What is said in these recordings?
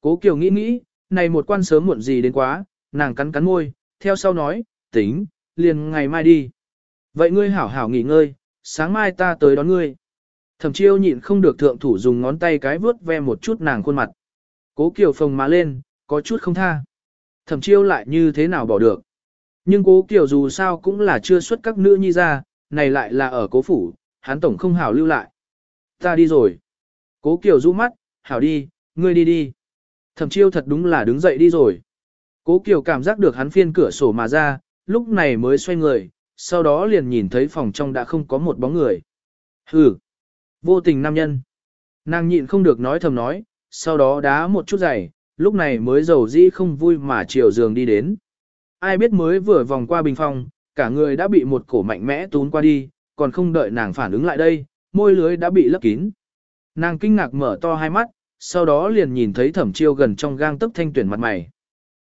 Cố Kiều nghĩ nghĩ, này một quan sớm muộn gì đến quá, nàng cắn cắn môi, theo sau nói, tính, liền ngày mai đi. Vậy ngươi hảo hảo nghỉ ngơi, sáng mai ta tới đón ngươi. Thẩm chiêu nhịn không được thượng thủ dùng ngón tay cái vướt ve một chút nàng khuôn mặt. Cố Kiều phồng má lên, có chút không tha. Thẩm chiêu lại như thế nào bỏ được. Nhưng cố Kiều dù sao cũng là chưa xuất các nữ nhi ra, này lại là ở cố phủ, hắn tổng không hảo lưu lại. Ta đi rồi. Cố Kiều rũ mắt, hảo đi, ngươi đi đi. Thẩm chiêu thật đúng là đứng dậy đi rồi. Cố Kiều cảm giác được hắn phiên cửa sổ mà ra, lúc này mới xoay người, sau đó liền nhìn thấy phòng trong đã không có một bóng người. Hừ, vô tình nam nhân. Nàng nhịn không được nói thầm nói, sau đó đá một chút giày, lúc này mới giàu dĩ không vui mà chiều giường đi đến. Ai biết mới vừa vòng qua bình phòng, cả người đã bị một cổ mạnh mẽ tún qua đi, còn không đợi nàng phản ứng lại đây, môi lưới đã bị lấp kín. Nàng kinh ngạc mở to hai mắt, sau đó liền nhìn thấy thẩm chiêu gần trong gang tấc thanh tuyển mặt mày.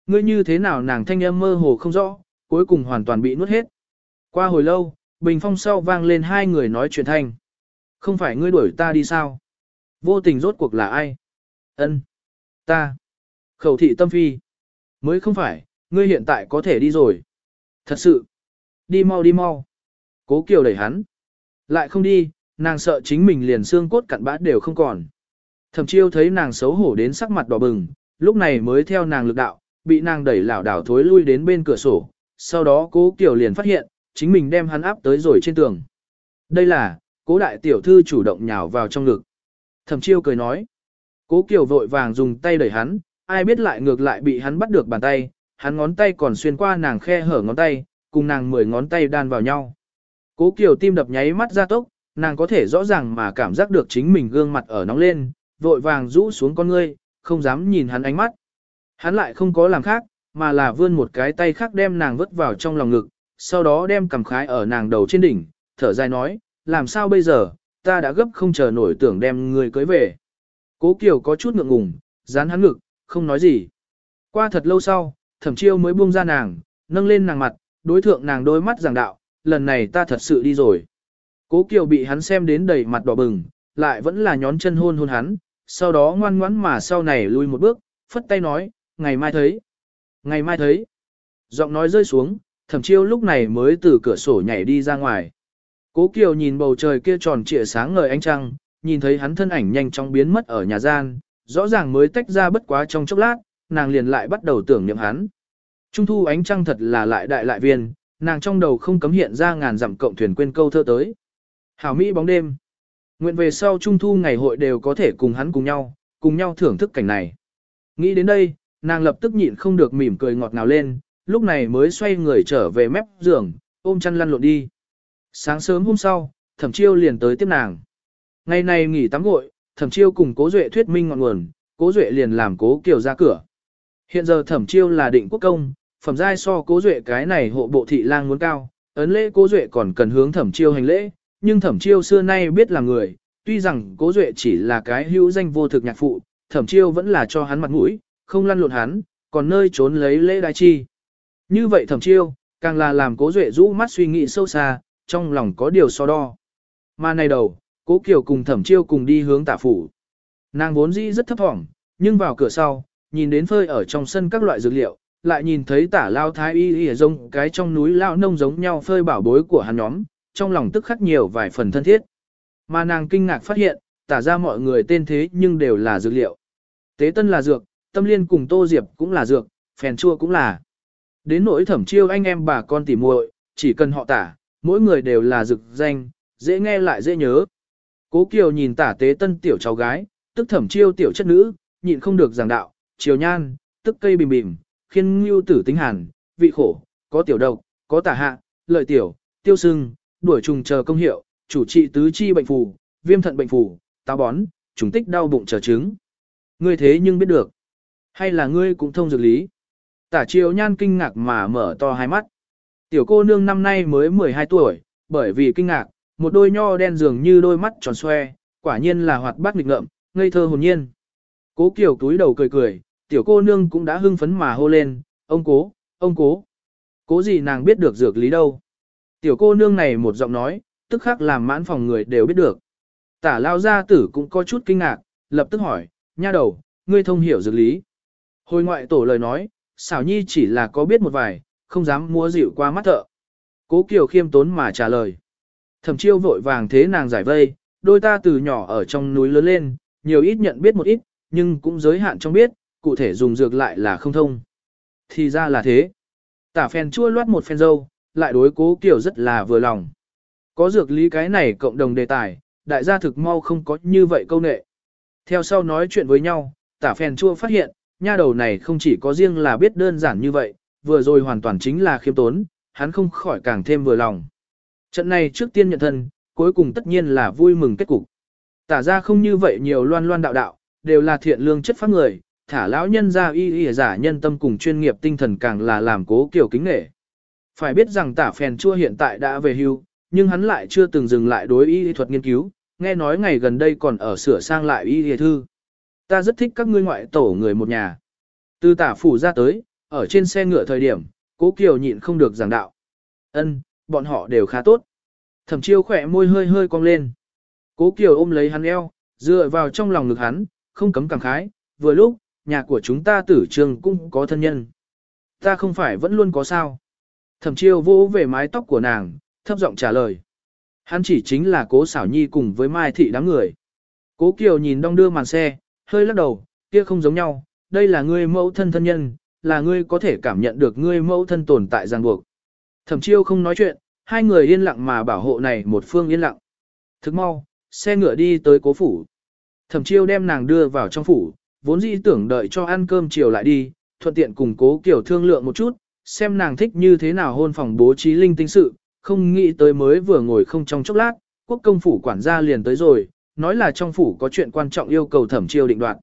Ngươi như thế nào nàng thanh âm mơ hồ không rõ, cuối cùng hoàn toàn bị nuốt hết. Qua hồi lâu, bình phong sau vang lên hai người nói chuyện thanh. Không phải ngươi đuổi ta đi sao? Vô tình rốt cuộc là ai? Ân, Ta. Khẩu thị tâm phi. Mới không phải, ngươi hiện tại có thể đi rồi. Thật sự. Đi mau đi mau. Cố Kiều đẩy hắn. Lại không đi, nàng sợ chính mình liền xương cốt cặn bã đều không còn. Thẩm chiêu thấy nàng xấu hổ đến sắc mặt đỏ bừng, lúc này mới theo nàng lực đạo, bị nàng đẩy lảo đảo thối lui đến bên cửa sổ. Sau đó cố Kiều liền phát hiện, chính mình đem hắn áp tới rồi trên tường. Đây là, cố đại tiểu thư chủ động nhào vào trong ngực. Thẩm chiêu cười nói. Cố Kiều vội vàng dùng tay đẩy hắn, ai biết lại ngược lại bị hắn bắt được bàn tay, hắn ngón tay còn xuyên qua nàng khe hở ngón tay, cùng nàng mười ngón tay đan vào nhau. Cố Kiều tim đập nháy mắt ra tốc, nàng có thể rõ ràng mà cảm giác được chính mình gương mặt ở nóng lên, vội vàng rũ xuống con ngươi, không dám nhìn hắn ánh mắt. Hắn lại không có làm khác, mà là vươn một cái tay khác đem nàng vứt vào trong lòng ngực, sau đó đem cầm khái ở nàng đầu trên đỉnh, thở dài nói, làm sao bây giờ, ta đã gấp không chờ nổi tưởng đem người cưới về. Cố Kiều có chút ngượng ngùng, dán hắn ngực, không nói gì. Qua thật lâu sau, thẩm chiêu mới buông ra nàng, nâng lên nàng mặt, đối thượng nàng đôi mắt giảng đạo, lần này ta thật sự đi rồi. Cố Kiều bị hắn xem đến đầy mặt đỏ bừng, lại vẫn là nhón chân hôn hôn hắn, sau đó ngoan ngoãn mà sau này lui một bước, phất tay nói, ngày mai thấy. Ngày mai thấy. Giọng nói rơi xuống, thẩm chiêu lúc này mới từ cửa sổ nhảy đi ra ngoài. Cố Kiều nhìn bầu trời kia tròn trịa sáng ngời ánh trăng, nhìn thấy hắn thân ảnh nhanh chóng biến mất ở nhà gian, rõ ràng mới tách ra bất quá trong chốc lát, nàng liền lại bắt đầu tưởng niệm hắn. Trung thu ánh trăng thật là lại đại lại viên, nàng trong đầu không cấm hiện ra ngàn dặm cộng thuyền quên câu thơ tới. Hảo Mỹ bóng đêm. Nguyện về sau trung thu ngày hội đều có thể cùng hắn cùng nhau, cùng nhau thưởng thức cảnh này. Nghĩ đến đây, nàng lập tức nhịn không được mỉm cười ngọt ngào lên, lúc này mới xoay người trở về mép giường, ôm chăn lăn lộn đi. Sáng sớm hôm sau, thẩm chiêu liền tới tiếp nàng. Ngày này nghỉ tắm gội, thẩm chiêu cùng cố duệ thuyết minh ngọn nguồn, cố duệ liền làm cố kiều ra cửa. Hiện giờ thẩm chiêu là định quốc công, phẩm giai so cố duệ cái này hộ bộ thị lang muốn cao, ấn lễ cố duệ còn cần hướng thẩm chiêu hành lễ, nhưng thẩm chiêu xưa nay biết là người, tuy rằng cố duệ chỉ là cái hữu danh vô thực nhạc phụ, thẩm chiêu vẫn là cho hắn mặt mũi, không lăn lộn hắn, còn nơi trốn lấy lễ đai chi. Như vậy thẩm chiêu, càng là làm cố duệ rũ mắt suy nghĩ sâu xa, trong lòng có điều so đo. Mà này đầu, cố kiều cùng thẩm chiêu cùng đi hướng tả phủ. Nàng vốn dĩ rất thấp thỏm, nhưng vào cửa sau, nhìn đến phơi ở trong sân các loại dược liệu, lại nhìn thấy tả lao thái y y giống cái trong núi lao nông giống nhau phơi bảo bối của hắn nhóm, trong lòng tức khắc nhiều vài phần thân thiết. Mà nàng kinh ngạc phát hiện, tả ra mọi người tên thế nhưng đều là dược liệu. Tế tân là dược, tâm liên cùng tô diệp cũng là dược, phèn chua cũng là. Đến nỗi thẩm chiêu anh em bà con tỉ muội, chỉ cần họ tả, mỗi người đều là dược danh, dễ nghe lại dễ nhớ. Cố Kiều nhìn tả tế tân tiểu cháu gái, tức thẩm chiêu tiểu chất nữ, nhịn không được giảng đạo, chiều nhan, tức cây bìm bìm, khiên ngưu tử tính hàn, vị khổ, có tiểu độc, có tả hạ, lợi tiểu, tiêu sưng, đuổi trùng chờ công hiệu, chủ trị tứ chi bệnh phù, viêm thận bệnh phù, táo bón, trùng tích đau bụng chờ chứng. Ngươi thế nhưng biết được. Hay là ngươi cũng thông dược lý. Tả triều nhan kinh ngạc mà mở to hai mắt. Tiểu cô nương năm nay mới 12 tuổi, bởi vì kinh ngạc, một đôi nho đen dường như đôi mắt tròn xoe, quả nhiên là hoạt bát nghịch ngợm, ngây thơ hồn nhiên. Cố Kiều túi đầu cười cười, tiểu cô nương cũng đã hưng phấn mà hô lên, ông cố, ông cố. Cố gì nàng biết được dược lý đâu. Tiểu cô nương này một giọng nói, tức khắc làm mãn phòng người đều biết được. Tả lao gia tử cũng có chút kinh ngạc, lập tức hỏi, nha đầu, ngươi thông hiểu dược lý. Hồi ngoại tổ lời nói, xảo nhi chỉ là có biết một vài, không dám mua dịu qua mắt thợ. Cố Kiều khiêm tốn mà trả lời. Thẩm chiêu vội vàng thế nàng giải vây, đôi ta từ nhỏ ở trong núi lớn lên, nhiều ít nhận biết một ít, nhưng cũng giới hạn trong biết, cụ thể dùng dược lại là không thông. Thì ra là thế. Tả phèn chua loát một phen dâu, lại đối cố Kiều rất là vừa lòng. Có dược lý cái này cộng đồng đề tài, đại gia thực mau không có như vậy câu nệ. Theo sau nói chuyện với nhau, tả phèn chua phát hiện, nha đầu này không chỉ có riêng là biết đơn giản như vậy, vừa rồi hoàn toàn chính là khiêm tốn, hắn không khỏi càng thêm vừa lòng. Trận này trước tiên nhận thân, cuối cùng tất nhiên là vui mừng kết cục. Tả ra không như vậy nhiều loan loan đạo đạo, đều là thiện lương chất pháp người, thả lão nhân ra y y giả nhân tâm cùng chuyên nghiệp tinh thần càng là làm cố kiểu kính nghệ. Phải biết rằng tả phèn chua hiện tại đã về hưu, nhưng hắn lại chưa từng dừng lại đối y thuật nghiên cứu, nghe nói ngày gần đây còn ở sửa sang lại y y thư. Ta rất thích các ngươi ngoại tổ người một nhà. Từ tả phủ ra tới, ở trên xe ngựa thời điểm, cố kiều nhịn không được giảng đạo. Ân, bọn họ đều khá tốt. Thẩm chiêu khỏe môi hơi hơi cong lên. Cố kiều ôm lấy hắn eo, dựa vào trong lòng ngực hắn, không cấm cảm khái, vừa lúc, nhà của chúng ta tử trường cũng có thân nhân. Ta không phải vẫn luôn có sao. Thẩm chiêu vỗ về mái tóc của nàng, thấp giọng trả lời. Hắn chỉ chính là cố xảo nhi cùng với mai thị đám người. Cố kiều nhìn đong đưa màn xe, hơi lắc đầu, kia không giống nhau, đây là ngươi mẫu thân thân nhân, là ngươi có thể cảm nhận được ngươi mẫu thân tồn tại ràng buộc. Thẩm chiêu không nói chuyện, hai người yên lặng mà bảo hộ này một phương yên lặng. Thức mau, xe ngựa đi tới cố phủ. Thẩm chiêu đem nàng đưa vào trong phủ, vốn dĩ tưởng đợi cho ăn cơm chiều lại đi, thuận tiện cùng cố Kiều thương lượng một chút, xem nàng thích như thế nào hôn phòng bố trí linh tinh sự, không nghĩ tới mới vừa ngồi không trong chốc lát, quốc công phủ quản gia liền tới rồi, nói là trong phủ có chuyện quan trọng yêu cầu thẩm chiêu định đoạt.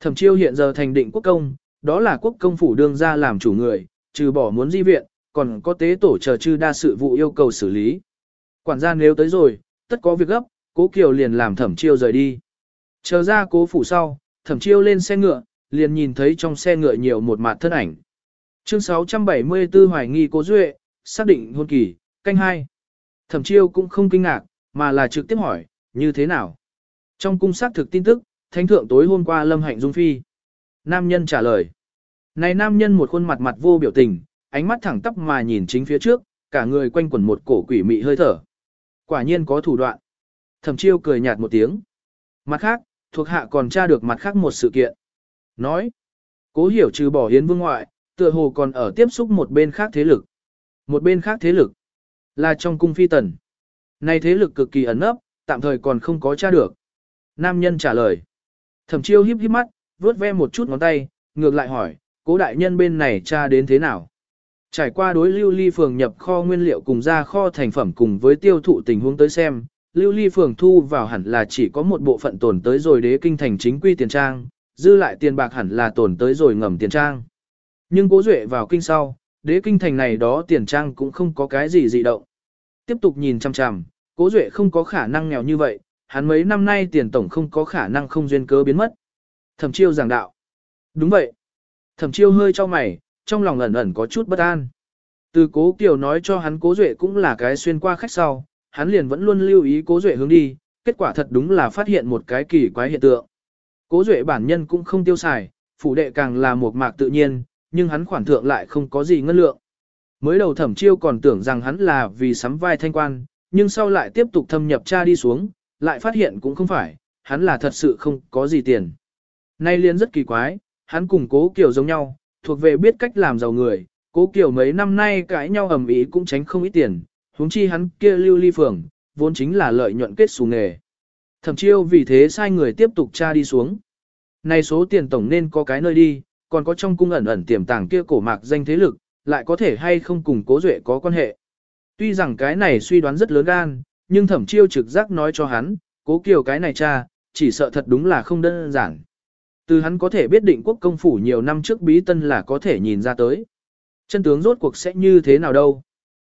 Thẩm chiêu hiện giờ thành định quốc công, đó là quốc công phủ đương ra làm chủ người, trừ bỏ muốn di viện, còn có tế tổ chờ chư đa sự vụ yêu cầu xử lý. Quản gia nếu tới rồi, tất có việc gấp, cố kiều liền làm thẩm chiêu rời đi. Chờ ra cố phủ sau, thẩm chiêu lên xe ngựa, liền nhìn thấy trong xe ngựa nhiều một mặt thân ảnh. Chương 674 hoài nghi cố duệ, xác định hôn kỳ, canh hai. Thẩm chiêu cũng không kinh ngạc, mà là trực tiếp hỏi, như thế nào? Trong cung xác thực tin tức, thánh thượng tối hôm qua lâm hạnh dung phi. Nam nhân trả lời. Này nam nhân một khuôn mặt mặt vô biểu tình, ánh mắt thẳng tắp mà nhìn chính phía trước, cả người quanh quẩn một cổ quỷ mị hơi thở. Quả nhiên có thủ đoạn. Thẩm chiêu cười nhạt một tiếng. Mặt khác, thuộc hạ còn tra được mặt khác một sự kiện. Nói, cố hiểu trừ bỏ hiến vương ngoại, tựa hồ còn ở tiếp xúc một bên khác thế lực. Một bên khác thế lực, là trong cung phi tần. Này thế lực cực kỳ ẩn nấp, tạm thời còn không có tra được. Nam nhân trả lời. Thẩm chiêu híp híp mắt, vuốt ve một chút ngón tay, ngược lại hỏi, cố đại nhân bên này tra đến thế nào? Trải qua đối lưu ly phường nhập kho nguyên liệu cùng ra kho thành phẩm cùng với tiêu thụ tình huống tới xem, lưu ly phường thu vào hẳn là chỉ có một bộ phận tồn tới rồi đế kinh thành chính quy tiền trang, dư lại tiền bạc hẳn là tồn tới rồi ngầm tiền trang. Nhưng cố duệ vào kinh sau, đế kinh thành này đó tiền trang cũng không có cái gì dị động. Tiếp tục nhìn chăm chằm, cố duệ không có khả năng nghèo như vậy, hắn mấy năm nay tiền tổng không có khả năng không duyên cớ biến mất. Thẩm chiêu giảng đạo. Đúng vậy. Thẩm chiêu hơi cho mày, trong lòng ẩn ẩn có chút bất an. Từ cố kiều nói cho hắn cố duệ cũng là cái xuyên qua khách sau, hắn liền vẫn luôn lưu ý cố duệ hướng đi, kết quả thật đúng là phát hiện một cái kỳ quái hiện tượng. Cố duệ bản nhân cũng không tiêu xài, phủ đệ càng là một mạc tự nhiên, nhưng hắn khoản thượng lại không có gì ngân lượng. Mới đầu thẩm chiêu còn tưởng rằng hắn là vì sắm vai thanh quan, nhưng sau lại tiếp tục thâm nhập tra đi xuống, lại phát hiện cũng không phải, hắn là thật sự không có gì tiền. Nay liên rất kỳ quái, hắn cùng cố kiểu giống nhau, thuộc về biết cách làm giàu người, cố kiểu mấy năm nay cãi nhau ầm ĩ cũng tránh không ít tiền, huống chi hắn kia lưu ly phường, vốn chính là lợi nhuận kết xù nghề. Thẩm chiêu vì thế sai người tiếp tục tra đi xuống. Này số tiền tổng nên có cái nơi đi, còn có trong cung ẩn ẩn tiềm tàng kia cổ mạc danh thế lực, lại có thể hay không cùng cố duệ có quan hệ. Tuy rằng cái này suy đoán rất lớn gan, nhưng thẩm chiêu trực giác nói cho hắn, cố kiều cái này cha, chỉ sợ thật đúng là không đơn giản. Từ hắn có thể biết định quốc công phủ nhiều năm trước bí tân là có thể nhìn ra tới. Chân tướng rốt cuộc sẽ như thế nào đâu.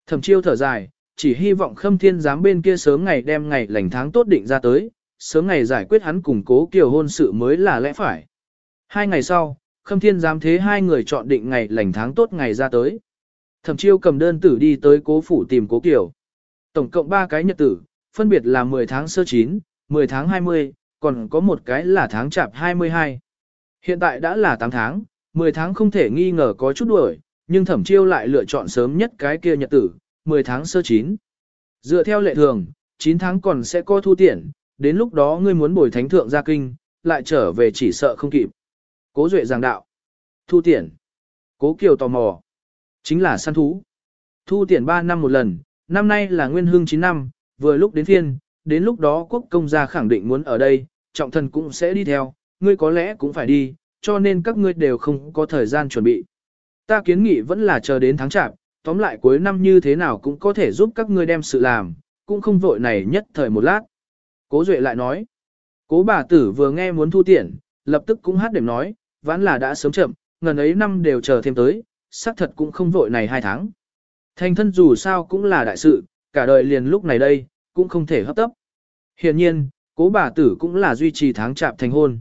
Thẩm chiêu thở dài, chỉ hy vọng khâm thiên giám bên kia sớm ngày đem ngày lành tháng tốt định ra tới, sớm ngày giải quyết hắn cùng cố kiều hôn sự mới là lẽ phải. Hai ngày sau, khâm thiên dám thế hai người chọn định ngày lành tháng tốt ngày ra tới. Thẩm chiêu cầm đơn tử đi tới cố phủ tìm cố kiều. Tổng cộng 3 cái nhật tử, phân biệt là 10 tháng sơ 9, 10 tháng 20, còn có một cái là tháng chạp 22. Hiện tại đã là 8 tháng, 10 tháng không thể nghi ngờ có chút đuổi, nhưng thẩm chiêu lại lựa chọn sớm nhất cái kia nhật tử, 10 tháng sơ 9. Dựa theo lệ thường, 9 tháng còn sẽ có thu tiền, đến lúc đó ngươi muốn bồi thánh thượng ra kinh, lại trở về chỉ sợ không kịp. Cố Duệ giảng đạo. Thu tiền. Cố Kiều tò mò. Chính là săn thú. Thu tiền 3 năm một lần, năm nay là nguyên hương 9 năm, vừa lúc đến phiên, đến lúc đó quốc công gia khẳng định muốn ở đây, trọng thần cũng sẽ đi theo, ngươi có lẽ cũng phải đi, cho nên các ngươi đều không có thời gian chuẩn bị. Ta kiến nghị vẫn là chờ đến tháng chạp, tóm lại cuối năm như thế nào cũng có thể giúp các ngươi đem sự làm, cũng không vội này nhất thời một lát. Cố Duệ lại nói, cố bà tử vừa nghe muốn thu tiền, lập tức cũng hát đệm nói, vẫn là đã sớm chậm, ngần ấy năm đều chờ thêm tới, xác thật cũng không vội này hai tháng. Thành thân dù sao cũng là đại sự, cả đời liền lúc này đây, cũng không thể hấp tấp. Hiện nhiên, cố bà tử cũng là duy trì tháng chạp thành hôn.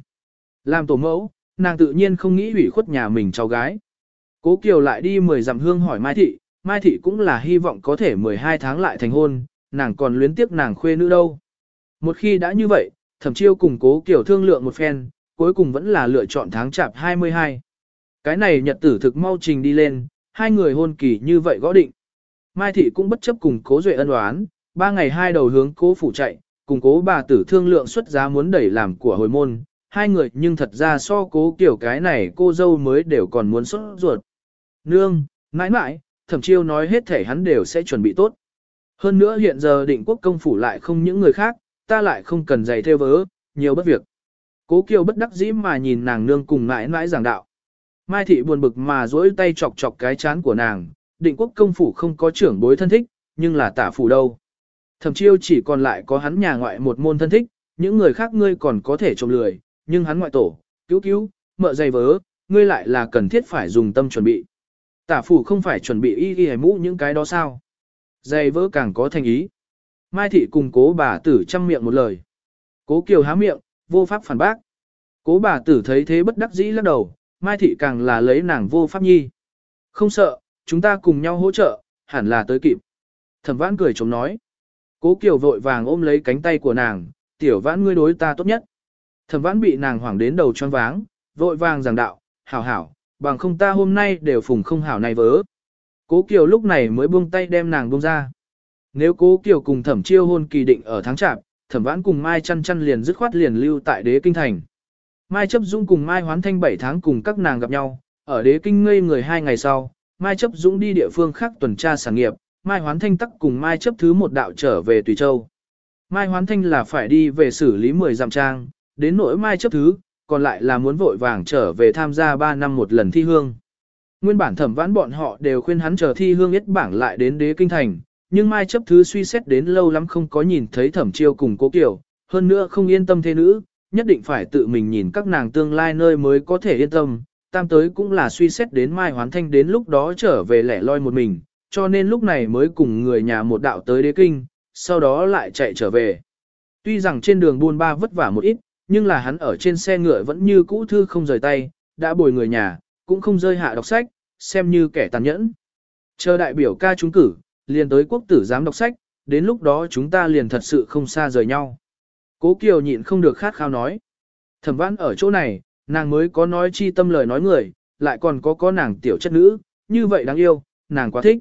Làm tổ mẫu, nàng tự nhiên không nghĩ hủy khuất nhà mình cháu gái. Cố Kiều lại đi 10 dặm hương hỏi Mai Thị, Mai Thị cũng là hy vọng có thể 12 tháng lại thành hôn, nàng còn luyến tiếc nàng khuê nữ đâu. Một khi đã như vậy, thẩm chiêu cùng Cố Kiều thương lượng một phen, cuối cùng vẫn là lựa chọn tháng chạp 22. Cái này nhật tử thực mau trình đi lên, hai người hôn kỳ như vậy gõ định. Mai Thị cũng bất chấp cùng Cố Duệ ân oán ba ngày hai đầu hướng Cố phủ chạy, cùng Cố bà tử thương lượng xuất giá muốn đẩy làm của hồi môn, hai người nhưng thật ra so Cố kiểu cái này cô dâu mới đều còn muốn xuất ruột. Nương, mãi mãi, thẩm chiêu nói hết thể hắn đều sẽ chuẩn bị tốt. Hơn nữa hiện giờ định quốc công phủ lại không những người khác, ta lại không cần giày theo vớ, nhiều bất việc. Cố Kiều bất đắc dĩ mà nhìn nàng nương cùng mãi mãi giảng đạo. Mai thị buồn bực mà duỗi tay chọc chọc cái chán của nàng, định quốc công phủ không có trưởng bối thân thích, nhưng là tả phủ đâu. Thẩm chiêu chỉ còn lại có hắn nhà ngoại một môn thân thích, những người khác ngươi còn có thể trộm lười, nhưng hắn ngoại tổ, cứu cứu, mợ dày vớ, ngươi lại là cần thiết phải dùng tâm chuẩn bị. Tả phủ không phải chuẩn bị y y mũ những cái đó sao. Dày vớ càng có thành ý. Mai thị cùng cố bà tử chăm miệng một lời. Cố kiều há miệng, vô pháp phản bác. Cố bà tử thấy thế bất đắc dĩ lắc đầu, Mai thị càng là lấy nàng vô pháp nhi. Không sợ, chúng ta cùng nhau hỗ trợ, hẳn là tới kịp. Thẩm vãn cười chống nói. Cố kiều vội vàng ôm lấy cánh tay của nàng, tiểu vãn ngươi đối ta tốt nhất. Thẩm vãn bị nàng hoảng đến đầu choáng váng, vội vàng giảng đạo, hảo hảo, bằng không ta hôm nay đều phùng không hảo này vớ. Cố Kiều lúc này mới buông tay đem nàng buông ra. Nếu Cố Kiều cùng Thẩm Chiêu hôn kỳ định ở tháng chạp, Thẩm Vãn cùng Mai chăn chăn liền dứt khoát liền lưu tại Đế Kinh thành. Mai chấp Dũng cùng Mai Hoán Thanh 7 tháng cùng các nàng gặp nhau, ở Đế Kinh ngây người hai ngày sau, Mai chấp Dũng đi địa phương khác tuần tra sản nghiệp, Mai Hoán Thanh tắc cùng Mai chấp thứ một đạo trở về Tùy Châu. Mai Hoán Thanh là phải đi về xử lý 10 dặm trang, đến nỗi Mai chấp thứ, còn lại là muốn vội vàng trở về tham gia 3 năm một lần thi hương. Nguyên bản thẩm vãn bọn họ đều khuyên hắn chờ thi hương ít bảng lại đến đế kinh thành, nhưng mai chấp thứ suy xét đến lâu lắm không có nhìn thấy thẩm chiêu cùng cố kiểu, hơn nữa không yên tâm thế nữ, nhất định phải tự mình nhìn các nàng tương lai nơi mới có thể yên tâm, tam tới cũng là suy xét đến mai hoán thanh đến lúc đó trở về lẻ loi một mình, cho nên lúc này mới cùng người nhà một đạo tới đế kinh, sau đó lại chạy trở về. Tuy rằng trên đường buôn ba vất vả một ít, nhưng là hắn ở trên xe ngựa vẫn như cũ thư không rời tay, đã bồi người nhà, cũng không rơi hạ đọc sách, xem như kẻ tàn nhẫn. Chờ đại biểu ca trúng cử, liền tới quốc tử giám đọc sách, đến lúc đó chúng ta liền thật sự không xa rời nhau. Cố Kiều nhịn không được khát khao nói. Thẩm vãn ở chỗ này, nàng mới có nói chi tâm lời nói người, lại còn có có nàng tiểu chất nữ, như vậy đáng yêu, nàng quá thích.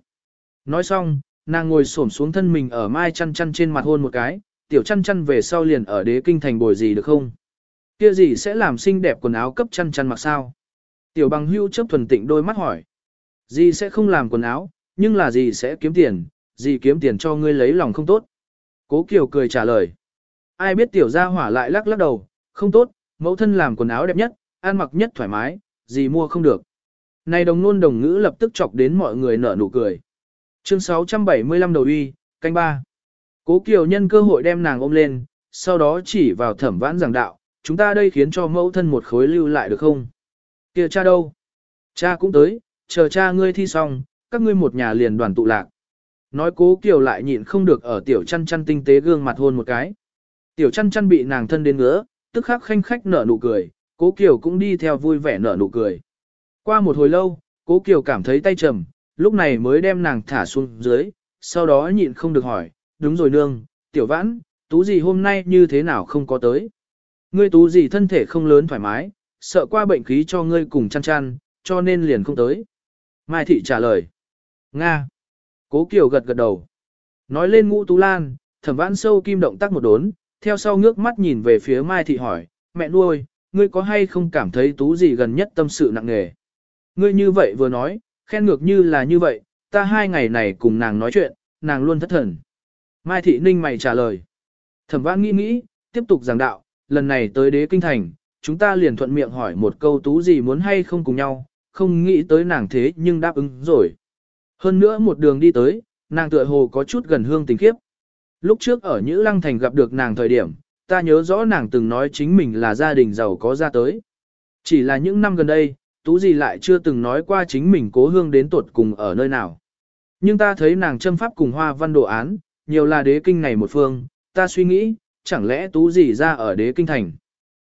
Nói xong, nàng ngồi xổm xuống thân mình ở mai chăn chăn trên mặt hôn một cái, tiểu chăn chăn về sau liền ở đế kinh thành bồi gì được không? Kia gì sẽ làm xinh đẹp quần áo cấp chăn chăn mặc sao? Tiểu bằng hưu chấp thuần tịnh đôi mắt hỏi. Gì sẽ không làm quần áo, nhưng là gì sẽ kiếm tiền, gì kiếm tiền cho ngươi lấy lòng không tốt. Cố Kiều cười trả lời. Ai biết tiểu gia hỏa lại lắc lắc đầu, không tốt, mẫu thân làm quần áo đẹp nhất, ăn mặc nhất thoải mái, gì mua không được. Này đồng nôn đồng ngữ lập tức chọc đến mọi người nở nụ cười. Chương 675 đầu uy, canh ba. Cố Kiều nhân cơ hội đem nàng ôm lên, sau đó chỉ vào thẩm vãn giảng đạo, chúng ta đây khiến cho mẫu thân một khối lưu lại được không? Kìa cha đâu? Cha cũng tới, chờ cha ngươi thi xong, các ngươi một nhà liền đoàn tụ lạc. Nói cố Kiều lại nhịn không được ở tiểu chăn chăn tinh tế gương mặt hôn một cái. Tiểu chăn chăn bị nàng thân đến ngứa, tức khắc khanh khách nở nụ cười, cố Kiều cũng đi theo vui vẻ nở nụ cười. Qua một hồi lâu, cố Kiều cảm thấy tay trầm, lúc này mới đem nàng thả xuống dưới, sau đó nhịn không được hỏi, đúng rồi nương, tiểu vãn, tú gì hôm nay như thế nào không có tới. Ngươi tú gì thân thể không lớn thoải mái, sợ qua bệnh khí cho ngươi cùng chăn chăn, cho nên liền không tới. Mai Thị trả lời. Nga. Cố Kiều gật gật đầu. Nói lên ngũ tú lan, thẩm vãn sâu kim động tác một đốn, theo sau ngước mắt nhìn về phía Mai Thị hỏi, mẹ nuôi, ngươi có hay không cảm thấy tú gì gần nhất tâm sự nặng nề? Ngươi như vậy vừa nói, khen ngược như là như vậy, ta hai ngày này cùng nàng nói chuyện, nàng luôn thất thần. Mai Thị Ninh mày trả lời. Thẩm vãn nghĩ nghĩ, tiếp tục giảng đạo, lần này tới đế kinh thành, chúng ta liền thuận miệng hỏi một câu tú gì muốn hay không cùng nhau, không nghĩ tới nàng thế nhưng đáp ứng rồi. Hơn nữa một đường đi tới, nàng tựa hồ có chút gần hương tình khiếp. Lúc trước ở Nhữ Lăng Thành gặp được nàng thời điểm, ta nhớ rõ nàng từng nói chính mình là gia đình giàu có ra tới. Chỉ là những năm gần đây, tú gì lại chưa từng nói qua chính mình cố hương đến tuột cùng ở nơi nào. Nhưng ta thấy nàng châm pháp cùng hoa văn đồ án, nhiều là đế kinh này một phương, ta suy nghĩ, chẳng lẽ tú gì ra ở đế kinh thành.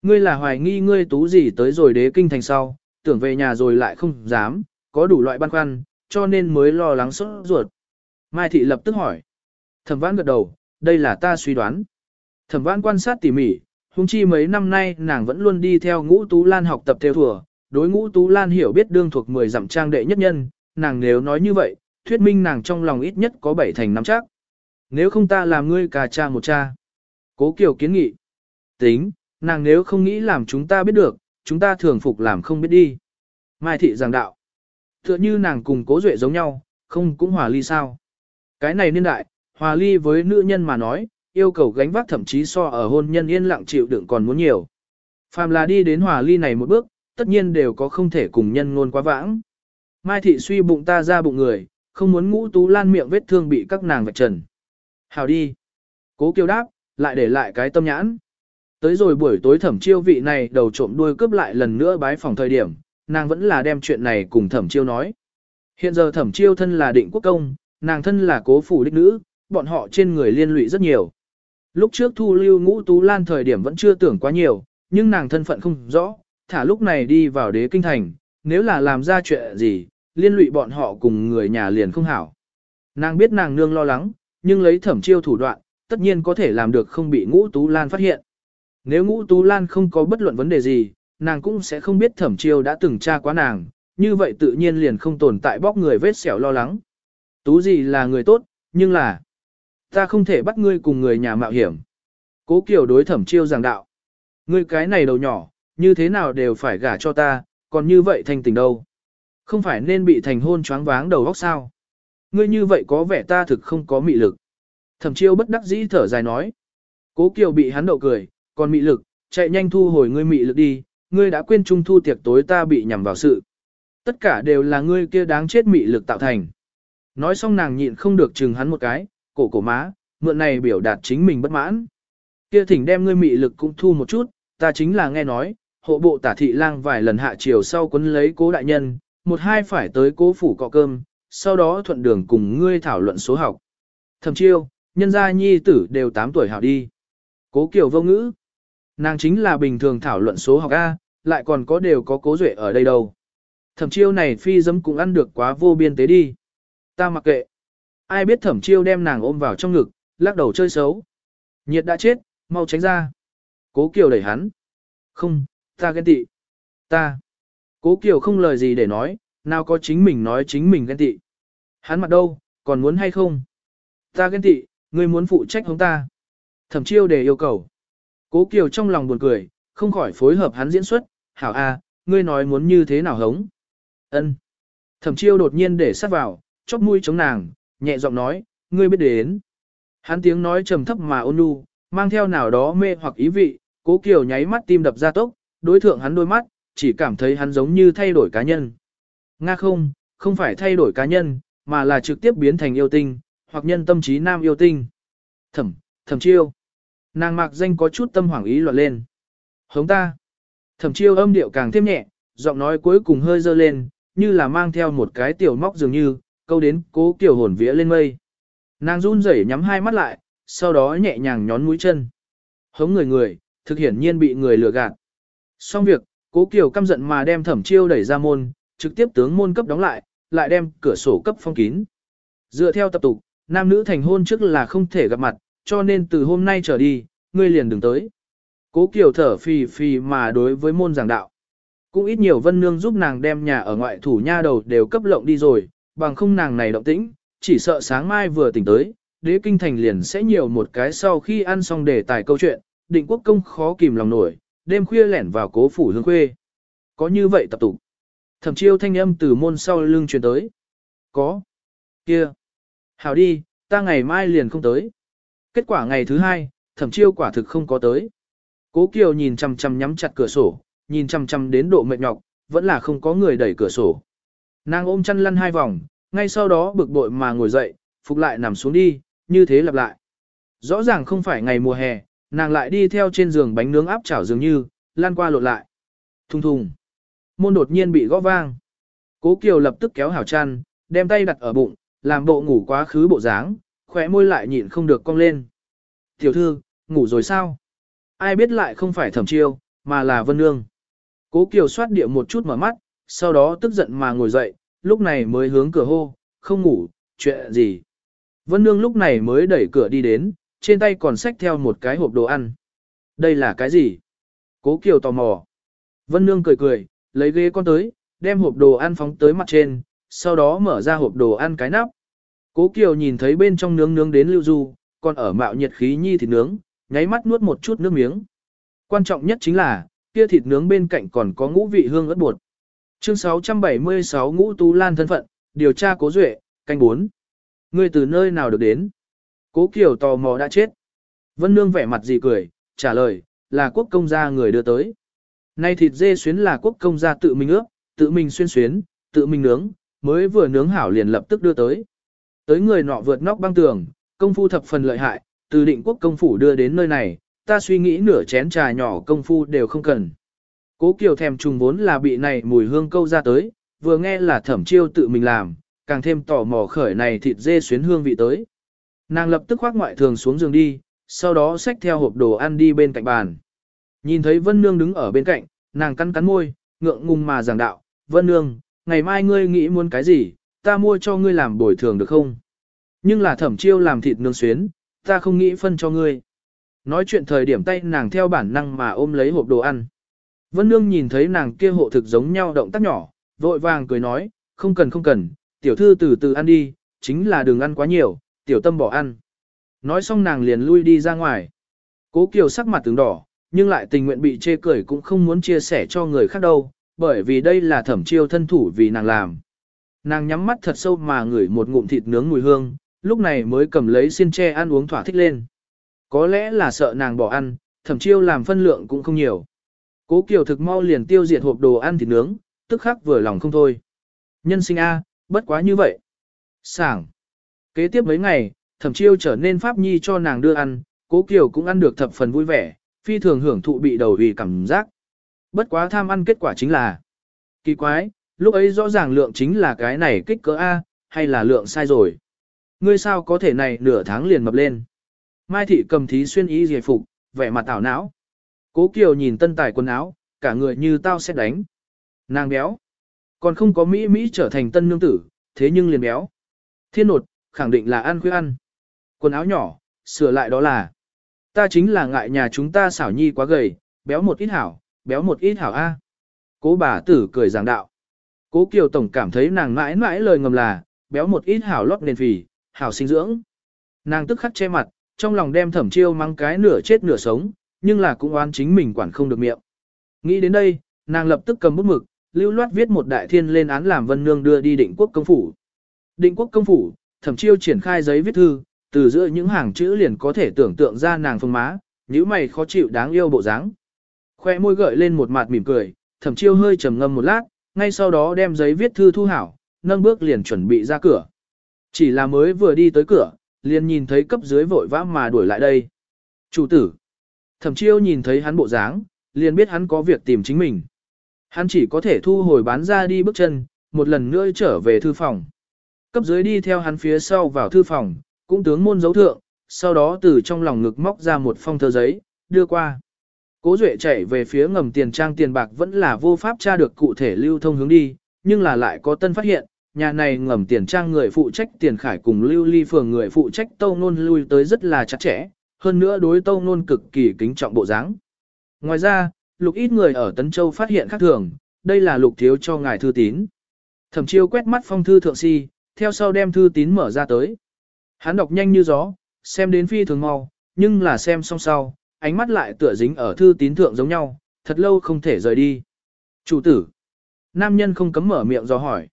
Ngươi là hoài nghi ngươi tú gì tới rồi đế kinh thành sau, tưởng về nhà rồi lại không dám, có đủ loại băn khoăn, cho nên mới lo lắng sốt ruột. Mai thị lập tức hỏi. Thẩm vãn gật đầu, đây là ta suy đoán. Thẩm vãn quan sát tỉ mỉ, hung chi mấy năm nay nàng vẫn luôn đi theo ngũ tú lan học tập theo thùa, đối ngũ tú lan hiểu biết đương thuộc 10 dặm trang đệ nhất nhân, nàng nếu nói như vậy, thuyết minh nàng trong lòng ít nhất có bảy thành năm chắc. Nếu không ta làm ngươi cà cha một cha. Cố Kiều kiến nghị. Tính, nàng nếu không nghĩ làm chúng ta biết được, chúng ta thường phục làm không biết đi. Mai thị giảng đạo. Tựa như nàng cùng cố duệ giống nhau, không cũng hòa ly sao. Cái này niên đại, hòa ly với nữ nhân mà nói, yêu cầu gánh vác thậm chí so ở hôn nhân yên lặng chịu đựng còn muốn nhiều. Phàm là đi đến hòa ly này một bước, tất nhiên đều có không thể cùng nhân ngôn quá vãng. Mai thị suy bụng ta ra bụng người, không muốn ngũ tú lan miệng vết thương bị các nàng vạch trần. Hào đi. Cố kiêu đáp, lại để lại cái tâm nhãn. Tới rồi buổi tối thẩm chiêu vị này đầu trộm đuôi cướp lại lần nữa bái phòng thời điểm, nàng vẫn là đem chuyện này cùng thẩm chiêu nói. Hiện giờ thẩm chiêu thân là định quốc công, nàng thân là cố phủ đích nữ, bọn họ trên người liên lụy rất nhiều. Lúc trước thu lưu ngũ tú lan thời điểm vẫn chưa tưởng quá nhiều, nhưng nàng thân phận không rõ, thả lúc này đi vào đế kinh thành, nếu là làm ra chuyện gì, liên lụy bọn họ cùng người nhà liền không hảo. Nàng biết nàng nương lo lắng, nhưng lấy thẩm chiêu thủ đoạn, tất nhiên có thể làm được không bị ngũ tú lan phát hiện. Nếu ngũ tú lan không có bất luận vấn đề gì, nàng cũng sẽ không biết thẩm chiêu đã từng tra quá nàng, như vậy tự nhiên liền không tồn tại bóc người vết sẹo lo lắng. Tú gì là người tốt, nhưng là ta không thể bắt ngươi cùng người nhà mạo hiểm. Cố Kiều đối thẩm chiêu giảng đạo. Ngươi cái này đầu nhỏ, như thế nào đều phải gả cho ta, còn như vậy thành tình đâu. Không phải nên bị thành hôn choáng váng đầu óc sao. Ngươi như vậy có vẻ ta thực không có mị lực. Thẩm chiêu bất đắc dĩ thở dài nói. Cố Kiều bị hắn đậu cười, còn mị lực, chạy nhanh thu hồi ngươi mị lực đi, ngươi đã quên trung thu tiệc tối ta bị nhầm vào sự. Tất cả đều là ngươi kia đáng chết mị lực tạo thành. Nói xong nàng nhịn không được chừng hắn một cái, cổ cổ má, mượn này biểu đạt chính mình bất mãn. Kia thỉnh đem ngươi mị lực cũng thu một chút, ta chính là nghe nói, hộ bộ tả thị lang vài lần hạ chiều sau quấn lấy cố đại nhân, một hai phải tới cố phủ cọ cơm, sau đó thuận đường cùng ngươi thảo luận số học. Thẩm chiêu, nhân gia nhi tử đều 8 tuổi hảo đi. Cố Kiều vô ngữ. Nàng chính là bình thường thảo luận số học A, lại còn có đều có cố duệ ở đây đâu. Thẩm chiêu này phi dấm cũng ăn được quá vô biên tế đi. Ta mặc kệ. Ai biết thẩm chiêu đem nàng ôm vào trong ngực, lắc đầu chơi xấu. Nhiệt đã chết, mau tránh ra. Cố Kiều đẩy hắn. Không, ta ghen tị. Ta. Cố Kiều không lời gì để nói, nào có chính mình nói chính mình ghen tị. Hắn mặt đâu, còn muốn hay không? Ta ghen tị, ngươi muốn phụ trách không ta? Thẩm chiêu để yêu cầu. Cố Kiều trong lòng buồn cười, không khỏi phối hợp hắn diễn xuất, hảo a, ngươi nói muốn như thế nào hống. Ân. Thẩm chiêu đột nhiên để sát vào, chóp mũi chống nàng, nhẹ giọng nói, ngươi biết đến. Hắn tiếng nói trầm thấp mà ôn nhu, mang theo nào đó mê hoặc ý vị, cố Kiều nháy mắt tim đập ra tốc, đối thượng hắn đôi mắt, chỉ cảm thấy hắn giống như thay đổi cá nhân. Nga không, không phải thay đổi cá nhân, mà là trực tiếp biến thành yêu tinh, hoặc nhân tâm trí nam yêu tinh. Thẩm, thẩm chiêu. Nàng mạc danh có chút tâm hoảng ý loạn lên. Hống ta. Thẩm chiêu âm điệu càng thêm nhẹ, giọng nói cuối cùng hơi dơ lên, như là mang theo một cái tiểu móc dường như, câu đến cố kiểu hồn vía lên mây. Nàng run rẩy nhắm hai mắt lại, sau đó nhẹ nhàng nhón mũi chân. Hống người người, thực hiển nhiên bị người lừa gạt. Xong việc, cố kiểu căm giận mà đem thẩm chiêu đẩy ra môn, trực tiếp tướng môn cấp đóng lại, lại đem cửa sổ cấp phong kín. Dựa theo tập tục, nam nữ thành hôn trước là không thể gặp mặt, cho nên từ hôm nay trở đi, ngươi liền đừng tới. Cố Kiều thở phì phì mà đối với môn giảng đạo. Cũng ít nhiều vân nương giúp nàng đem nhà ở ngoại thủ nha đầu đều cấp lộng đi rồi, bằng không nàng này động tĩnh, chỉ sợ sáng mai vừa tỉnh tới, đế kinh thành liền sẽ nhiều một cái sau khi ăn xong đề tài câu chuyện, định quốc công khó kìm lòng nổi, đêm khuya lẻn vào cố phủ hương khuê. Có như vậy tập tụ. Thẩm chiêu thanh âm từ môn sau lưng truyền tới. Có. Kia. Hảo đi, ta ngày mai liền không tới. Kết quả ngày thứ hai, thẩm chiêu quả thực không có tới. Cố Kiều nhìn chằm chằm nhắm chặt cửa sổ, nhìn chằm chằm đến độ mệt nhọc, vẫn là không có người đẩy cửa sổ. Nàng ôm chăn lăn hai vòng, ngay sau đó bực bội mà ngồi dậy, phục lại nằm xuống đi, như thế lặp lại. Rõ ràng không phải ngày mùa hè, nàng lại đi theo trên giường bánh nướng áp chảo dường như, lan qua lộn lại. Thùng thùng. Môn đột nhiên bị gõ vang. Cố Kiều lập tức kéo hảo chăn, đem tay đặt ở bụng, làm bộ ngủ quá khứ bộ dáng, khóe môi lại nhịn không được cong lên. Tiểu thư, ngủ rồi sao? Ai biết lại không phải thẩm chiêu, mà là vân nương. Cố Kiều soát địa một chút mở mắt, sau đó tức giận mà ngồi dậy, lúc này mới hướng cửa hô, không ngủ, chuyện gì. Vân nương lúc này mới đẩy cửa đi đến, trên tay còn xách theo một cái hộp đồ ăn. Đây là cái gì? Cố Kiều tò mò. Vân nương cười cười, lấy ghế con tới, đem hộp đồ ăn phóng tới mặt trên, sau đó mở ra hộp đồ ăn cái nắp. Cố Kiều nhìn thấy bên trong nướng nướng đến lưu du, còn ở mạo nhiệt khí nhi thịt nướng, nháy mắt nuốt một chút nước miếng. Quan trọng nhất chính là, kia thịt nướng bên cạnh còn có ngũ vị hương ớt bột. Chương 676 Ngũ Tú Lan thân phận, điều tra Cố Duệ, canh 4. Ngươi từ nơi nào được đến? Cố Kiều tò mò đã chết. Vân Nương vẻ mặt gì cười, trả lời, là quốc công gia người đưa tới. Nay thịt dê xuyến là quốc công gia tự mình ướp, tự mình xuyên xuyến, tự mình nướng, mới vừa nướng hảo liền lập tức đưa tới. Tới người nọ vượt nóc băng tường, công phu thập phần lợi hại, từ định quốc công phủ đưa đến nơi này, ta suy nghĩ nửa chén trà nhỏ công phu đều không cần. Cố Kiều thèm trùng vốn là bị này mùi hương câu ra tới, vừa nghe là thẩm chiêu tự mình làm, càng thêm tò mò khởi này thịt dê xuyến hương vị tới. Nàng lập tức khoác ngoại thường xuống giường đi, sau đó xách theo hộp đồ ăn đi bên cạnh bàn. Nhìn thấy Vân Nương đứng ở bên cạnh, nàng cắn cắn môi, ngượng ngùng mà giảng đạo, Vân Nương, ngày mai ngươi nghĩ muốn cái gì, ta mua cho ngươi làm bồi thường được không? Nhưng là thẩm chiêu làm thịt nương xuyến, ta không nghĩ phân cho ngươi. Nói chuyện thời điểm tay nàng theo bản năng mà ôm lấy hộp đồ ăn. Vân Nương nhìn thấy nàng kia hộ thực giống nhau động tác nhỏ, vội vàng cười nói, không cần không cần, tiểu thư từ từ ăn đi, chính là đừng ăn quá nhiều, tiểu tâm bỏ ăn. Nói xong nàng liền lui đi ra ngoài. Cố Kiều sắc mặt tướng đỏ, nhưng lại tình nguyện bị chê cười cũng không muốn chia sẻ cho người khác đâu, bởi vì đây là thẩm chiêu thân thủ vì nàng làm. Nàng nhắm mắt thật sâu mà ngửi một ngụm thịt nướng mùi hương, lúc này mới cầm lấy xiên tre ăn uống thỏa thích lên. Có lẽ là sợ nàng bỏ ăn, thẩm chiêu làm phân lượng cũng không nhiều. Cố Kiều thực mau liền tiêu diệt hộp đồ ăn thịt nướng, tức khắc vừa lòng không thôi. Nhân sinh A, bất quá như vậy. Sảng. Kế tiếp mấy ngày, thẩm chiêu trở nên pháp nhi cho nàng đưa ăn, cố Kiều cũng ăn được thập phần vui vẻ, phi thường hưởng thụ bị đầu vì cảm giác. Bất quá tham ăn kết quả chính là kỳ quái, lúc ấy rõ ràng lượng chính là cái này kích cỡ A, hay là lượng sai rồi. Ngươi sao có thể này nửa tháng liền mập lên. Mai thị cầm thí xuyên y giải phục, vẻ mặt ảo não. Cố Kiều nhìn tân tài quần áo, cả người như tao sẽ đánh. Nàng béo. Còn không có Mỹ Mỹ trở thành tân nương tử, thế nhưng liền béo. Thiên nột, khẳng định là ăn khuya ăn. Quần áo nhỏ, sửa lại đó là. Ta chính là ngại nhà chúng ta xảo nhi quá gầy, béo một ít hảo, béo một ít hảo A. Cố bà tử cười giảng đạo. Cố Kiều Tổng cảm thấy nàng mãi mãi lời ngầm là, béo một ít hảo lót nền phì, hảo sinh dưỡng. Nàng tức khắc che mặt, trong lòng đem thẩm chiêu mang cái nửa chết nửa sống, nhưng là cũng oan chính mình quản không được miệng. Nghĩ đến đây, nàng lập tức cầm bút mực, lưu loát viết một đại thiên lên án làm vân nương đưa đi định quốc công phủ. Định quốc công phủ, thẩm chiêu triển khai giấy viết thư, từ giữa những hàng chữ liền có thể tưởng tượng ra nàng phương má, nếu mày khó chịu đáng yêu bộ dáng. Khoe môi gợi lên một mặt mỉm cười, thẩm chiêu hơi trầm ngâm một lát, ngay sau đó đem giấy viết thư thu hảo, nâng bước liền chuẩn bị ra cửa. Chỉ là mới vừa đi tới cửa, liền nhìn thấy cấp dưới vội vã mà đuổi lại đây. Chủ tử. Thẩm chiêu nhìn thấy hắn bộ dáng, liền biết hắn có việc tìm chính mình. Hắn chỉ có thể thu hồi bán ra đi bước chân, một lần nữa trở về thư phòng. Cấp dưới đi theo hắn phía sau vào thư phòng, cũng tướng môn dấu thượng, sau đó từ trong lòng ngực móc ra một phong thơ giấy, đưa qua. Cố Duệ chạy về phía ngầm tiền trang tiền bạc vẫn là vô pháp tra được cụ thể lưu thông hướng đi, nhưng là lại có tân phát hiện, nhà này ngầm tiền trang người phụ trách tiền khải cùng lưu ly phường người phụ trách tâu nôn lui tới rất là chặt chẽ, hơn nữa đối tâu nôn cực kỳ kính trọng bộ dáng. Ngoài ra, lục ít người ở Tấn Châu phát hiện khác thường, đây là lục thiếu cho ngài thư tín. Thẩm chiêu quét mắt phong thư thượng si, theo sau đem thư tín mở ra tới. Hắn đọc nhanh như gió, xem đến phi thường mau, nhưng là xem xong sau, ánh mắt lại tựa dính ở thư tín thượng giống nhau, thật lâu không thể rời đi. Chủ tử. Nam nhân không cấm mở miệng do hỏi.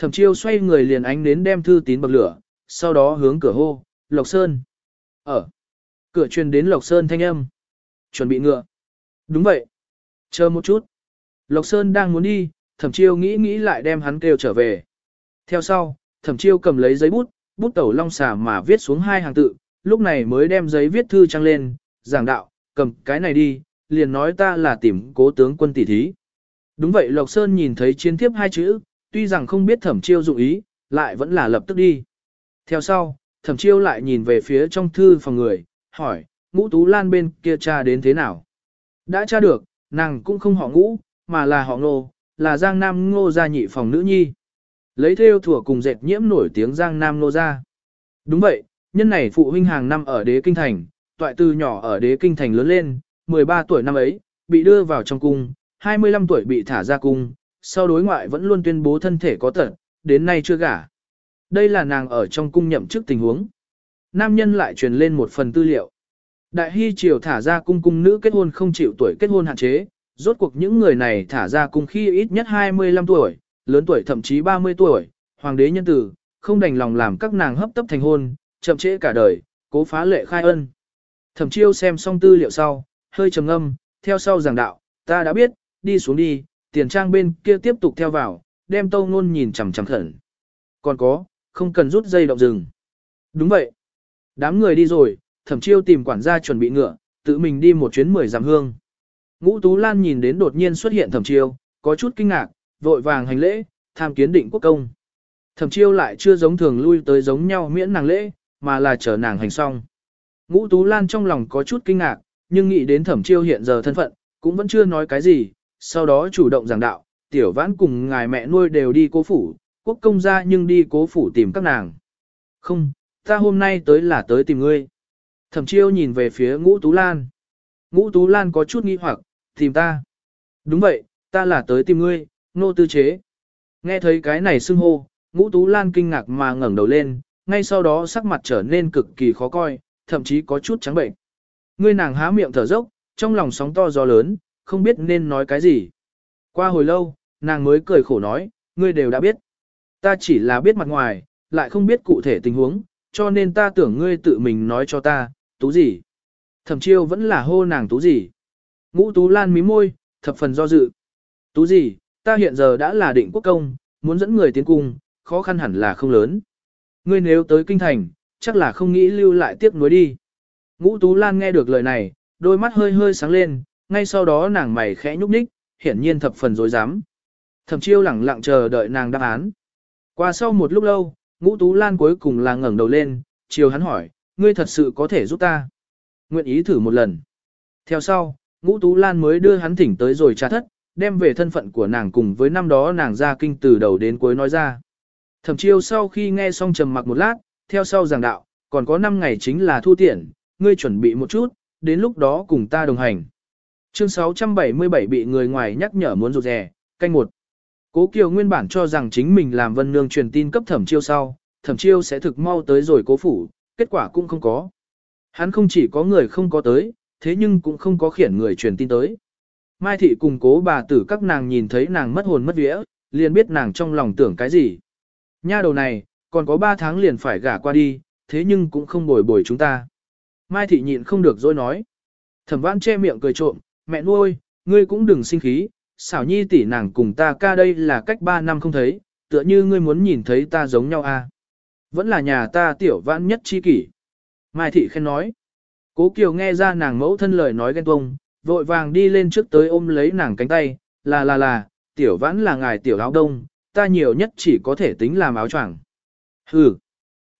Thẩm chiêu xoay người liền ánh đến đem thư tín bậc lửa, sau đó hướng cửa hô, Lộc Sơn. Ở. Cửa truyền đến Lộc Sơn thanh âm. Chuẩn bị ngựa. Đúng vậy. Chờ một chút. Lộc Sơn đang muốn đi, thẩm chiêu nghĩ nghĩ lại đem hắn kêu trở về. Theo sau, thẩm chiêu cầm lấy giấy bút, bút tẩu long xà mà viết xuống hai hàng tự, lúc này mới đem giấy viết thư trăng lên, giảng đạo, cầm cái này đi, liền nói ta là tìm cố tướng quân tỷ thí. Đúng vậy Lộc Sơn nhìn thấy chiến thiếp hai chữ, tuy rằng không biết thẩm chiêu dụng ý, lại vẫn là lập tức đi. Theo sau, thẩm chiêu lại nhìn về phía trong thư phòng người, hỏi, ngũ tú lan bên kia cha đến thế nào? Đã tra được, nàng cũng không họ ngũ, mà là họ ngô, là Giang Nam ngô gia nhị phòng nữ nhi. Lấy theo thủa cùng dệt nhiễm nổi tiếng Giang Nam ngô gia. Đúng vậy, nhân này phụ huynh hàng năm ở đế kinh thành, toại từ nhỏ ở đế kinh thành lớn lên, 13 tuổi năm ấy, bị đưa vào trong cung, 25 tuổi bị thả ra cung, sau đối ngoại vẫn luôn tuyên bố thân thể có tật, đến nay chưa gả. Đây là nàng ở trong cung nhậm chức tình huống. Nam nhân lại truyền lên một phần tư liệu. Đại hy triều thả ra cung cung nữ kết hôn không chịu tuổi kết hôn hạn chế, rốt cuộc những người này thả ra cung khi ít nhất 25 tuổi, lớn tuổi thậm chí 30 tuổi, hoàng đế nhân tử, không đành lòng làm các nàng hấp tấp thành hôn, chậm trễ cả đời, cố phá lệ khai ân. Thẩm chiêu xem xong tư liệu sau, hơi trầm ngâm, theo sau giảng đạo, ta đã biết, đi xuống đi, tiền trang bên kia tiếp tục theo vào, đem tâu ngôn nhìn chằm chằm khẩn. Còn có, không cần rút dây động rừng. Đúng vậy. Đám người đi rồi, thẩm chiêu tìm quản gia chuẩn bị ngựa, tự mình đi một chuyến mười dặm hương. Ngũ Tú Lan nhìn đến đột nhiên xuất hiện thẩm chiêu, có chút kinh ngạc, vội vàng hành lễ, tham kiến định quốc công. Thẩm chiêu lại chưa giống thường lui tới giống nhau miễn nàng lễ, mà là chờ nàng hành xong. Ngũ Tú Lan trong lòng có chút kinh ngạc, nhưng nghĩ đến thẩm chiêu hiện giờ thân phận, cũng vẫn chưa nói cái gì, sau đó chủ động giảng đạo, tiểu vãn cùng ngài mẹ nuôi đều đi cố phủ, quốc công gia nhưng đi cố phủ tìm các nàng. Không, ta hôm nay tới là tới tìm ngươi. Thẩm chiêu nhìn về phía ngũ Tú Lan. Ngũ Tú Lan có chút nghi hoặc, tìm ta. Đúng vậy, ta là tới tìm ngươi, nô tư chế. Nghe thấy cái này xưng hô, ngũ Tú Lan kinh ngạc mà ngẩng đầu lên, ngay sau đó sắc mặt trở nên cực kỳ khó coi, thậm chí có chút trắng bệnh. Ngươi nàng há miệng thở dốc, trong lòng sóng to gió lớn, không biết nên nói cái gì. Qua hồi lâu, nàng mới cười khổ nói, ngươi đều đã biết. Ta chỉ là biết mặt ngoài, lại không biết cụ thể tình huống, cho nên ta tưởng ngươi tự mình nói cho ta, tú gì. Thẩm chiêu vẫn là hô nàng tú gì. Ngũ tú lan mí môi, thập phần do dự. Tú gì, ta hiện giờ đã là định quốc công, muốn dẫn người tiến cung, khó khăn hẳn là không lớn. Ngươi nếu tới kinh thành, chắc là không nghĩ lưu lại tiếp nối đi. Ngũ tú lan nghe được lời này, đôi mắt hơi hơi sáng lên, ngay sau đó nàng mày khẽ nhúc nhích, hiển nhiên thập phần dối dám. Thẩm chiêu lẳng lặng chờ đợi nàng đáp án. Qua sau một lúc lâu, ngũ tú lan cuối cùng là ngẩng đầu lên, chiều hắn hỏi, ngươi thật sự có thể giúp ta. Nguyện ý thử một lần. Theo sau, ngũ tú lan mới đưa hắn thỉnh tới rồi trà thất, đem về thân phận của nàng cùng với năm đó nàng ra kinh từ đầu đến cuối nói ra. Thẩm chiêu sau khi nghe xong trầm mặc một lát, theo sau giảng đạo, còn có 5 ngày chính là thu tiện, ngươi chuẩn bị một chút, đến lúc đó cùng ta đồng hành. Chương 677 bị người ngoài nhắc nhở muốn rụt rè, canh một. Cố Kiều nguyên bản cho rằng chính mình làm vân nương truyền tin cấp thẩm chiêu sau, thẩm chiêu sẽ thực mau tới rồi cố phủ, kết quả cũng không có. Hắn không chỉ có người không có tới, thế nhưng cũng không có khiển người truyền tin tới. Mai thị cùng cố bà tử các nàng nhìn thấy nàng mất hồn mất vía, liền biết nàng trong lòng tưởng cái gì. Nha đầu này, còn có 3 tháng liền phải gả qua đi, thế nhưng cũng không bồi bồi chúng ta. Mai thị nhịn không được dối nói. Thẩm vãn che miệng cười trộm, mẹ nuôi, ngươi cũng đừng sinh khí, xảo nhi tỷ nàng cùng ta ca đây là cách 3 năm không thấy, tựa như ngươi muốn nhìn thấy ta giống nhau à. Vẫn là nhà ta tiểu vãn nhất chi kỷ. Mai thị khen nói. Cố Kiều nghe ra nàng mẫu thân lời nói ghen tuông, vội vàng đi lên trước tới ôm lấy nàng cánh tay, là là là, tiểu vãn là ngài tiểu áo đông, ta nhiều nhất chỉ có thể tính làm áo choàng. Hừ.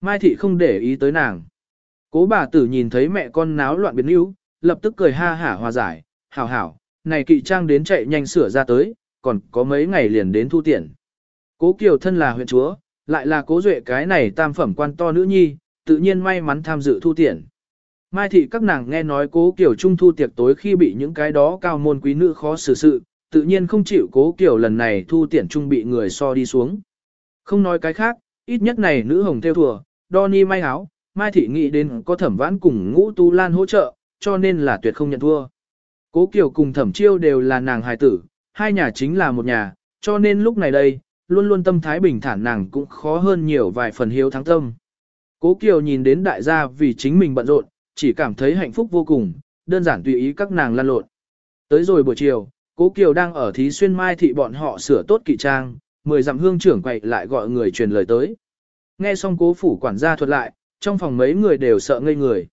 Mai thị không để ý tới nàng. Cố bà tử nhìn thấy mẹ con náo loạn biến yếu, lập tức cười ha hả hòa giải, hảo hảo, này kỵ trang đến chạy nhanh sửa ra tới, còn có mấy ngày liền đến thu tiền. Cố Kiều thân là huyện chúa, lại là cố duệ cái này tam phẩm quan to nữ nhi, tự nhiên may mắn tham dự thu tiền. Mai thị các nàng nghe nói cố Kiều trung thu tiệc tối khi bị những cái đó cao môn quý nữ khó xử sự, tự nhiên không chịu cố Kiều lần này thu tiền trung bị người so đi xuống. Không nói cái khác, ít nhất này nữ hồng theo thùa, Donny may áo, Mai Thị nghĩ đến có thẩm vãn cùng ngũ tu lan hỗ trợ, cho nên là tuyệt không nhận thua. Cố Kiều cùng thẩm chiêu đều là nàng hài tử, hai nhà chính là một nhà, cho nên lúc này đây, luôn luôn tâm thái bình thản nàng cũng khó hơn nhiều vài phần hiếu thắng tâm. Cố Kiều nhìn đến đại gia vì chính mình bận rộn, chỉ cảm thấy hạnh phúc vô cùng, đơn giản tùy ý các nàng lan lộn. Tới rồi buổi chiều, Cố Kiều đang ở thí xuyên mai thị bọn họ sửa tốt kỵ trang, mười dặm hương trưởng quậy lại gọi người truyền lời tới. Nghe xong cố phủ quản gia thuật lại, trong phòng mấy người đều sợ ngây người.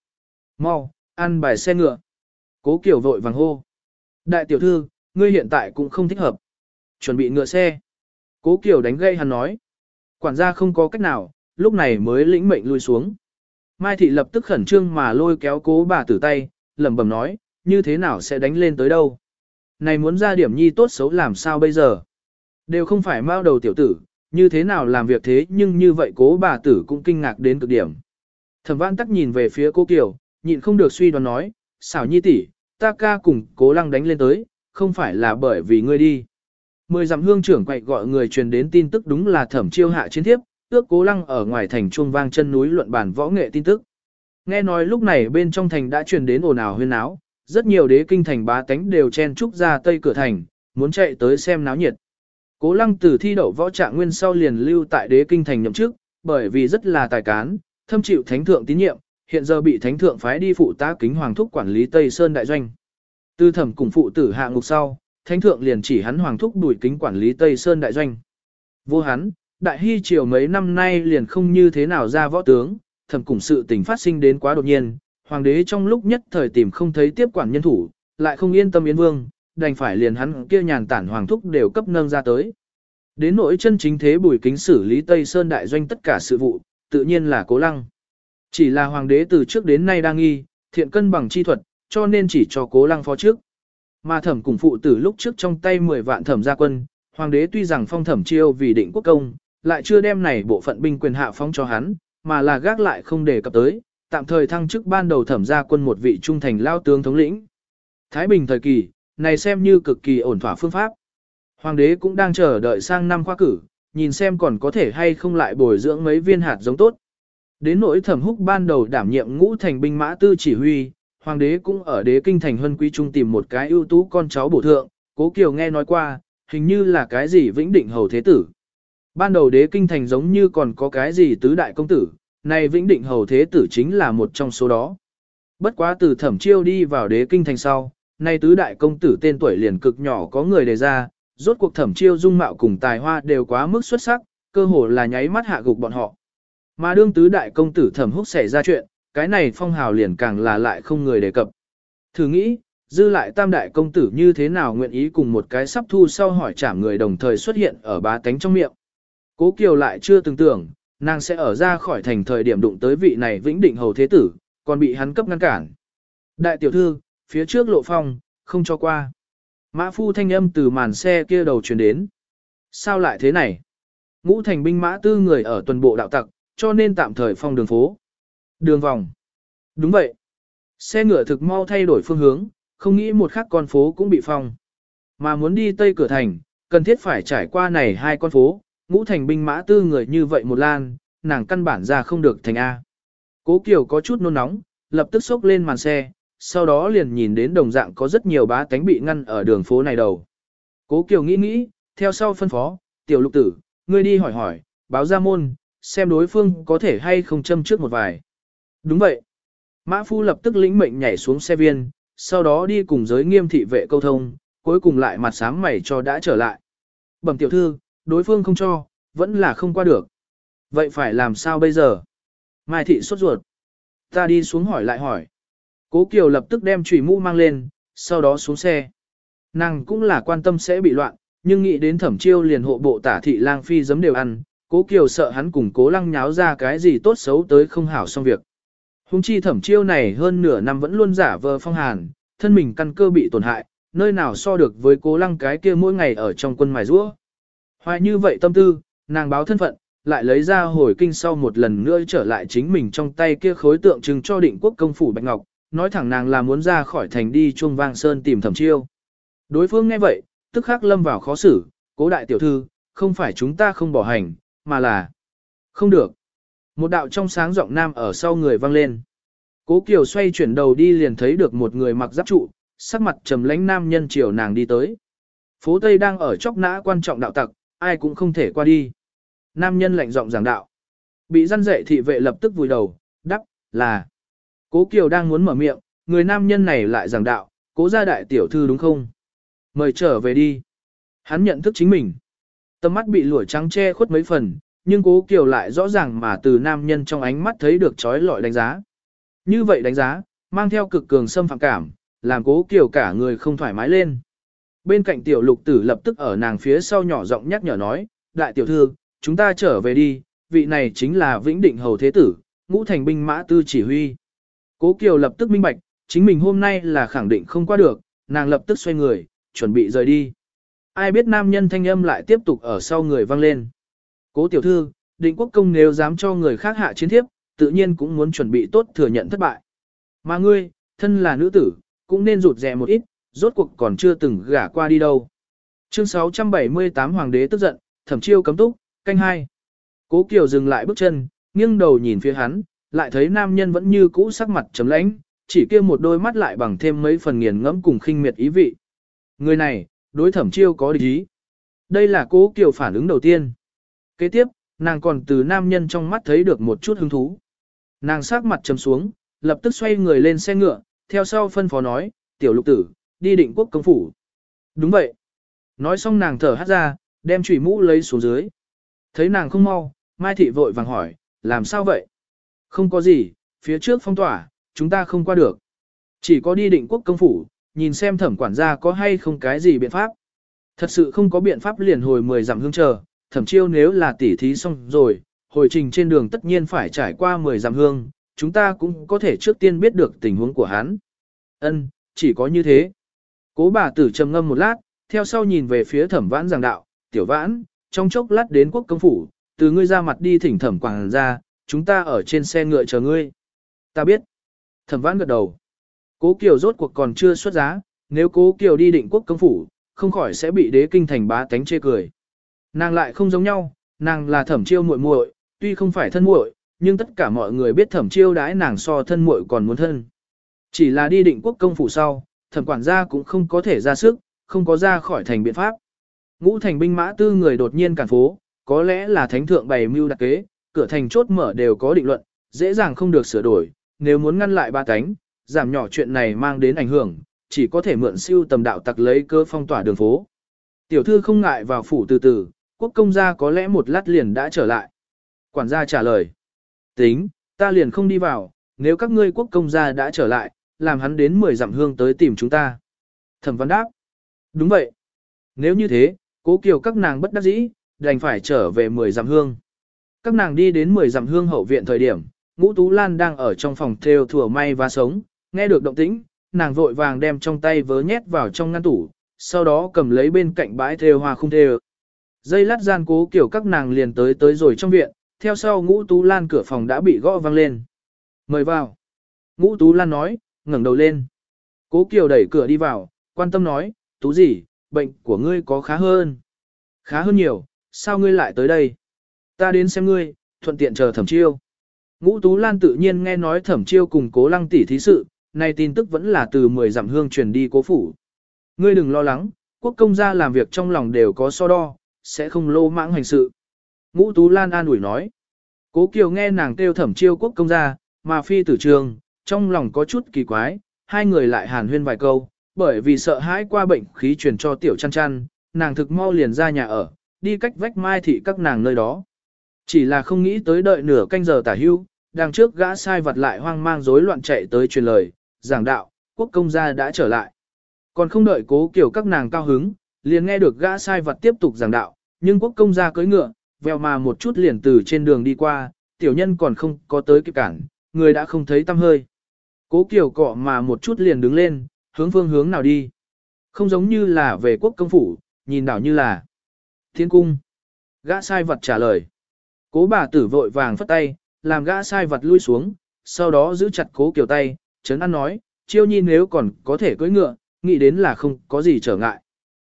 Mau, ăn bài xe ngựa. Cố Kiều vội vàng hô. Đại tiểu thư, ngươi hiện tại cũng không thích hợp. Chuẩn bị ngựa xe. Cố Kiều đánh gây hắn nói. Quản gia không có cách nào, lúc này mới lĩnh mệnh lui xuống. Mai thị lập tức khẩn trương mà lôi kéo cố bà tử tay, lẩm bẩm nói, như thế nào sẽ đánh lên tới đâu. Này muốn ra điểm nhi tốt xấu làm sao bây giờ. Đều không phải mao đầu tiểu tử, như thế nào làm việc thế nhưng như vậy cố bà tử cũng kinh ngạc đến cực điểm. Thẩm văn tắc nhìn về phía cô Kiều, nhịn không được suy đoán nói, xảo nhi tỷ, ta ca cùng cố lăng đánh lên tới, không phải là bởi vì ngươi đi. Mười dặm hương trưởng quậy gọi người truyền đến tin tức đúng là thẩm chiêu hạ chiến thiếp, ước cố lăng ở ngoài thành chuông vang chân núi luận bản võ nghệ tin tức. Nghe nói lúc này bên trong thành đã truyền đến ồn ào huyên náo, rất nhiều đế kinh thành bá tánh đều chen trúc ra tây cửa thành, muốn chạy tới xem náo nhiệt. Cố lăng từ thi đậu võ trạng nguyên sau liền lưu tại đế kinh thành nhậm chức, bởi vì rất là tài cán, thâm chịu thánh thượng tín nhiệm, hiện giờ bị thánh thượng phái đi phụ tá kính hoàng thúc quản lý Tây Sơn đại doanh. Tư thẩm cùng phụ tử hạ ngục sau, thánh thượng liền chỉ hắn hoàng thúc đuổi kính quản lý Tây Sơn đại doanh. Vô hắn, đại hy triều mấy năm nay liền không như thế nào ra võ tướng, thẩm cùng sự tình phát sinh đến quá đột nhiên, hoàng đế trong lúc nhất thời tìm không thấy tiếp quản nhân thủ, lại không yên tâm yến vương, đành phải liền hắn kia nhàn tản hoàng thúc đều cấp nâng ra tới. Đến nỗi chân chính thế bùi kính xử lý Tây Sơn đại doanh tất cả sự vụ, tự nhiên là cố lăng. Chỉ là hoàng đế từ trước đến nay đang nghi, thiện cân bằng chi thuật, cho nên chỉ cho cố lăng phó trước. Mà thẩm cùng phụ tử lúc trước trong tay 10 vạn thẩm gia quân, hoàng đế tuy rằng phong thẩm chiêu vì định quốc công, lại chưa đem này bộ phận binh quyền hạ phong cho hắn, mà là gác lại không để cập tới, tạm thời thăng chức ban đầu thẩm gia quân một vị trung thành lao tướng thống lĩnh. Thái Bình thời kỳ, này xem như cực kỳ ổn thỏa phương pháp. Hoàng đế cũng đang chờ đợi sang năm khoa cử, nhìn xem còn có thể hay không lại bồi dưỡng mấy viên hạt giống tốt. Đến nỗi thẩm húc ban đầu đảm nhiệm ngũ thành binh mã tư chỉ huy, hoàng đế cũng ở đế kinh thành hân quý trung tìm một cái ưu tú con cháu bổ thượng, cố kiều nghe nói qua, hình như là cái gì vĩnh định hầu thế tử. Ban đầu đế kinh thành giống như còn có cái gì tứ đại công tử, này vĩnh định hầu thế tử chính là một trong số đó. Bất quá từ thẩm chiêu đi vào đế kinh thành sau, nay tứ đại công tử tên tuổi liền cực nhỏ có người đề ra, rốt cuộc thẩm chiêu dung mạo cùng tài hoa đều quá mức xuất sắc, cơ hồ là nháy mắt hạ gục bọn họ. Mà đương tứ đại công tử thẩm húc xảy ra chuyện, cái này phong hào liền càng là lại không người đề cập. Thử nghĩ, dư lại tam đại công tử như thế nào nguyện ý cùng một cái sắp thu sau hỏi trả người đồng thời xuất hiện ở bá tánh trong miệng. Cố Kiều lại chưa từng tưởng, nàng sẽ ở ra khỏi thành thời điểm đụng tới vị này vĩnh định hầu thế tử, còn bị hắn cấp ngăn cản. Đại tiểu thư, phía trước lộ phong, không cho qua. Mã phu thanh âm từ màn xe kia đầu truyền đến. Sao lại thế này? Ngũ thành binh mã tư người ở tuần bộ đạo tặc, cho nên tạm thời phong đường phố. Đường vòng. Đúng vậy. Xe ngựa thực mau thay đổi phương hướng, không nghĩ một khắc con phố cũng bị phong. Mà muốn đi tây cửa thành, cần thiết phải trải qua này hai con phố, ngũ thành binh mã tư người như vậy một lan, nàng căn bản ra không được thành A. Cố Kiều có chút nôn nóng, lập tức xốc lên màn xe, sau đó liền nhìn đến đồng dạng có rất nhiều bá tánh bị ngăn ở đường phố này đầu. Cố Kiều nghĩ nghĩ, theo sau phân phó, tiểu lục tử, ngươi đi hỏi hỏi, báo ra môn, xem đối phương có thể hay không châm trước một vài. Đúng vậy. Mã Phu lập tức lĩnh mệnh nhảy xuống xe viên, sau đó đi cùng giới nghiêm thị vệ câu thông, cuối cùng lại mặt sáng mày cho đã trở lại. Bẩm tiểu thư, đối phương không cho, vẫn là không qua được. Vậy phải làm sao bây giờ? Mai thị sốt ruột. Ta đi xuống hỏi lại hỏi. Cố Kiều lập tức đem chùy mũ mang lên, sau đó xuống xe. Nàng cũng là quan tâm sẽ bị loạn, nhưng nghĩ đến thẩm chiêu liền hộ bộ tả thị lang phi giấm đều ăn, cố Kiều sợ hắn cùng cố lăng nháo ra cái gì tốt xấu tới không hảo xong việc. Hùng chi thẩm chiêu này hơn nửa năm vẫn luôn giả vờ phong hàn, thân mình căn cơ bị tổn hại, nơi nào so được với cố lăng cái kia mỗi ngày ở trong quân mài rũa. Hoài như vậy tâm tư, nàng báo thân phận, lại lấy ra hồi kinh sau một lần nữa trở lại chính mình trong tay kia khối tượng trưng cho định quốc công phủ Bạch Ngọc, nói thẳng nàng là muốn ra khỏi thành đi chuông vang sơn tìm thẩm chiêu. Đối phương nghe vậy, tức khắc lâm vào khó xử, cố đại tiểu thư, không phải chúng ta không bỏ hành, mà là không được. Một đạo trong sáng giọng nam ở sau người vang lên. Cố Kiều xoay chuyển đầu đi liền thấy được một người mặc giáp trụ, sắc mặt trầm lãnh nam nhân chiều nàng đi tới. Phố Tây đang ở chóc nã quan trọng đạo tặc, ai cũng không thể qua đi. Nam nhân lạnh giọng giảng đạo. Bị răn dậy thị vệ lập tức vùi đầu, đắc, là. Cố Kiều đang muốn mở miệng, người nam nhân này lại giảng đạo, cố gia đại tiểu thư đúng không? Mời trở về đi. Hắn nhận thức chính mình. Tầm mắt bị lụa trắng che khuất mấy phần, nhưng cố Kiều lại rõ ràng mà từ nam nhân trong ánh mắt thấy được trói lọi đánh giá. Như vậy đánh giá, mang theo cực cường xâm phạm cảm, làm cố Kiều cả người không thoải mái lên. Bên cạnh tiểu lục tử lập tức ở nàng phía sau nhỏ giọng nhắc nhở nói, đại tiểu thư, chúng ta trở về đi, vị này chính là Vĩnh Định Hầu Thế Tử, ngũ thành binh mã tư chỉ huy. Cố Kiều lập tức minh bạch, chính mình hôm nay là khẳng định không qua được, nàng lập tức xoay người, chuẩn bị rời đi. Ai biết nam nhân thanh âm lại tiếp tục ở sau người vang lên. Cố tiểu thư, định quốc công nếu dám cho người khác hạ chiến thiếp, tự nhiên cũng muốn chuẩn bị tốt thừa nhận thất bại. Mà ngươi, thân là nữ tử, cũng nên rụt rè một ít, rốt cuộc còn chưa từng gả qua đi đâu. Chương 678 Hoàng đế tức giận, thẩm chiêu cấm túc, canh hai. Cố Kiều dừng lại bước chân, nghiêng đầu nhìn phía hắn, lại thấy nam nhân vẫn như cũ sắc mặt trầm lãnh, chỉ kia một đôi mắt lại bằng thêm mấy phần nghiền ngẫm cùng khinh miệt ý vị. Người này, đối thẩm chiêu có địch ý. Đây là cố Kiều phản ứng đầu tiên. Kế tiếp, nàng còn từ nam nhân trong mắt thấy được một chút hứng thú. Nàng sát mặt trầm xuống, lập tức xoay người lên xe ngựa, theo sau phân phó nói, tiểu lục tử, đi định quốc công phủ. Đúng vậy. Nói xong nàng thở hát ra, đem chủy mũ lấy xuống dưới. Thấy nàng không mau, Mai Thị vội vàng hỏi, làm sao vậy? Không có gì, phía trước phong tỏa, chúng ta không qua được. Chỉ có đi định quốc công phủ, nhìn xem thẩm quản gia có hay không cái gì biện pháp. Thật sự không có biện pháp liền hồi 10 dặm hương chờ, thẩm chiêu nếu là tỉ thí xong rồi, hồi trình trên đường tất nhiên phải trải qua 10 dặm hương, chúng ta cũng có thể trước tiên biết được tình huống của hắn. Ân, chỉ có như thế. Cố bà tử trầm ngâm một lát, theo sau nhìn về phía thẩm vãn giảng đạo, tiểu vãn, trong chốc lát đến quốc công phủ, từ ngươi ra mặt đi thỉnh thẩm quảng ra, chúng ta ở trên xe ngựa chờ ngươi. Ta biết. Thẩm vãn gật đầu. Cố Kiều rốt cuộc còn chưa xuất giá, nếu cố Kiều đi định quốc công phủ, không khỏi sẽ bị đế kinh thành bá tánh chê cười. Nàng lại không giống nhau, nàng là thẩm chiêu muội muội, tuy không phải thân muội, nhưng tất cả mọi người biết thẩm chiêu đãi nàng so thân muội còn muốn thân. Chỉ là đi định quốc công phủ sau, thẩm quản gia cũng không có thể ra sức, không có ra khỏi thành biện pháp. Ngũ thành binh mã tư người đột nhiên cản phố, có lẽ là thánh thượng bày mưu đặc kế, cửa thành chốt mở đều có định luận, dễ dàng không được sửa đổi, nếu muốn ngăn lại ba cánh, giảm nhỏ chuyện này mang đến ảnh hưởng, chỉ có thể mượn siêu tầm đạo tặc lấy cơ phong tỏa đường phố. Tiểu thư không ngại vào phủ từ từ, quốc công gia có lẽ một lát liền đã trở lại. Quản gia trả lời. Tính, ta liền không đi vào, nếu các ngươi quốc công gia đã trở lại, làm hắn đến 10 dặm hương tới tìm chúng ta. Thẩm văn đáp. Đúng vậy. Nếu như thế, cố kiều các nàng bất đắc dĩ, đành phải trở về 10 dặm hương. Các nàng đi đến 10 dặm hương hậu viện thời điểm, ngũ tú lan đang ở trong phòng theo thừa may và sống, nghe được động tĩnh, nàng vội vàng đem trong tay vớ nhét vào trong ngăn tủ, sau đó cầm lấy bên cạnh bãi thêu hoa không thêu, Dây lát gian cố kiểu các nàng liền tới tới rồi trong viện, theo sau ngũ tú lan cửa phòng đã bị gõ vang lên. Mời vào. Ngũ tú lan nói, ngẩng đầu lên. Cố Kiều đẩy cửa đi vào, quan tâm nói, tú gì, bệnh của ngươi có khá hơn. Khá hơn nhiều, sao ngươi lại tới đây? Ta đến xem ngươi, thuận tiện chờ thẩm chiêu. Ngũ Tú Lan tự nhiên nghe nói thẩm chiêu cùng cố lăng tỷ thí sự, này tin tức vẫn là từ 10 dặm hương truyền đi cố phủ. Ngươi đừng lo lắng, quốc công gia làm việc trong lòng đều có so đo, sẽ không lô mãng hành sự. Ngũ Tú Lan an ủi nói. Cố Kiều nghe nàng kêu thẩm chiêu quốc công gia, mà phi tử trường, trong lòng có chút kỳ quái, hai người lại hàn huyên vài câu, bởi vì sợ hãi qua bệnh khí truyền cho tiểu chăn chăn, nàng thực mau liền ra nhà ở, đi cách vách mai thị các nàng nơi đó. Chỉ là không nghĩ tới đợi nửa canh giờ tả hưu, đằng trước gã sai vật lại hoang mang rối loạn chạy tới truyền lời, giảng đạo, quốc công gia đã trở lại. Còn không đợi cố kiểu các nàng cao hứng, liền nghe được gã sai vật tiếp tục giảng đạo, nhưng quốc công gia cưỡi ngựa, vèo mà một chút liền từ trên đường đi qua, tiểu nhân còn không có tới kịp cản, người đã không thấy tâm hơi. Cố Kiều cọ mà một chút liền đứng lên, hướng phương hướng nào đi. Không giống như là về quốc công phủ, nhìn đảo như là thiên cung. Gã sai vật trả lời. Cố bà tử vội vàng phất tay, làm gã sai vật lui xuống, sau đó giữ chặt cố Kiều tay, Trấn an nói, chiêu nhi nếu còn có thể cưỡi ngựa, nghĩ đến là không có gì trở ngại.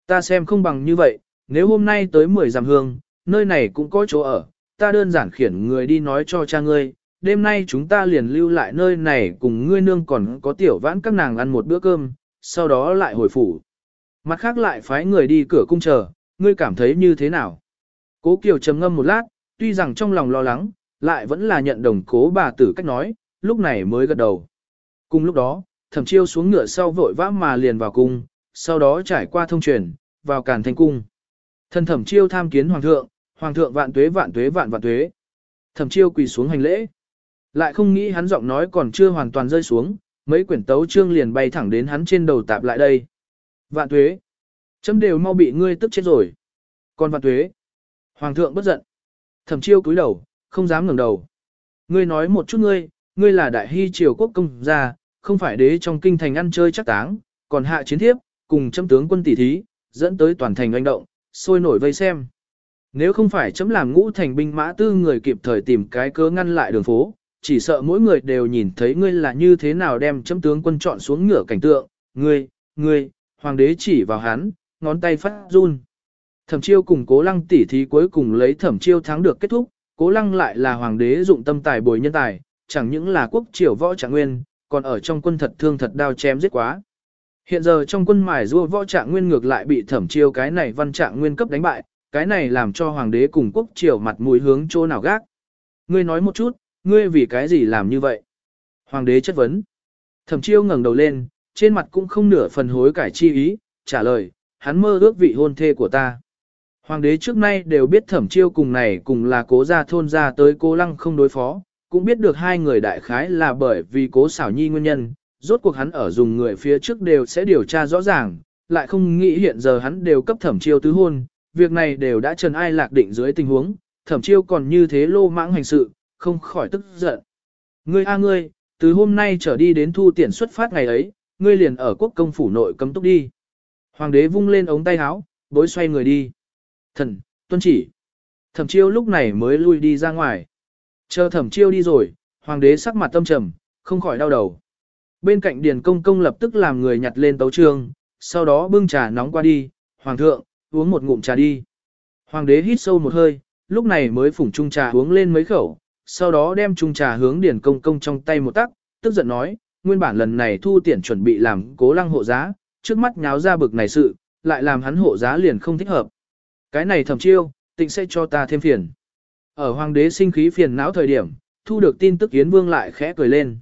Ta xem không bằng như vậy, nếu hôm nay tới 10 giảm hương, nơi này cũng có chỗ ở, ta đơn giản khiển người đi nói cho cha ngươi, đêm nay chúng ta liền lưu lại nơi này cùng ngươi nương còn có tiểu vãn các nàng ăn một bữa cơm, sau đó lại hồi phủ. Mặt khác lại phái người đi cửa cung chờ, ngươi cảm thấy như thế nào? Cố Kiều trầm ngâm một lát, tuy rằng trong lòng lo lắng, lại vẫn là nhận đồng cố bà tử cách nói, lúc này mới gật đầu. Cùng lúc đó, thẩm chiêu xuống ngựa sau vội vã mà liền vào cung, sau đó trải qua thông truyền, vào càn thanh cung. Thần thẩm chiêu tham kiến hoàng thượng, hoàng thượng vạn tuế vạn tuế vạn vạn tuế. Thẩm chiêu quỳ xuống hành lễ. Lại không nghĩ hắn giọng nói còn chưa hoàn toàn rơi xuống, mấy quyển tấu chương liền bay thẳng đến hắn trên đầu tạp lại đây. Vạn tuế. Chấm đều mau bị ngươi tức chết rồi. Còn vạn tuế. Hoàng thượng bất giận. Thẩm chiêu cúi đầu, không dám ngẩng đầu. Ngươi nói một chút ngươi, ngươi là đại hy triều quốc công gia, không phải đế trong kinh thành ăn chơi chắc táng, còn hạ chiến thiếp, cùng chấm tướng quân tỷ thí, dẫn tới toàn thành anh động, sôi nổi vây xem. Nếu không phải chấm làm ngũ thành binh mã tư người kịp thời tìm cái cớ ngăn lại đường phố, chỉ sợ mỗi người đều nhìn thấy ngươi là như thế nào đem chấm tướng quân chọn xuống ngửa cảnh tượng, ngươi, ngươi, hoàng đế chỉ vào hắn, ngón tay phát run. Thẩm chiêu cùng cố lăng tỷ thí cuối cùng lấy thẩm chiêu thắng được kết thúc, cố lăng lại là hoàng đế dụng tâm tài bồi nhân tài, chẳng những là quốc triều võ trạng nguyên, còn ở trong quân thật thương thật đao chém giết quá. Hiện giờ trong quân mài rua võ trạng nguyên ngược lại bị thẩm chiêu cái này văn trạng nguyên cấp đánh bại, cái này làm cho hoàng đế cùng quốc triều mặt mũi hướng chỗ nào gác. Ngươi nói một chút, ngươi vì cái gì làm như vậy? Hoàng đế chất vấn. Thẩm chiêu ngẩng đầu lên, trên mặt cũng không nửa phần hối cải chi ý, trả lời, hắn mơ ước vị hôn thê của ta. Hoàng đế trước nay đều biết thẩm chiêu cùng này cùng là cố gia thôn ra tới cố lăng không đối phó, cũng biết được hai người đại khái là bởi vì cố xảo nhi nguyên nhân, rốt cuộc hắn ở dùng người phía trước đều sẽ điều tra rõ ràng, lại không nghĩ hiện giờ hắn đều cấp thẩm chiêu tứ hôn, việc này đều đã trần ai lạc định dưới tình huống, thẩm chiêu còn như thế lô mãng hành sự, không khỏi tức giận. Ngươi a ngươi, từ hôm nay trở đi đến thu tiền xuất phát ngày ấy, ngươi liền ở quốc công phủ nội cấm túc đi. Hoàng đế vung lên ống tay áo, bối xoay người đi. Thần, tuân chỉ. Thẩm chiêu lúc này mới lui đi ra ngoài. Chờ thẩm chiêu đi rồi, hoàng đế sắc mặt tâm trầm, không khỏi đau đầu. Bên cạnh điền công công lập tức làm người nhặt lên tấu trương, sau đó bưng trà nóng qua đi, hoàng thượng, uống một ngụm trà đi. Hoàng đế hít sâu một hơi, lúc này mới phủng chung trà uống lên mấy khẩu, sau đó đem chung trà hướng điền công công trong tay một tắc, tức giận nói, nguyên bản lần này thu tiền chuẩn bị làm cố lăng hộ giá, trước mắt nháo ra bực này sự, lại làm hắn hộ giá liền không thích hợp. Cái này thẩm chiêu, tịnh sẽ cho ta thêm phiền. Ở hoàng đế sinh khí phiền não thời điểm, thu được tin tức Yến Vương lại khẽ cười lên.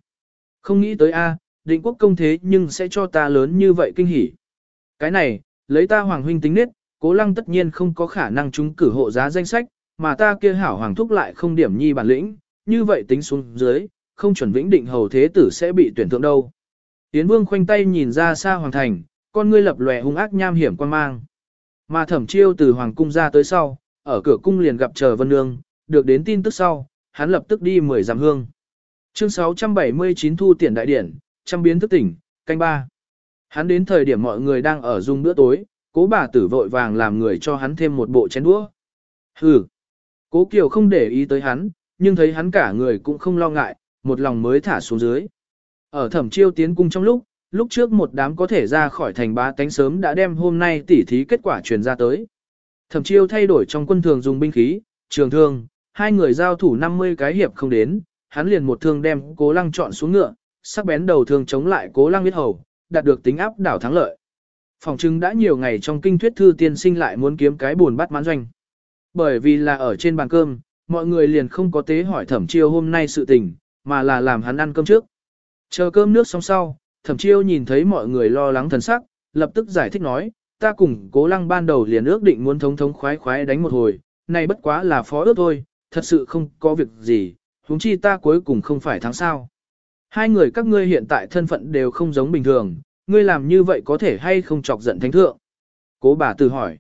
Không nghĩ tới a, định quốc công thế nhưng sẽ cho ta lớn như vậy kinh hỉ. Cái này, lấy ta hoàng huynh tính nết, cố lăng tất nhiên không có khả năng trúng cử hộ giá danh sách, mà ta kia hảo hoàng thúc lại không điểm nhi bản lĩnh, như vậy tính xuống dưới, không chuẩn vĩnh định hầu thế tử sẽ bị tuyển thượng đâu. Yến Vương khoanh tay nhìn ra xa hoàng thành, con ngươi lập lòe hung ác nham hiểm quan mang. Mà thẩm chiêu từ hoàng cung ra tới sau, ở cửa cung liền gặp chờ Vân Nương, được đến tin tức sau, hắn lập tức đi mười giảm hương. Chương 679 thu tiền đại điển, trăm biến thức tỉnh, canh ba. Hắn đến thời điểm mọi người đang ở dung bữa tối, cố bà tử vội vàng làm người cho hắn thêm một bộ chén đũa. Hừ. Cố Kiều không để ý tới hắn, nhưng thấy hắn cả người cũng không lo ngại, một lòng mới thả xuống dưới. Ở thẩm chiêu tiến cung trong lúc, lúc trước một đám có thể ra khỏi thành bá tánh sớm đã đem hôm nay tỉ thí kết quả truyền ra tới. Thẩm chiêu thay đổi trong quân thường dùng binh khí, trường thương, hai người giao thủ 50 cái hiệp không đến, hắn liền một thương đem cố lăng chọn xuống ngựa, sắc bén đầu thương chống lại cố lăng biết hầu, đạt được tính áp đảo thắng lợi. Phòng chứng đã nhiều ngày trong kinh thuyết thư tiên sinh lại muốn kiếm cái buồn bắt mãn doanh. Bởi vì là ở trên bàn cơm, mọi người liền không có tế hỏi thẩm chiêu hôm nay sự tình, mà là làm hắn ăn cơm trước. Chờ cơm nước xong sau, thẩm chiêu nhìn thấy mọi người lo lắng thần sắc, lập tức giải thích nói, ta cùng cố lăng ban đầu liền ước định muốn thống thống khoái khoái đánh một hồi, này bất quá là phó ước thôi, thật sự không có việc gì, huống chi ta cuối cùng không phải thắng sao. Hai người các ngươi hiện tại thân phận đều không giống bình thường, ngươi làm như vậy có thể hay không chọc giận thánh thượng? Cố bà từ hỏi.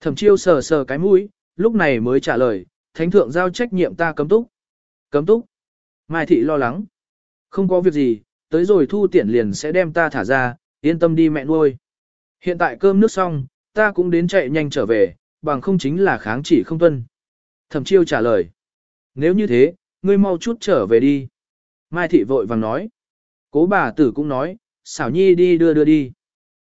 Thẩm chiêu sờ sờ cái mũi, lúc này mới trả lời, thánh thượng giao trách nhiệm ta cấm túc. Cấm túc. Mai thị lo lắng. Không có việc gì, tới rồi thu tiện liền sẽ đem ta thả ra, yên tâm đi mẹ nuôi. Hiện tại cơm nước xong, ta cũng đến chạy nhanh trở về, bằng không chính là kháng chỉ không tuân. Thẩm chiêu trả lời. Nếu như thế, ngươi mau chút trở về đi. Mai thị vội vàng nói. Cố bà tử cũng nói, xảo nhi đi đưa đưa đi.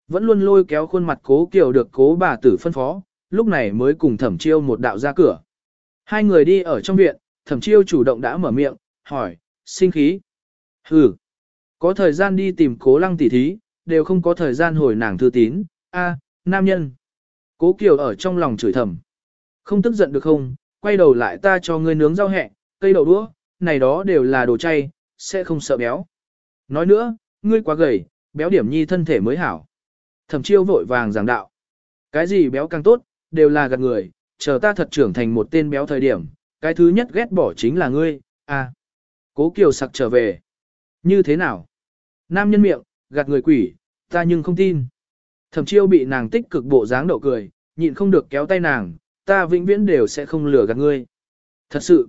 Vẫn luôn lôi kéo khuôn mặt cố kiều được cố bà tử phân phó, lúc này mới cùng thẩm chiêu một đạo ra cửa. Hai người đi ở trong viện, thẩm chiêu chủ động đã mở miệng, hỏi, sinh khí. Ừ, có thời gian đi tìm cố lăng tỉ thí, đều không có thời gian hồi nàng thư tín, a nam nhân. Cố kiều ở trong lòng chửi thầm. Không tức giận được không, quay đầu lại ta cho ngươi nướng rau hẹ, cây đậu đũa, này đó đều là đồ chay, sẽ không sợ béo. Nói nữa, ngươi quá gầy, béo điểm nhi thân thể mới hảo. Thẩm chiêu vội vàng giảng đạo. Cái gì béo càng tốt, đều là gạt người, chờ ta thật trưởng thành một tên béo thời điểm, cái thứ nhất ghét bỏ chính là ngươi, à. Cố Kiều sặc trở về. Như thế nào? Nam nhân miệng, gạt người quỷ, ta nhưng không tin. Thẩm chiêu bị nàng tích cực bộ dáng đậu cười, nhịn không được kéo tay nàng, ta vĩnh viễn đều sẽ không lừa gạt ngươi. Thật sự,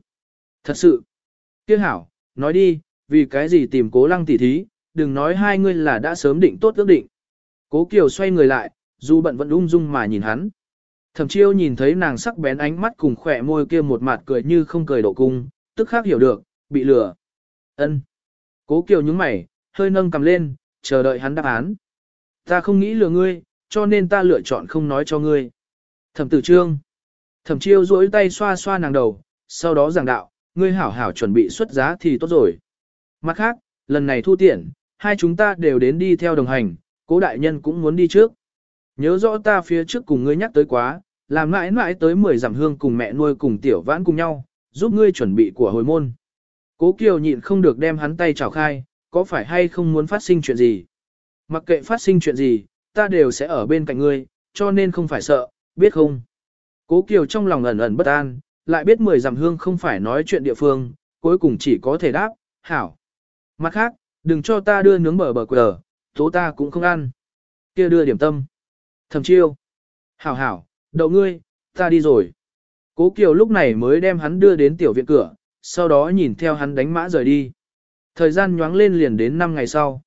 thật sự. Tiếc hảo, nói đi, vì cái gì tìm cố lăng tỉ thí, đừng nói hai ngươi là đã sớm định tốt ước định. Cố Kiều xoay người lại, dù bận vẫn ung dung mà nhìn hắn. Thẩm chiêu nhìn thấy nàng sắc bén ánh mắt cùng khỏe môi kia một mặt cười như không cười độ cung, tức khác hiểu được, bị lừa. ân Cố Kiều nhúng mày, hơi nâng cầm lên, chờ đợi hắn đáp án. Ta không nghĩ lừa ngươi, cho nên ta lựa chọn không nói cho ngươi. Thẩm tử trương. Thẩm chiêu duỗi tay xoa xoa nàng đầu, sau đó giảng đạo, ngươi hảo hảo chuẩn bị xuất giá thì tốt rồi. Mặt khác, lần này thu tiền, hai chúng ta đều đến đi theo đồng hành, cố đại nhân cũng muốn đi trước. Nhớ rõ ta phía trước cùng ngươi nhắc tới quá, làm mãi mãi tới 10 giảm hương cùng mẹ nuôi cùng tiểu vãn cùng nhau, giúp ngươi chuẩn bị của hồi môn. Cố Kiều nhịn không được đem hắn tay chào khai, có phải hay không muốn phát sinh chuyện gì? Mặc kệ phát sinh chuyện gì, ta đều sẽ ở bên cạnh ngươi, cho nên không phải sợ, biết không? Cố Kiều trong lòng ẩn ẩn bất an, lại biết mười dặm hương không phải nói chuyện địa phương, cuối cùng chỉ có thể đáp, hảo. Mặt khác, đừng cho ta đưa nướng bờ bờ quờ, tố ta cũng không ăn. kia đưa điểm tâm. thầm chiêu. Hảo hảo, đậu ngươi, ta đi rồi. Cố Kiều lúc này mới đem hắn đưa đến tiểu viện cửa, sau đó nhìn theo hắn đánh mã rời đi. Thời gian nhoáng lên liền đến 5 ngày sau.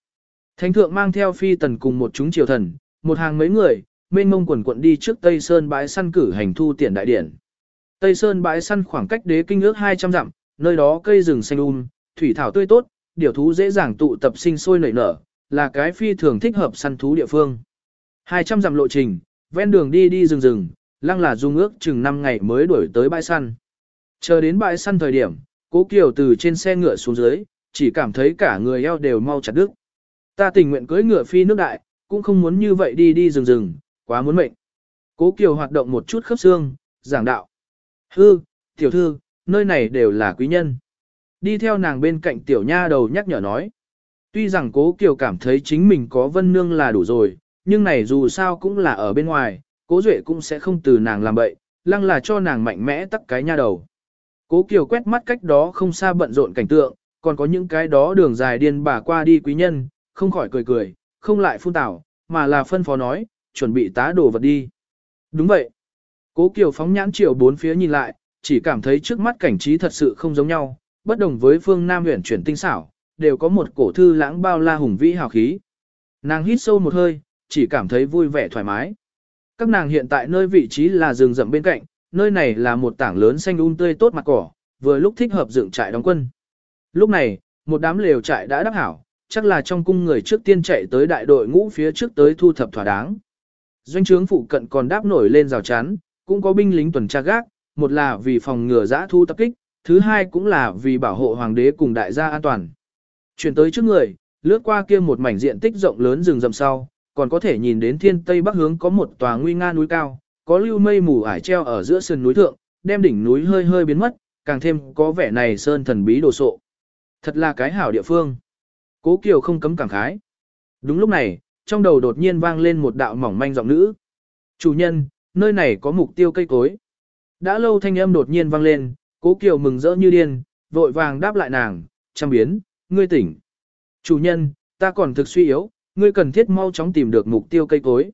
Thánh thượng mang theo phi tần cùng một chúng triều thần, một hàng mấy người, mênh mông quần quận đi trước Tây Sơn bãi săn cử hành thu tiền đại điển. Tây Sơn bãi săn khoảng cách đế kinh ước 200 dặm, nơi đó cây rừng xanh um, thủy thảo tươi tốt, điều thú dễ dàng tụ tập sinh sôi nảy nở, là cái phi thường thích hợp săn thú địa phương. 200 dặm lộ trình, ven đường đi đi rừng rừng, lăng là dung ước chừng 5 ngày mới đuổi tới bãi săn. Chờ đến bãi săn thời điểm, cố Kiều từ trên xe ngựa xuống dưới, chỉ cảm thấy cả người eo đều mau chặt đứt. Ta tình nguyện cưỡi ngựa phi nước đại, cũng không muốn như vậy đi đi rừng rừng, quá muốn mệnh. Cố Kiều hoạt động một chút khớp xương, giảng đạo. Hư, tiểu thư, nơi này đều là quý nhân. Đi theo nàng bên cạnh tiểu nha đầu nhắc nhở nói. Tuy rằng cố Kiều cảm thấy chính mình có vân nương là đủ rồi, nhưng này dù sao cũng là ở bên ngoài, cố duệ cũng sẽ không từ nàng làm bậy, lăng là cho nàng mạnh mẽ tắt cái nha đầu. Cố Kiều quét mắt cách đó không xa bận rộn cảnh tượng, còn có những cái đó đường dài điên bà qua đi quý nhân, không khỏi cười cười, không lại phun tảo, mà là phân phó nói, chuẩn bị tá đồ vật đi. Đúng vậy. Cố Kiều phóng nhãn chiều bốn phía nhìn lại, chỉ cảm thấy trước mắt cảnh trí thật sự không giống nhau, bất đồng với phương Nam huyện chuyển tinh xảo, đều có một cổ thư lãng bao la hùng vĩ hào khí. Nàng hít sâu một hơi, chỉ cảm thấy vui vẻ thoải mái. Các nàng hiện tại nơi vị trí là rừng rậm bên cạnh, nơi này là một tảng lớn xanh um tươi tốt mặt cỏ, vừa lúc thích hợp dựng trại đóng quân. Lúc này, một đám lều trại đã đắp hảo, chắc là trong cung người trước tiên chạy tới đại đội ngũ phía trước tới thu thập thỏa đáng. Doanh trướng phụ cận còn đáp nổi lên rào chắn, cũng có binh lính tuần tra gác, một là vì phòng ngừa giã thu tập kích, thứ hai cũng là vì bảo hộ hoàng đế cùng đại gia an toàn. Chuyển tới trước người, lướt qua kia một mảnh diện tích rộng lớn rừng rậm sau, còn có thể nhìn đến thiên tây bắc hướng có một tòa nguy nga núi cao, có lưu mây mù ải treo ở giữa sườn núi thượng, đem đỉnh núi hơi hơi biến mất, càng thêm có vẻ này sơn thần bí đồ sộ. Thật là cái hảo địa phương. Cố Kiều không cấm cảm khái. Đúng lúc này, trong đầu đột nhiên vang lên một đạo mỏng manh giọng nữ. Chủ nhân, nơi này có mục tiêu cây cối. Đã lâu thanh âm đột nhiên vang lên, Cố Kiều mừng rỡ như điên, vội vàng đáp lại nàng, chăm biến, ngươi tỉnh. Chủ nhân, ta còn thực suy yếu, ngươi cần thiết mau chóng tìm được mục tiêu cây cối.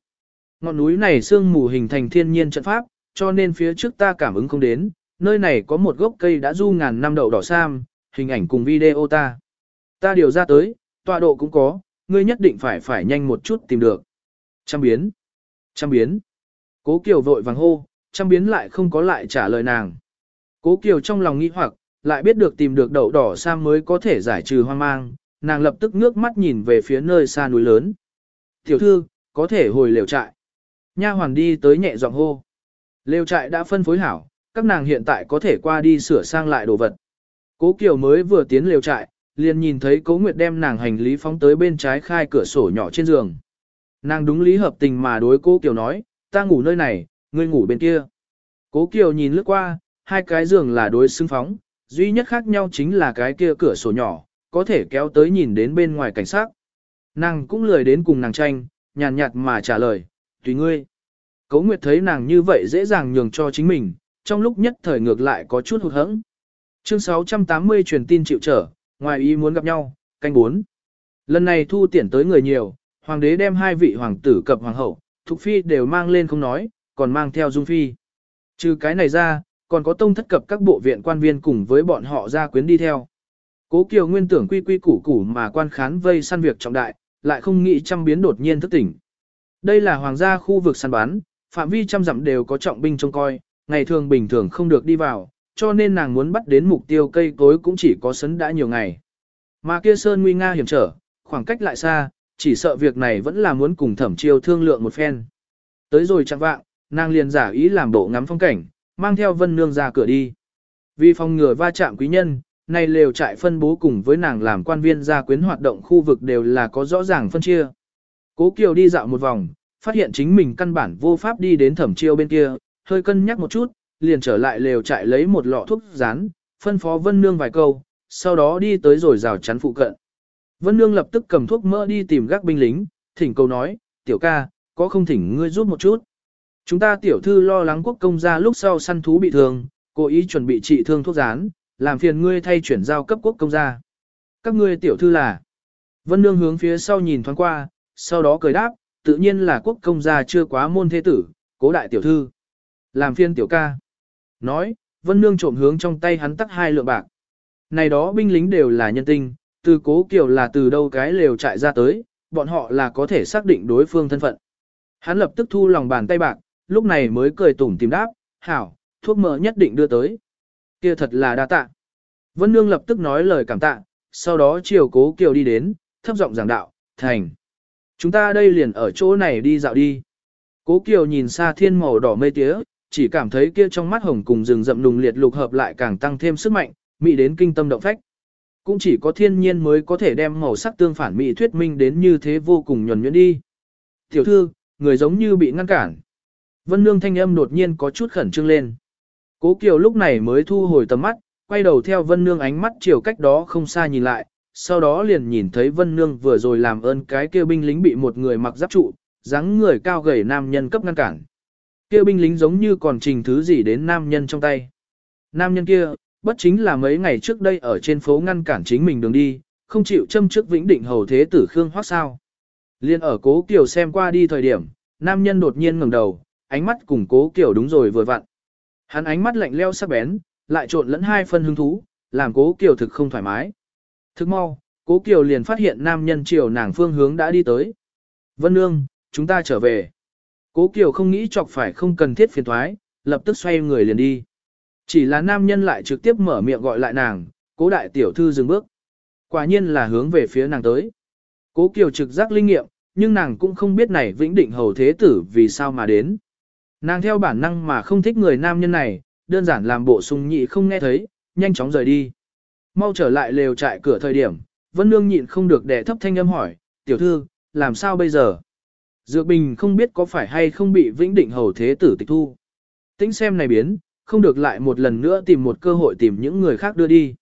Ngọn núi này sương mù hình thành thiên nhiên trận pháp, cho nên phía trước ta cảm ứng không đến, nơi này có một gốc cây đã du ngàn năm đậu đỏ sam, hình ảnh cùng video ta. Ta điều ra tới, tọa độ cũng có, ngươi nhất định phải phải nhanh một chút tìm được. Trăm biến. Trăm biến. Cố Kiều vội vàng hô, trăm biến lại không có lại trả lời nàng. Cố Kiều trong lòng nghĩ hoặc, lại biết được tìm được đậu đỏ sam mới có thể giải trừ hoang mang, nàng lập tức ngước mắt nhìn về phía nơi xa núi lớn. Tiểu thư, có thể hồi lều trại. Nha hoàn đi tới nhẹ giọng hô. Lều trại đã phân phối hảo, các nàng hiện tại có thể qua đi sửa sang lại đồ vật. Cố Kiều mới vừa tiến lều trại, liền nhìn thấy Cố Nguyệt đem nàng hành lý phóng tới bên trái khai cửa sổ nhỏ trên giường. Nàng đúng lý hợp tình mà đối Cố Kiều nói, ta ngủ nơi này, ngươi ngủ bên kia. Cố Kiều nhìn lướt qua, hai cái giường là đối xứng phóng, duy nhất khác nhau chính là cái kia cửa sổ nhỏ, có thể kéo tới nhìn đến bên ngoài cảnh sát. Nàng cũng lười đến cùng nàng tranh, nhàn nhạt mà trả lời, tùy ngươi. Cố Nguyệt thấy nàng như vậy dễ dàng nhường cho chính mình, trong lúc nhất thời ngược lại có chút hụt hẫng. Chương 680 truyền tin chịu trở, ngoài ý muốn gặp nhau, canh bốn. Lần này thu tiền tới người nhiều, hoàng đế đem hai vị hoàng tử cập hoàng hậu, Thục Phi đều mang lên không nói, còn mang theo Dung Phi. Trừ cái này ra, còn có tông thất cập các bộ viện quan viên cùng với bọn họ ra quyến đi theo. Cố Kiều nguyên tưởng quy quy củ củ mà quan khán vây săn việc trọng đại, lại không nghĩ trăm biến đột nhiên thức tỉnh. Đây là hoàng gia khu vực săn bắn, phạm vi trăm dặm đều có trọng binh trông coi, ngày thường bình thường không được đi vào, cho nên nàng muốn bắt đến mục tiêu cây cối cũng chỉ có sấn đã nhiều ngày. Mà kia sơn nguy nga hiểm trở, khoảng cách lại xa, chỉ sợ việc này vẫn là muốn cùng thẩm chiêu thương lượng một phen. Tới rồi chẳng vạng, nàng liền giả ý làm bộ ngắm phong cảnh, mang theo vân nương ra cửa đi. Vì phòng ngừa va chạm quý nhân, nay lều trại phân bố cùng với nàng làm quan viên gia quyến hoạt động khu vực đều là có rõ ràng phân chia. Cố Kiều đi dạo một vòng, phát hiện chính mình căn bản vô pháp đi đến thẩm chiêu bên kia, hơi cân nhắc một chút, liền trở lại lều trại lấy một lọ thuốc rán, phân phó Vân Nương vài câu, sau đó đi tới rồi rào chắn phụ cận. Vân Nương lập tức cầm thuốc mỡ đi tìm gác binh lính, thỉnh cầu nói, tiểu ca, có không thỉnh ngươi giúp một chút. Chúng ta tiểu thư lo lắng quốc công gia lúc sau săn thú bị thương, cố ý chuẩn bị trị thương thuốc rán, làm phiền ngươi thay chuyển giao cấp quốc công gia. Các ngươi tiểu thư là. Vân Nương hướng phía sau nhìn thoáng qua, sau đó cười đáp, tự nhiên là quốc công gia chưa quá môn thế tử, cố đại tiểu thư. Làm phiên tiểu ca. Nói, Vân Nương trộm hướng trong tay hắn tắt hai lượng bạc. Này đó binh lính đều là nhân tinh, từ cố kiều là từ đâu cái lều trại ra tới, bọn họ là có thể xác định đối phương thân phận. Hắn lập tức thu lòng bàn tay bạc, lúc này mới cười tủm tìm đáp, hảo, thuốc mỡ nhất định đưa tới. Kia thật là đa tạ. Vân Nương lập tức nói lời cảm tạ, sau đó chiều cố kiều đi đến, thấp giọng giảng đạo, thành. Chúng ta đây liền ở chỗ này đi dạo đi. Cố kiều nhìn xa thiên màu đỏ mây tía, chỉ cảm thấy kia trong mắt hồng cùng rừng rậm nùng liệt lục hợp lại càng tăng thêm sức mạnh, mỹ đến kinh tâm động phách. Cũng chỉ có thiên nhiên mới có thể đem màu sắc tương phản mỹ thuyết minh đến như thế vô cùng nhuần nhuyễn đi. Tiểu thư, người giống như bị ngăn cản. Vân Nương thanh âm đột nhiên có chút khẩn trương lên. Cố Kiều lúc này mới thu hồi tầm mắt, quay đầu theo Vân Nương ánh mắt chiều cách đó không xa nhìn lại, sau đó liền nhìn thấy Vân Nương vừa rồi làm ơn cái kia binh lính bị một người mặc giáp trụ, dáng người cao gầy nam nhân cấp ngăn cản. Kia binh lính giống như còn trình thứ gì đến nam nhân trong tay. Nam nhân kia, bất chính là mấy ngày trước đây ở trên phố ngăn cản chính mình đường đi, không chịu châm trước vĩnh định hầu thế tử Khương Hoác sao. Liên ở cố Kiều xem qua đi thời điểm, nam nhân đột nhiên ngẩng đầu, ánh mắt cùng cố Kiều đúng rồi vừa vặn. Hắn ánh mắt lạnh leo sắc bén, lại trộn lẫn hai phân hứng thú, làm cố Kiều thực không thoải mái. Thức mau, cố Kiều liền phát hiện nam nhân chiều nàng phương hướng đã đi tới. Vân Nương, chúng ta trở về. Cố Kiều không nghĩ chọc phải không cần thiết phiền thoái, lập tức xoay người liền đi. Chỉ là nam nhân lại trực tiếp mở miệng gọi lại nàng, cố đại tiểu thư dừng bước. Quả nhiên là hướng về phía nàng tới. Cố Kiều trực giác linh nghiệm, nhưng nàng cũng không biết này vĩnh định hầu thế tử vì sao mà đến. Nàng theo bản năng mà không thích người nam nhân này, đơn giản làm bộ sung nhị không nghe thấy, nhanh chóng rời đi. Mau trở lại lều trại cửa thời điểm, Vân Nương nhịn không được đè thấp thanh âm hỏi, tiểu thư, làm sao bây giờ? Dược bình không biết có phải hay không bị vĩnh định hầu thế tử tịch thu. Tính xem này biến, không được lại một lần nữa tìm một cơ hội tìm những người khác đưa đi.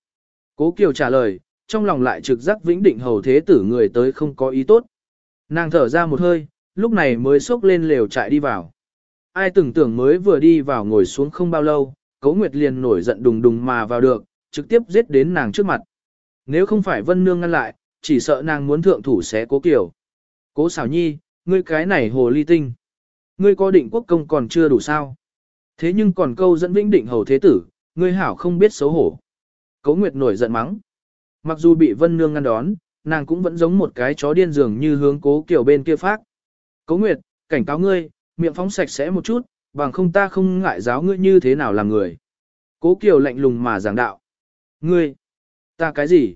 Cố Kiều trả lời, trong lòng lại trực giác vĩnh định hầu thế tử người tới không có ý tốt. Nàng thở ra một hơi, lúc này mới xốc lên lều chạy đi vào. Ai tưởng tưởng mới vừa đi vào ngồi xuống không bao lâu, Cố Nguyệt liền nổi giận đùng đùng mà vào được, trực tiếp giết đến nàng trước mặt. Nếu không phải Vân Nương ngăn lại, chỉ sợ nàng muốn thượng thủ sẽ Cố Kiều. Cố xảo nhi, ngươi cái này hồ ly tinh. Ngươi có định quốc công còn chưa đủ sao. Thế nhưng còn câu dẫn vĩnh định hầu thế tử, ngươi hảo không biết xấu hổ. Cấu Nguyệt nổi giận mắng. Mặc dù bị Vân Nương ngăn đón, nàng cũng vẫn giống một cái chó điên dường như hướng cố kiểu bên kia phát. Cấu Nguyệt, cảnh cáo ngươi, miệng phóng sạch sẽ một chút, bằng không ta không ngại giáo ngươi như thế nào làm người. Cố Kiều lạnh lùng mà giảng đạo. Ngươi, ta cái gì?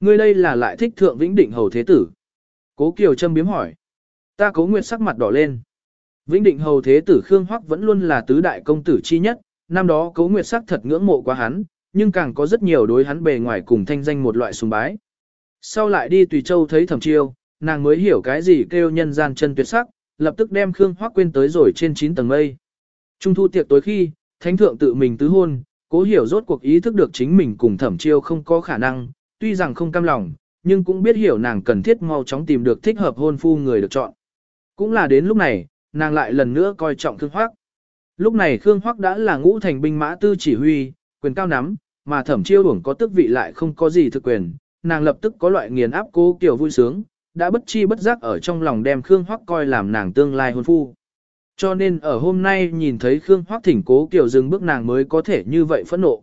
Ngươi đây là lại thích thượng vĩnh định hầu thế tử. Cố Kiều châm biếm hỏi. Ta cố nguyệt sắc mặt đỏ lên. Vĩnh định hầu thế tử Khương Hoắc vẫn luôn là tứ đại công tử chi nhất, năm đó cố nguyệt sắc thật ngưỡng mộ quá hắn, nhưng càng có rất nhiều đối hắn bề ngoài cùng thanh danh một loại sùng bái. Sau lại đi Tùy Châu thấy thẩm chiêu, nàng mới hiểu cái gì kêu nhân gian chân tuyệt sắc, lập tức đem Khương Hoắc quên tới rồi trên 9 tầng mây. Trung thu tiệc tối khi, thánh thượng tự mình tứ hôn, cố hiểu rốt cuộc ý thức được chính mình cùng thẩm chiêu không có khả năng, tuy rằng không cam lòng, nhưng cũng biết hiểu nàng cần thiết mau chóng tìm được thích hợp hôn phu người được chọn. Cũng là đến lúc này, nàng lại lần nữa coi trọng Khương Hoắc. Lúc này Khương Hoắc đã là ngũ thành binh mã tư chỉ huy, quyền cao nắm, mà thẩm chiêu uổng có tước vị lại không có gì thực quyền, nàng lập tức có loại nghiền áp cố kiểu vui sướng, đã bất chi bất giác ở trong lòng đem Khương Hoắc coi làm nàng tương lai hôn phu. Cho nên ở hôm nay nhìn thấy Khương Hoắc thỉnh cố kiểu dừng bước nàng mới có thể như vậy phẫn nộ.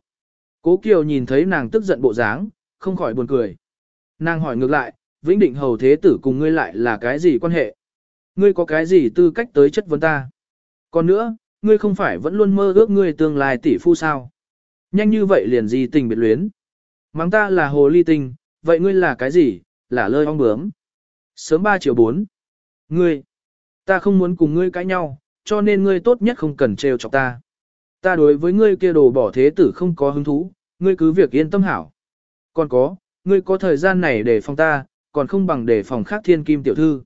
Cố Kiều nhìn thấy nàng tức giận bộ dáng, không khỏi buồn cười. Nàng hỏi ngược lại, Vĩnh Định Hầu Thế Tử cùng ngươi lại là cái gì quan hệ? Ngươi có cái gì tư cách tới chất vấn ta? Còn nữa, ngươi không phải vẫn luôn mơ ước ngươi tương lai tỷ phu sao? Nhanh như vậy liền gì tình biệt luyến? Mắng ta là hồ ly tinh, vậy ngươi là cái gì? Là lơi ong bướm. Sớm 3 triệu 4. Ngươi, ta không muốn cùng ngươi cãi nhau, cho nên ngươi tốt nhất không cần trêu chọc ta. Ta đối với ngươi kia đồ bỏ thế tử không có hứng thú, ngươi cứ việc yên tâm hảo. Còn có, ngươi có thời gian này để phòng ta, còn không bằng để phòng khác thiên kim tiểu thư.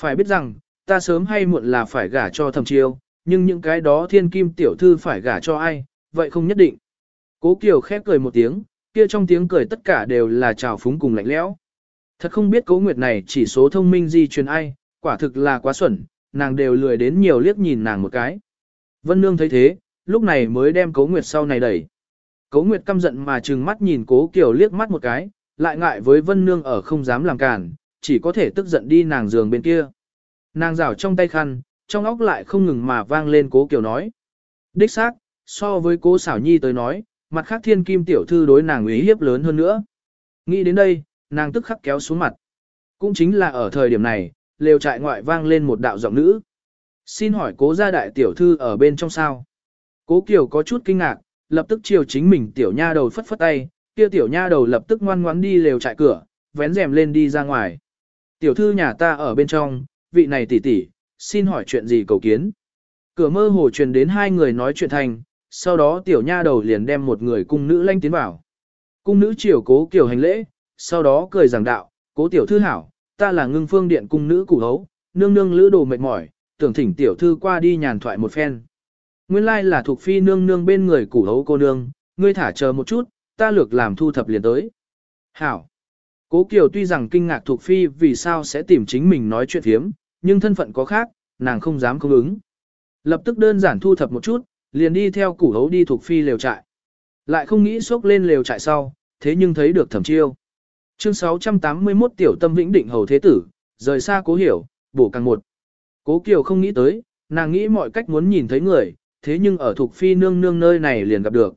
Phải biết rằng, ta sớm hay muộn là phải gả cho thầm chiêu, nhưng những cái đó thiên kim tiểu thư phải gả cho ai, vậy không nhất định. Cố Kiều khép cười một tiếng, kia trong tiếng cười tất cả đều là trào phúng cùng lạnh lẽo. Thật không biết cố nguyệt này chỉ số thông minh di truyền ai, quả thực là quá xuẩn, nàng đều lười đến nhiều liếc nhìn nàng một cái. Vân Nương thấy thế, lúc này mới đem cố nguyệt sau này đẩy. Cố nguyệt căm giận mà trừng mắt nhìn cố Kiều liếc mắt một cái, lại ngại với Vân Nương ở không dám làm cản, chỉ có thể tức giận đi nàng giường bên kia. Nàng rảo trong tay khăn, trong óc lại không ngừng mà vang lên cố Kiều nói. Đích xác, so với cố xảo nhi tới nói, mặt khác thiên kim tiểu thư đối nàng ý hiếp lớn hơn nữa. Nghĩ đến đây, nàng tức khắc kéo xuống mặt. Cũng chính là ở thời điểm này, lều trại ngoại vang lên một đạo giọng nữ. Xin hỏi cố gia đại tiểu thư ở bên trong sao? Cố Kiều có chút kinh ngạc, lập tức chiều chính mình tiểu nha đầu phất phất tay, kia tiểu nha đầu lập tức ngoan ngoãn đi lều trại cửa, vén rèm lên đi ra ngoài. Tiểu thư nhà ta ở bên trong, vị này tỷ tỷ, xin hỏi chuyện gì cầu kiến. Cửa mơ hồ truyền đến hai người nói chuyện thành, sau đó tiểu nha đầu liền đem một người cung nữ lanh tiến vào. Cung nữ chiều cố kiểu hành lễ, sau đó cười giảng đạo, cố tiểu thư hảo, ta là ngưng phương điện cung nữ củ hấu, nương nương lữ đồ mệt mỏi, tưởng thỉnh tiểu thư qua đi nhàn thoại một phen. Nguyên lai là thuộc phi nương nương bên người củ hấu cô nương, ngươi thả chờ một chút, ta lược làm thu thập liền tới. Hảo. Cố Kiều tuy rằng kinh ngạc thuộc phi vì sao sẽ tìm chính mình nói chuyện thiếm, nhưng thân phận có khác, nàng không dám không ứng. Lập tức đơn giản thu thập một chút, liền đi theo củ hấu đi thuộc phi lều trại. Lại không nghĩ xốc lên lều trại sau, thế nhưng thấy được thẩm chiêu. Chương 681 tiểu tâm vĩnh định hầu thế tử, rời xa cố hiểu, bổ càng một. Cố Kiều không nghĩ tới, nàng nghĩ mọi cách muốn nhìn thấy người, thế nhưng ở thuộc phi nương nương nơi này liền gặp được.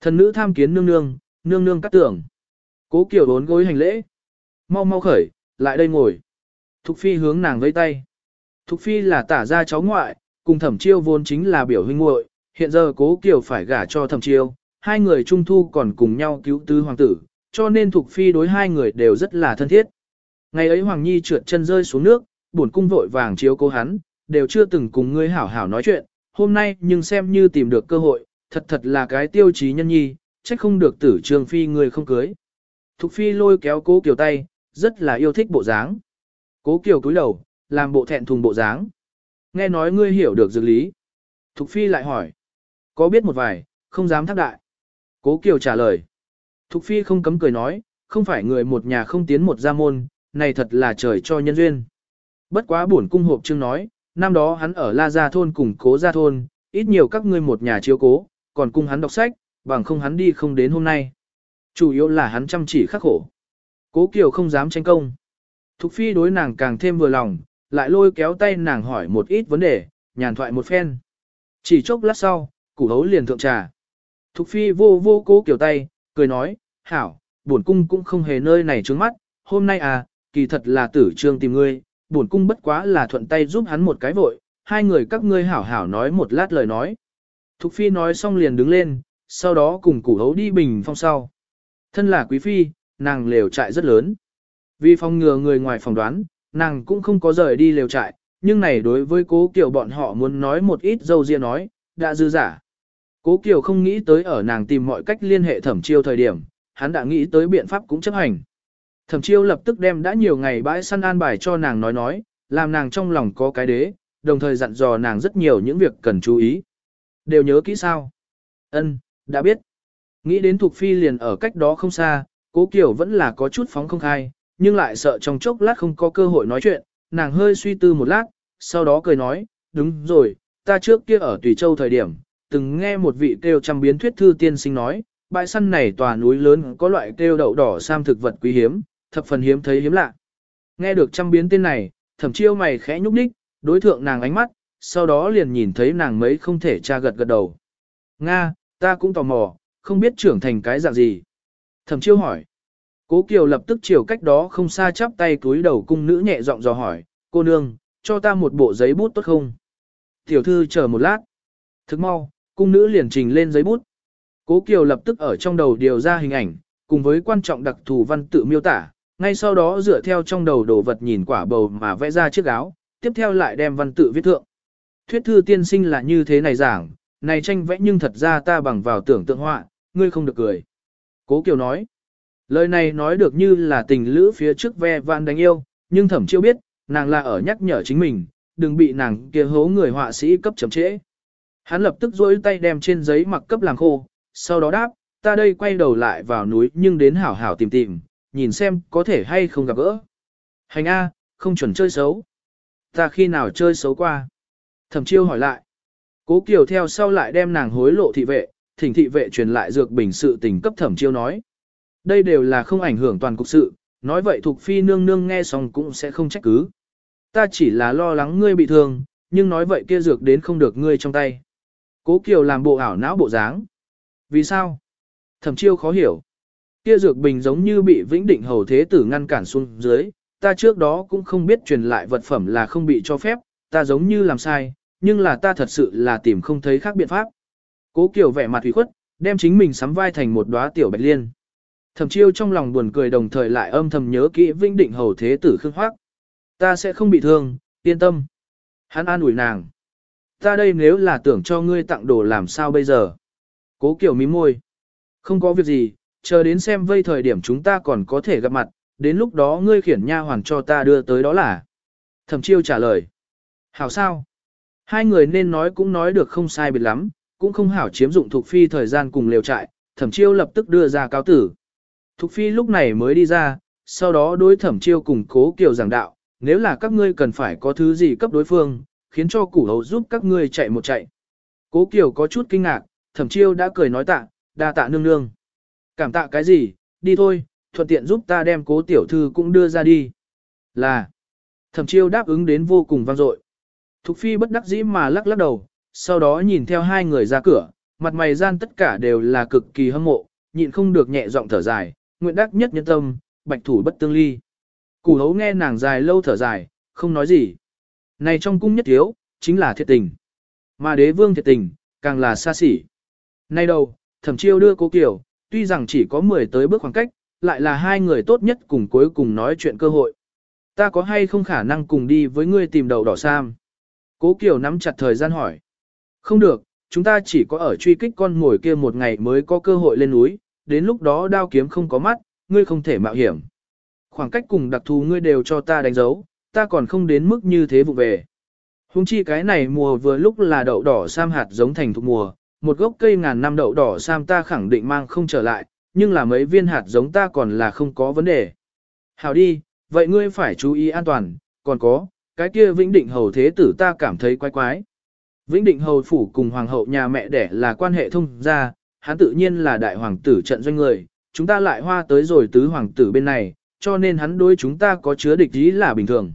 Thần nữ tham kiến nương nương, nương nương cắt tưởng. Cố Kiều bốn gối hành lễ. Mau mau khởi, lại đây ngồi. Thục phi hướng nàng vẫy tay. Thục phi là tả gia cháu ngoại, cùng thẩm chiêu vốn chính là biểu huynh muội. Hiện giờ cố Kiều phải gả cho thẩm chiêu, hai người trung thu còn cùng nhau cứu tứ hoàng tử, cho nên Thục phi đối hai người đều rất là thân thiết. Ngày ấy Hoàng Nhi trượt chân rơi xuống nước, buồn cung vội vàng chiếu cố hắn, đều chưa từng cùng ngươi hảo hảo nói chuyện, hôm nay nhưng xem như tìm được cơ hội, thật thật là cái tiêu chí nhân nhi, trách không được tử trường phi người không cưới. Thục phi lôi kéo cố kiều tay, rất là yêu thích bộ dáng. Cố kiều cúi đầu, làm bộ thẹn thùng bộ dáng. Nghe nói ngươi hiểu được dược lý. Thục phi lại hỏi. Có biết một vài, không dám thác đại. Cố kiều trả lời. Thục phi không cấm cười nói, không phải người một nhà không tiến một gia môn, này thật là trời cho nhân duyên. Bất quá buồn cung hộp chương nói, năm đó hắn ở La Gia Thôn cùng cố Gia Thôn, ít nhiều các ngươi một nhà chiếu cố, còn cung hắn đọc sách, bằng không hắn đi không đến hôm nay. Chủ yếu là hắn chăm chỉ khắc khổ. Cố Kiều không dám tranh công. Thục Phi đối nàng càng thêm vừa lòng, lại lôi kéo tay nàng hỏi một ít vấn đề, nhàn thoại một phen. Chỉ chốc lát sau, củ hấu liền thượng trà. Thục Phi vô vô cố Kiều tay, cười nói, hảo, bổn cung cũng không hề nơi này trướng mắt, hôm nay à, kỳ thật là tử trương tìm ngươi, bổn cung bất quá là thuận tay giúp hắn một cái vội, hai người các ngươi hảo hảo nói một lát lời nói. Thục phi nói xong liền đứng lên, sau đó cùng củ hấu đi bình phong sau. Thân là quý phi, nàng lều trại rất lớn. Vì phòng ngừa người ngoài phòng đoán, nàng cũng không có rời đi lều trại, nhưng này đối với cố Kiều bọn họ muốn nói một ít dâu riêng nói, đã dư giả. Cố Kiều không nghĩ tới ở nàng tìm mọi cách liên hệ thẩm chiêu thời điểm, hắn đã nghĩ tới biện pháp cũng chấp hành. Thẩm chiêu lập tức đem đã nhiều ngày bãi săn an bài cho nàng nói nói, làm nàng trong lòng có cái đế, đồng thời dặn dò nàng rất nhiều những việc cần chú ý. Đều nhớ kỹ sao? Ân, đã biết. Nghĩ đến Thục Phi liền ở cách đó không xa, Cố Kiều vẫn là có chút phóng không khai, nhưng lại sợ trong chốc lát không có cơ hội nói chuyện, nàng hơi suy tư một lát, sau đó cười nói, đúng rồi, ta trước kia ở Tùy Châu thời điểm, từng nghe một vị kêu trăm biến thuyết thư tiên sinh nói, bãi săn này tòa núi lớn có loại kêu đậu đỏ sam thực vật quý hiếm, thập phần hiếm thấy hiếm lạ. Nghe được trăm biến tên này, thẩm chiêu mày khẽ nhúc đích, đối thượng nàng ánh mắt, sau đó liền nhìn thấy nàng mấy không thể tra gật gật đầu. Nga, ta cũng tò mò, không biết trưởng thành cái dạng gì. Thẩm chiêu hỏi. Cố Kiều lập tức chiều cách đó không xa chắp tay túi đầu cung nữ nhẹ giọng dò hỏi, cô nương, cho ta một bộ giấy bút tốt không? Tiểu thư chờ một lát. Thức mau, cung nữ liền trình lên giấy bút. Cố Kiều lập tức ở trong đầu điều ra hình ảnh, cùng với quan trọng đặc thù văn tự miêu tả, ngay sau đó dựa theo trong đầu đồ vật nhìn quả bầu mà vẽ ra chiếc áo, tiếp theo lại đem văn tự viết thượng. Thuyết thư tiên sinh là như thế này giảng, này tranh vẽ nhưng thật ra ta bằng vào tưởng tượng họa, ngươi không được cười. Cố Kiều nói, lời này nói được như là tình lữ phía trước ve Van đánh yêu, nhưng thẩm chiêu biết, nàng là ở nhắc nhở chính mình, đừng bị nàng kia hố người họa sĩ cấp chậm trễ. Hắn lập tức duỗi tay đem trên giấy mặc cấp làm khô, sau đó đáp, ta đây quay đầu lại vào núi nhưng đến hảo hảo tìm tìm, nhìn xem có thể hay không gặp gỡ. Hành A, không chuẩn chơi xấu. Ta khi nào chơi xấu qua? Thẩm chiêu hỏi lại. Cố Kiều theo sau lại đem nàng hối lộ thị vệ, thỉnh thị vệ truyền lại dược bình sự tình cấp thẩm chiêu nói. Đây đều là không ảnh hưởng toàn cục sự, nói vậy thuộc phi nương nương nghe xong cũng sẽ không trách cứ. Ta chỉ là lo lắng ngươi bị thương, nhưng nói vậy kia dược đến không được ngươi trong tay. Cố Kiều làm bộ ảo não bộ dáng. Vì sao? Thẩm chiêu khó hiểu. Kia dược bình giống như bị vĩnh định hầu thế tử ngăn cản xuống dưới, ta trước đó cũng không biết truyền lại vật phẩm là không bị cho phép, ta giống như làm sai, nhưng là ta thật sự là tìm không thấy khác biện pháp. Cố Kiều vẻ mặt ủy khuất, đem chính mình sắm vai thành một đóa tiểu bạch liên. Thẩm chiêu trong lòng buồn cười đồng thời lại âm thầm nhớ kỹ vĩnh định hầu thế tử khương hoắc. Ta sẽ không bị thương, yên tâm. Hắn an ủi nàng. Ta đây nếu là tưởng cho ngươi tặng đồ làm sao bây giờ? Cố Kiều mím môi. Không có việc gì, chờ đến xem vây thời điểm chúng ta còn có thể gặp mặt, đến lúc đó ngươi khiển nha hoàn cho ta đưa tới đó là. Thẩm chiêu trả lời. Hảo sao? Hai người nên nói cũng nói được không sai biệt lắm, cũng không hảo chiếm dụng Thục Phi thời gian cùng liều trại, thẩm chiêu lập tức đưa ra cáo tử. Thục Phi lúc này mới đi ra, sau đó đối thẩm chiêu cùng cố kiều giảng đạo, nếu là các ngươi cần phải có thứ gì cấp đối phương, khiến cho củ hầu giúp các ngươi chạy một chạy. Cố kiều có chút kinh ngạc, thẩm chiêu đã cười nói tạ, đa tạ nương nương. Cảm tạ cái gì, đi thôi, thuận tiện giúp ta đem cố tiểu thư cũng đưa ra đi. Là, thẩm chiêu đáp ứng đến vô cùng vang dội. Thục phi bất đắc dĩ mà lắc lắc đầu, sau đó nhìn theo hai người ra cửa, mặt mày gian tất cả đều là cực kỳ hâm mộ, nhịn không được nhẹ giọng thở dài, nguyện đắc nhất nhân tâm, bạch thủ bất tương ly. Củ hấu nghe nàng dài lâu thở dài, không nói gì. Này trong cung nhất thiếu, chính là thiệt tình. Mà đế vương thiệt tình, càng là xa xỉ. Nay đâu, thẩm chiêu đưa cô Kiều, tuy rằng chỉ có 10 tới bước khoảng cách, lại là hai người tốt nhất cùng cuối cùng nói chuyện cơ hội. Ta có hay không khả năng cùng đi với ngươi tìm đầu đỏ sam? Cố Kiều nắm chặt thời gian hỏi. Không được, chúng ta chỉ có ở truy kích con mồi kia một ngày mới có cơ hội lên núi, đến lúc đó đao kiếm không có mắt, ngươi không thể mạo hiểm. Khoảng cách cùng đặc thù ngươi đều cho ta đánh dấu, ta còn không đến mức như thế vụ về. Hùng chi cái này mùa vừa lúc là đậu đỏ sam hạt giống thành thuộc mùa, một gốc cây ngàn năm đậu đỏ sam ta khẳng định mang không trở lại, nhưng là mấy viên hạt giống ta còn là không có vấn đề. Hào đi, vậy ngươi phải chú ý an toàn, còn có, cái kia Vĩnh Định Hầu Thế Tử ta cảm thấy quái quái. Vĩnh Định Hầu Phủ cùng Hoàng hậu nhà mẹ đẻ là quan hệ thông gia, hắn tự nhiên là đại hoàng tử trận doanh người, chúng ta lại hoa tới rồi tứ hoàng tử bên này, cho nên hắn đối chúng ta có chứa địch ý là bình thường.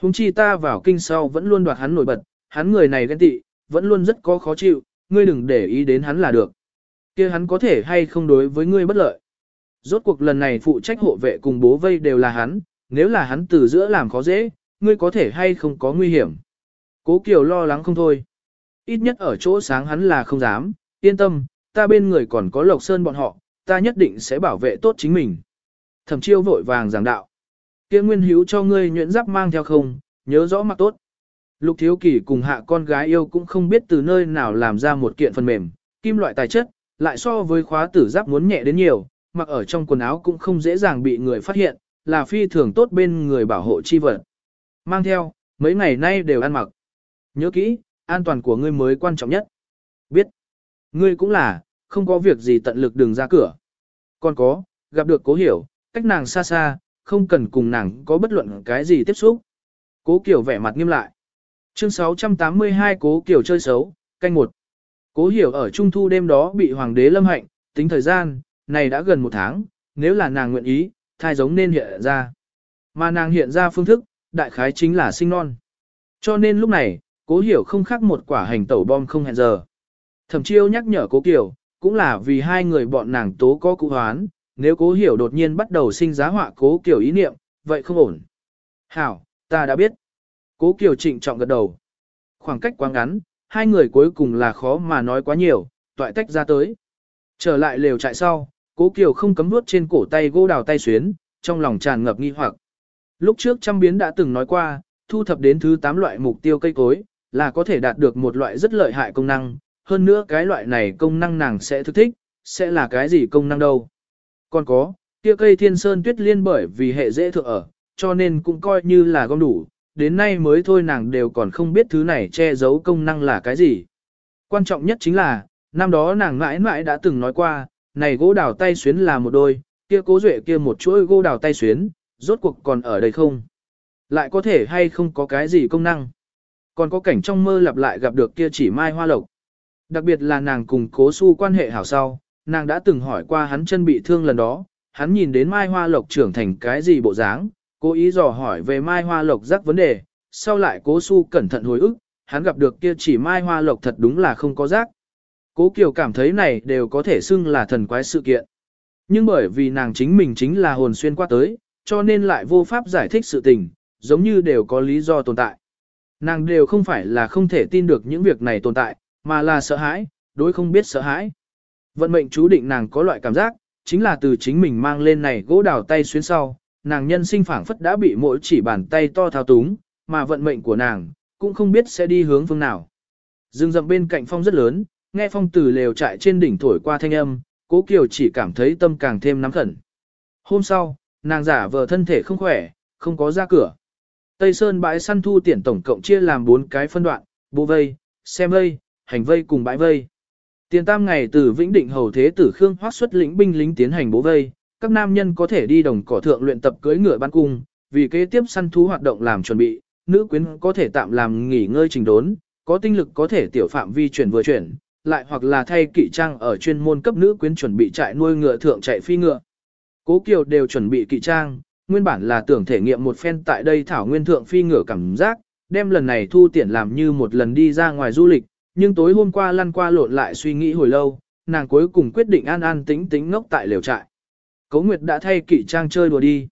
Hùng chi ta vào kinh sau vẫn luôn đoạt hắn nổi bật, hắn người này ghen tị, vẫn luôn rất có khó chịu, ngươi đừng để ý đến hắn là được. kia hắn có thể hay không đối với ngươi bất lợi. Rốt cuộc lần này phụ trách hộ vệ cùng bố vây đều là hắn, nếu là hắn từ giữa làm khó dễ, ngươi có thể hay không có nguy hiểm. Cố Kiều lo lắng không thôi. Ít nhất ở chỗ sáng hắn là không dám, yên tâm, ta bên người còn có Lộc Sơn bọn họ, ta nhất định sẽ bảo vệ tốt chính mình. Thẩm chiêu vội vàng giảng đạo. kia nguyên hữu cho ngươi nhuyễn giáp mang theo không, nhớ rõ mặc tốt. Lục Thiếu Kỳ cùng hạ con gái yêu cũng không biết từ nơi nào làm ra một kiện phần mềm, kim loại tài chất, lại so với khóa tử giáp muốn nhẹ đến nhiều, mặc ở trong quần áo cũng không dễ dàng bị người phát hiện, là phi thường tốt bên người bảo hộ chi vật. Mang theo, mấy ngày nay đều ăn mặc. Nhớ kỹ, an toàn của ngươi mới quan trọng nhất. Biết. Ngươi cũng là, không có việc gì tận lực đừng ra cửa. Còn có, gặp được cố hiểu, cách nàng xa xa, không cần cùng nàng có bất luận cái gì tiếp xúc. Cố Kiều vẻ mặt nghiêm lại. Chương 682 Cố Kiều chơi xấu, canh một. Cố hiểu ở trung thu đêm đó bị hoàng đế lâm hạnh, tính thời gian, này đã gần một tháng, nếu là nàng nguyện ý, thai giống nên hiện ra. Mà nàng hiện ra phương thức, đại khái chính là sinh non. Cho nên lúc này, cố hiểu không khác một quả hành tẩu bom không hẹn giờ. Thẩm chiêu nhắc nhở cố kiểu, cũng là vì hai người bọn nàng tố có cụ hoán, nếu cố hiểu đột nhiên bắt đầu sinh giá họa cố kiểu ý niệm, vậy không ổn. Hảo, ta đã biết. Cố kiểu trịnh trọng gật đầu. Khoảng cách quá ngắn, hai người cuối cùng là khó mà nói quá nhiều, toại tách ra tới. Trở lại lều trại sau, cố kiều không cấm nuốt trên cổ tay gỗ đào tay xuyến, trong lòng tràn ngập nghi hoặc. Lúc trước trăm biến đã từng nói qua, thu thập đến thứ 8 loại mục tiêu cây cối, là có thể đạt được một loại rất lợi hại công năng, hơn nữa cái loại này công năng nàng sẽ thức thích, sẽ là cái gì công năng đâu. Còn có, kia cây thiên sơn tuyết liên bởi vì hệ dễ thượng ở, cho nên cũng coi như là gom đủ, đến nay mới thôi nàng đều còn không biết thứ này che giấu công năng là cái gì. Quan trọng nhất chính là, năm đó nàng mãi mãi đã từng nói qua, này gỗ đào tay xuyến là một đôi, kia cố duệ kia một chuỗi gỗ đào tay xuyến, rốt cuộc còn ở đây không? Lại có thể hay không có cái gì công năng? Còn có cảnh trong mơ lặp lại gặp được kia chỉ mai hoa lộc. Đặc biệt là nàng cùng cố su quan hệ hảo sau, nàng đã từng hỏi qua hắn chân bị thương lần đó, hắn nhìn đến mai hoa lộc trưởng thành cái gì bộ dáng, cố ý dò hỏi về mai hoa lộc rắc vấn đề, sau lại cố su cẩn thận hồi ức, hắn gặp được kia chỉ mai hoa lộc thật đúng là không có rác. Cố Kiều cảm thấy này đều có thể xưng là thần quái sự kiện. Nhưng bởi vì nàng chính mình chính là hồn xuyên qua tới, cho nên lại vô pháp giải thích sự tình, giống như đều có lý do tồn tại. Nàng đều không phải là không thể tin được những việc này tồn tại, mà là sợ hãi, đối không biết sợ hãi. Vận mệnh chú định nàng có loại cảm giác, chính là từ chính mình mang lên này gỗ đào tay xuyến sau, nàng nhân sinh phảng phất đã bị mỗi chỉ bàn tay to thao túng, mà vận mệnh của nàng, cũng không biết sẽ đi hướng phương nào. Dương dậm bên cạnh phong rất lớn, nghe phong từ lều trại trên đỉnh thổi qua thanh âm, cố kiều chỉ cảm thấy tâm càng thêm nắm khẩn. Hôm sau, nàng giả vờ thân thể không khỏe, không có ra cửa. Tây Sơn bãi săn thu tiền tổng cộng chia làm 4 cái phân đoạn, bộ vây, xem vây, hành vây cùng bãi vây. Tiền tam ngày từ Vĩnh Định Hầu Thế tử Khương Hoắc xuất lĩnh binh lính tiến hành bố vây, các nam nhân có thể đi đồng cỏ thượng luyện tập cưỡi ngựa ban cung, vì kế tiếp săn thú hoạt động làm chuẩn bị, nữ quyến có thể tạm làm nghỉ ngơi trình đốn, có tinh lực có thể tiểu phạm vi chuyển vừa chuyển, lại hoặc là thay kỵ trang ở chuyên môn cấp nữ quyến chuẩn bị trại nuôi ngựa thượng chạy phi ngựa. Cố Kiều đều chuẩn bị kỵ trang, nguyên bản là tưởng thể nghiệm một phen tại đây thảo nguyên thượng phi ngửa cảm giác, đem lần này thu tiền làm như một lần đi ra ngoài du lịch, nhưng tối hôm qua lăn qua lộn lại suy nghĩ hồi lâu, nàng cuối cùng quyết định an an tĩnh tĩnh ngốc tại lều trại. Cố Nguyệt đã thay kỵ trang chơi đùa đi.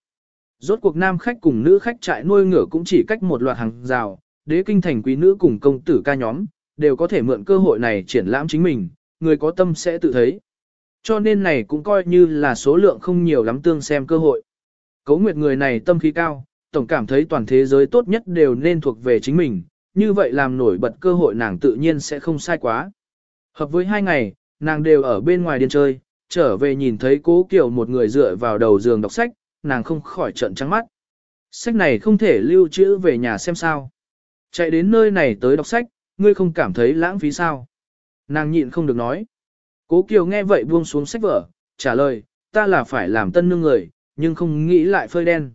Rốt cuộc nam khách cùng nữ khách trại nuôi ngựa cũng chỉ cách một loạt hàng rào, đế kinh thành quý nữ cùng công tử ca nhóm, đều có thể mượn cơ hội này triển lãm chính mình, người có tâm sẽ tự thấy. Cho nên này cũng coi như là số lượng không nhiều lắm tương xem cơ hội. Cấu nguyệt người này tâm khí cao, tổng cảm thấy toàn thế giới tốt nhất đều nên thuộc về chính mình, như vậy làm nổi bật cơ hội nàng tự nhiên sẽ không sai quá. Hợp với hai ngày, nàng đều ở bên ngoài điên chơi, trở về nhìn thấy cố kiểu một người dựa vào đầu giường đọc sách, nàng không khỏi trận trắng mắt. Sách này không thể lưu trữ về nhà xem sao. Chạy đến nơi này tới đọc sách, ngươi không cảm thấy lãng phí sao? Nàng nhịn không được nói. Cố Kiều nghe vậy buông xuống sách vở, trả lời, ta là phải làm tân nương người, nhưng không nghĩ lại phơi đen.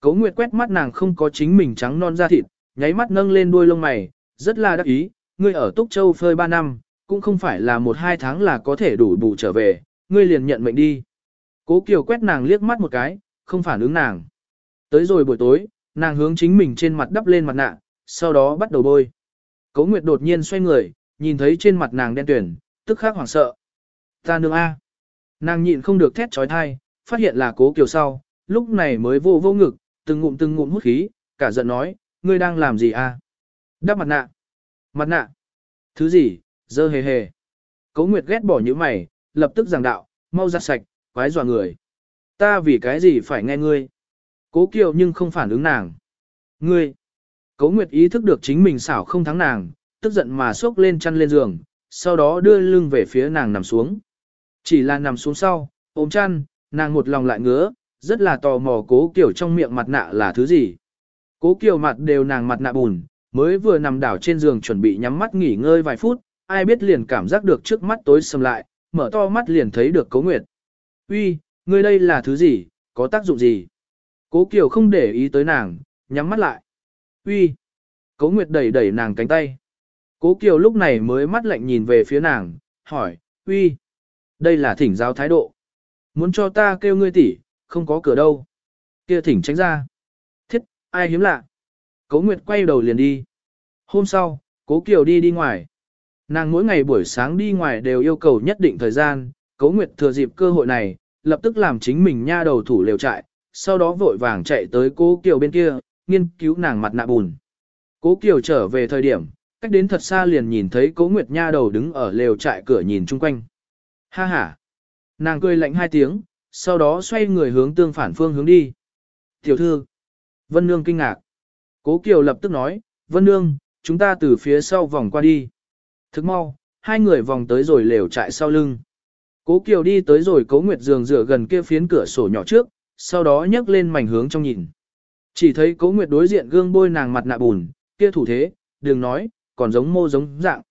Cố Nguyệt quét mắt nàng không có chính mình trắng non da thịt, nháy mắt nâng lên đuôi lông mày, rất là đắc ý, ngươi ở Túc Châu phơi 3 năm, cũng không phải là một hai tháng là có thể đủ bù trở về, ngươi liền nhận mệnh đi. Cố Kiều quét nàng liếc mắt một cái, không phản ứng nàng. Tới rồi buổi tối, nàng hướng chính mình trên mặt đắp lên mặt nạ, sau đó bắt đầu bôi. Cố Nguyệt đột nhiên xoay người, nhìn thấy trên mặt nàng đen tuyển, tức khắc hoảng sợ. Ta nương A. Nàng nhịn không được thét trói thai, phát hiện là cố kiều sau, lúc này mới vô vô ngực, từng ngụm từng ngụm hút khí, cả giận nói, ngươi đang làm gì à? Đắp mặt nạ. Mặt nạ. Thứ gì, dơ hề hề. Cố Nguyệt ghét bỏ những mày, lập tức giảng đạo, mau ra sạch, quái dọa người. Ta vì cái gì phải nghe ngươi? Cố Kiều nhưng không phản ứng nàng. Ngươi. Cố Nguyệt ý thức được chính mình xảo không thắng nàng, tức giận mà xốc lên chăn lên giường, sau đó đưa lưng về phía nàng nằm xuống. Chỉ là nằm xuống sau, ôm chăn, nàng một lòng lại ngứa, rất là tò mò cố kiểu trong miệng mặt nạ là thứ gì. Cố kiểu mặt đều nàng mặt nạ bùn, mới vừa nằm đảo trên giường chuẩn bị nhắm mắt nghỉ ngơi vài phút, ai biết liền cảm giác được trước mắt tối sầm lại, mở to mắt liền thấy được cố nguyệt. Uy, ngươi đây là thứ gì, có tác dụng gì? Cố Kiều không để ý tới nàng, nhắm mắt lại. Uy. Cố Nguyệt đẩy đẩy nàng cánh tay. Cố Kiều lúc này mới mắt lạnh nhìn về phía nàng, hỏi, uy. Đây là thỉnh giáo thái độ. Muốn cho ta kêu ngươi tỷ, không có cửa đâu. Kia thỉnh tránh ra. Thiết, ai hiếm lạ. Cố Nguyệt quay đầu liền đi. Hôm sau, Cố Kiều đi đi ngoài. Nàng mỗi ngày buổi sáng đi ngoài đều yêu cầu nhất định thời gian, Cố Nguyệt thừa dịp cơ hội này, lập tức làm chính mình nha đầu thủ lều trại, sau đó vội vàng chạy tới Cố Kiều bên kia, nghiên cứu nàng mặt nạ bùn. Cố Kiều trở về thời điểm, cách đến thật xa liền nhìn thấy Cố Nguyệt nha đầu đứng ở lều trại cửa nhìn chung quanh. Ha ha! Nàng cười lạnh hai tiếng, sau đó xoay người hướng tương phản phương hướng đi. Tiểu thư! Vân Nương kinh ngạc. Cố Kiều lập tức nói, Vân Nương, chúng ta từ phía sau vòng qua đi. Thức mau, hai người vòng tới rồi lều trại sau lưng. Cố Kiều đi tới rồi Cố Nguyệt giường dựa gần kia phiến cửa sổ nhỏ trước, sau đó nhấc lên mảnh hướng trong nhìn. Chỉ thấy Cố Nguyệt đối diện gương bôi nàng mặt nạ bùn, kia thủ thế, đừng nói, còn giống mô giống dạng.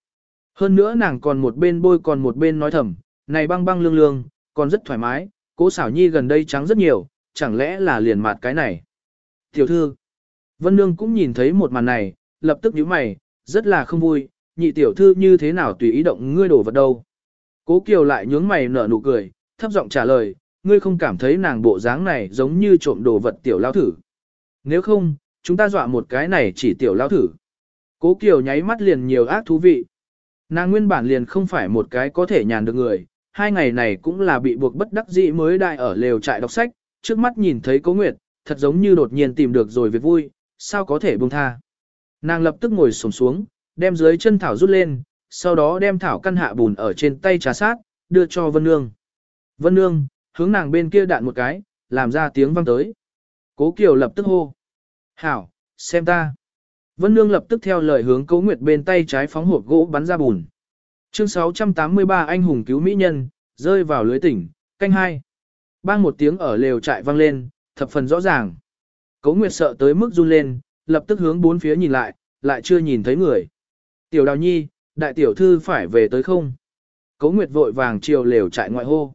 Hơn nữa nàng còn một bên bôi còn một bên nói thầm, này băng băng lương lương, còn rất thoải mái, cố xảo nhi gần đây trắng rất nhiều, chẳng lẽ là liền mặt cái này. Tiểu thư, Vân Nương cũng nhìn thấy một màn này, lập tức nhíu mày, rất là không vui, nhị tiểu thư như thế nào tùy ý động ngươi đổ vật đâu. Cố Kiều lại nhướng mày nở nụ cười, thấp giọng trả lời, ngươi không cảm thấy nàng bộ dáng này giống như trộm đồ vật tiểu lao thử. Nếu không, chúng ta dọa một cái này chỉ tiểu lao thử. Cố Kiều nháy mắt liền nhiều ác thú vị. Nàng nguyên bản liền không phải một cái có thể nhàn được người, hai ngày này cũng là bị buộc bất đắc dĩ mới đại ở lều trại đọc sách, trước mắt nhìn thấy Cố Nguyệt, thật giống như đột nhiên tìm được rồi việc vui, sao có thể buông tha. Nàng lập tức ngồi xổm xuống, đem dưới chân thảo rút lên, sau đó đem thảo căn hạ bùn ở trên tay trà sát, đưa cho Vân Nương. Vân Nương, hướng nàng bên kia đạn một cái, làm ra tiếng vang tới. Cố Kiều lập tức hô. Hảo, xem ta. Vân Nương lập tức theo lời hướng Cố Nguyệt bên tay trái phóng hộp gỗ bắn ra bùn. Chương 683 anh hùng cứu mỹ nhân, rơi vào lưới tỉnh, canh hai. Bang một tiếng ở lều trại vang lên, thập phần rõ ràng. Cố Nguyệt sợ tới mức run lên, lập tức hướng bốn phía nhìn lại, lại chưa nhìn thấy người. Tiểu Đào Nhi, đại tiểu thư phải về tới không? Cố Nguyệt vội vàng chiều lều trại ngoại hô.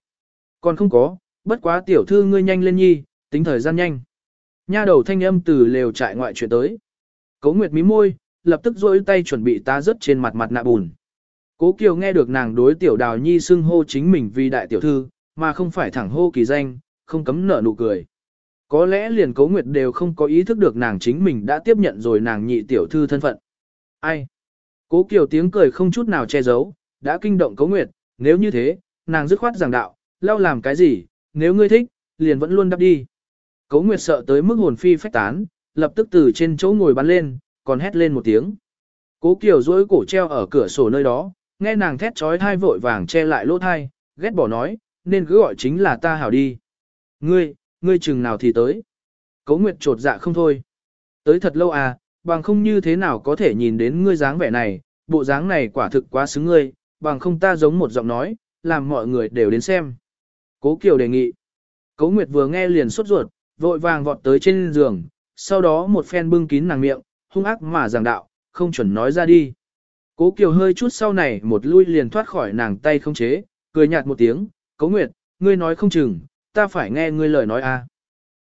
Còn không có, bất quá tiểu thư ngươi nhanh lên nhi, tính thời gian nhanh. Nha đầu thanh âm từ lều trại ngoại chuyển tới. Cố Nguyệt mí môi, lập tức rôi tay chuẩn bị tá rớt trên mặt mặt nạ bùn. Cố Kiều nghe được nàng đối tiểu đào nhi xưng hô chính mình vì đại tiểu thư, mà không phải thẳng hô kỳ danh, không cấm nở nụ cười. Có lẽ liền Cố Nguyệt đều không có ý thức được nàng chính mình đã tiếp nhận rồi nàng nhị tiểu thư thân phận. Ai? Cố Kiều tiếng cười không chút nào che giấu, đã kinh động Cố Nguyệt, nếu như thế, nàng dứt khoát giảng đạo, lao làm cái gì, nếu ngươi thích, liền vẫn luôn đắp đi. Cố Nguyệt sợ tới mức hồn phi phách tán, lập tức từ trên chỗ ngồi bắn lên, còn hét lên một tiếng. Cố Kiều duỗi cổ treo ở cửa sổ nơi đó, nghe nàng thét trói thai vội vàng che lại lỗ thai, ghét bỏ nói, nên cứ gọi chính là ta hảo đi. Ngươi, ngươi chừng nào thì tới. Cố Nguyệt trột dạ không thôi. Tới thật lâu à, bằng không như thế nào có thể nhìn đến ngươi dáng vẻ này, bộ dáng này quả thực quá xứng ngươi, bằng không ta giống một giọng nói, làm mọi người đều đến xem. Cố Kiều đề nghị. Cố Nguyệt vừa nghe liền sốt ruột, vội vàng vọt tới trên giường, sau đó một phen bưng kín nàng miệng, hung ác mà giảng đạo, không chuẩn nói ra đi. Cố Kiều hơi chút sau này một lui liền thoát khỏi nàng tay không chế, cười nhạt một tiếng, Cố Nguyệt, ngươi nói không chừng, ta phải nghe ngươi lời nói a. À.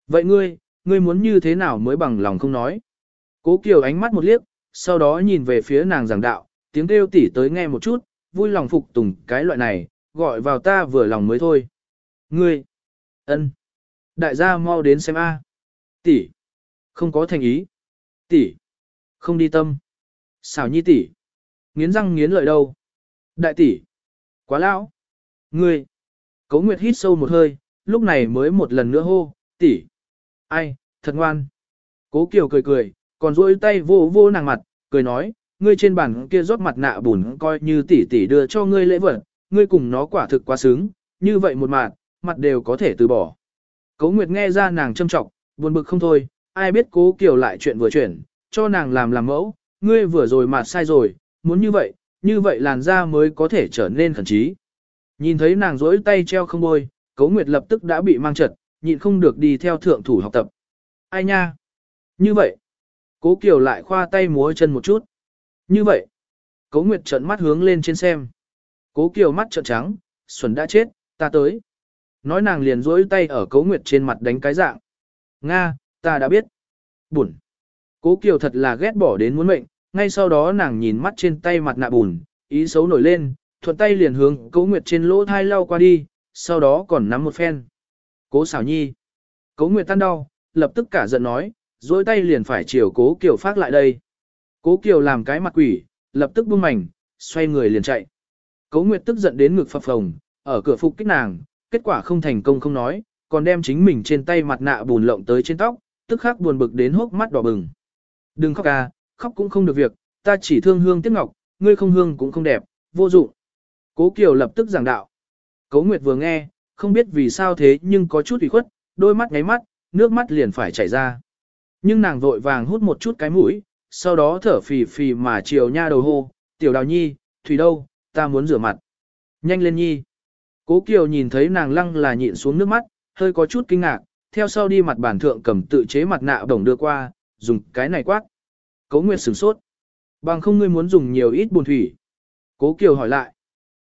Vậy ngươi, ngươi muốn như thế nào mới bằng lòng không nói? Cố Kiều ánh mắt một liếc, sau đó nhìn về phía nàng giảng đạo, tiếng kêu tỉ tới nghe một chút, vui lòng phục tùng cái loại này, gọi vào ta vừa lòng mới thôi. Ngươi, ân, đại gia mau đến xem a. Tỷ, không có thành ý. Tỷ, không đi tâm. Xảo nhi tỷ, nghiến răng nghiến lợi đâu. Đại tỷ, quá lão. Ngươi, Cố Nguyệt hít sâu một hơi, lúc này mới một lần nữa hô, tỷ. Ai, thật ngoan. Cố Kiều cười cười, còn duỗi tay vô vô nàng mặt, cười nói, ngươi trên bàn kia rót mặt nạ bùn coi như tỷ tỷ đưa cho ngươi lễ vật, ngươi cùng nó quả thực quá sướng, như vậy một mặt, mặt đều có thể từ bỏ. Cố Nguyệt nghe ra nàng châm trọng, buồn bực không thôi, ai biết Cố Kiều lại chuyện vừa chuyển, cho nàng làm làm mẫu, ngươi vừa rồi mà sai rồi, muốn như vậy, như vậy làn da mới có thể trở nên khẩn trí. Nhìn thấy nàng rỗi tay treo không bôi, Cố Nguyệt lập tức đã bị mang trật, nhịn không được đi theo thượng thủ học tập. Ai nha? Như vậy. Cố Kiều lại khoa tay múa chân một chút. Như vậy. Cố Nguyệt trợn mắt hướng lên trên xem. Cố Kiều mắt trợn trắng, Xuân đã chết, ta tới. Nói nàng liền rỗi tay ở Cố Nguyệt trên mặt đánh cái dạng. Nga, ta đã biết. Bụn. Cố Kiều thật là ghét bỏ đến muốn mệnh, ngay sau đó nàng nhìn mắt trên tay mặt nạ bùn, ý xấu nổi lên, thuận tay liền hướng Cố Nguyệt trên lỗ thai lau qua đi, sau đó còn nắm một phen. Cố xảo nhi. Cố Nguyệt tan đau, lập tức cả giận nói, dối tay liền phải chiều Cố Kiều phát lại đây. Cố Kiều làm cái mặt quỷ, lập tức buông mảnh, xoay người liền chạy. Cố Nguyệt tức giận đến ngực phập phồng, ở cửa phục kích nàng, kết quả không thành công không nói, còn đem chính mình trên tay mặt nạ bùn lộng tới trên tóc, tức khắc buồn bực đến hốc mắt đỏ bừng. Đừng khóc à, khóc cũng không được việc, ta chỉ thương hương tiếc ngọc, ngươi không hương cũng không đẹp, vô dụng. Cố Kiều lập tức giảng đạo. Cố Nguyệt vừa nghe, không biết vì sao thế nhưng có chút ủy khuất, đôi mắt ngáy mắt, nước mắt liền phải chảy ra. Nhưng nàng vội vàng hút một chút cái mũi, sau đó thở phì phì mà chiều nha đầu hô, tiểu đào nhi, thủy đâu, ta muốn rửa mặt. Nhanh lên nhi. Cố Kiều nhìn thấy nàng lăng là nhịn xuống nước mắt, hơi có chút kinh ngạc, theo sau đi mặt bản thượng cầm tự chế mặt nạ đồng đưa qua, dùng cái này quát. Cố Nguyệt sửng sốt. Bằng không ngươi muốn dùng nhiều ít buồn thủy. Cố Kiều hỏi lại.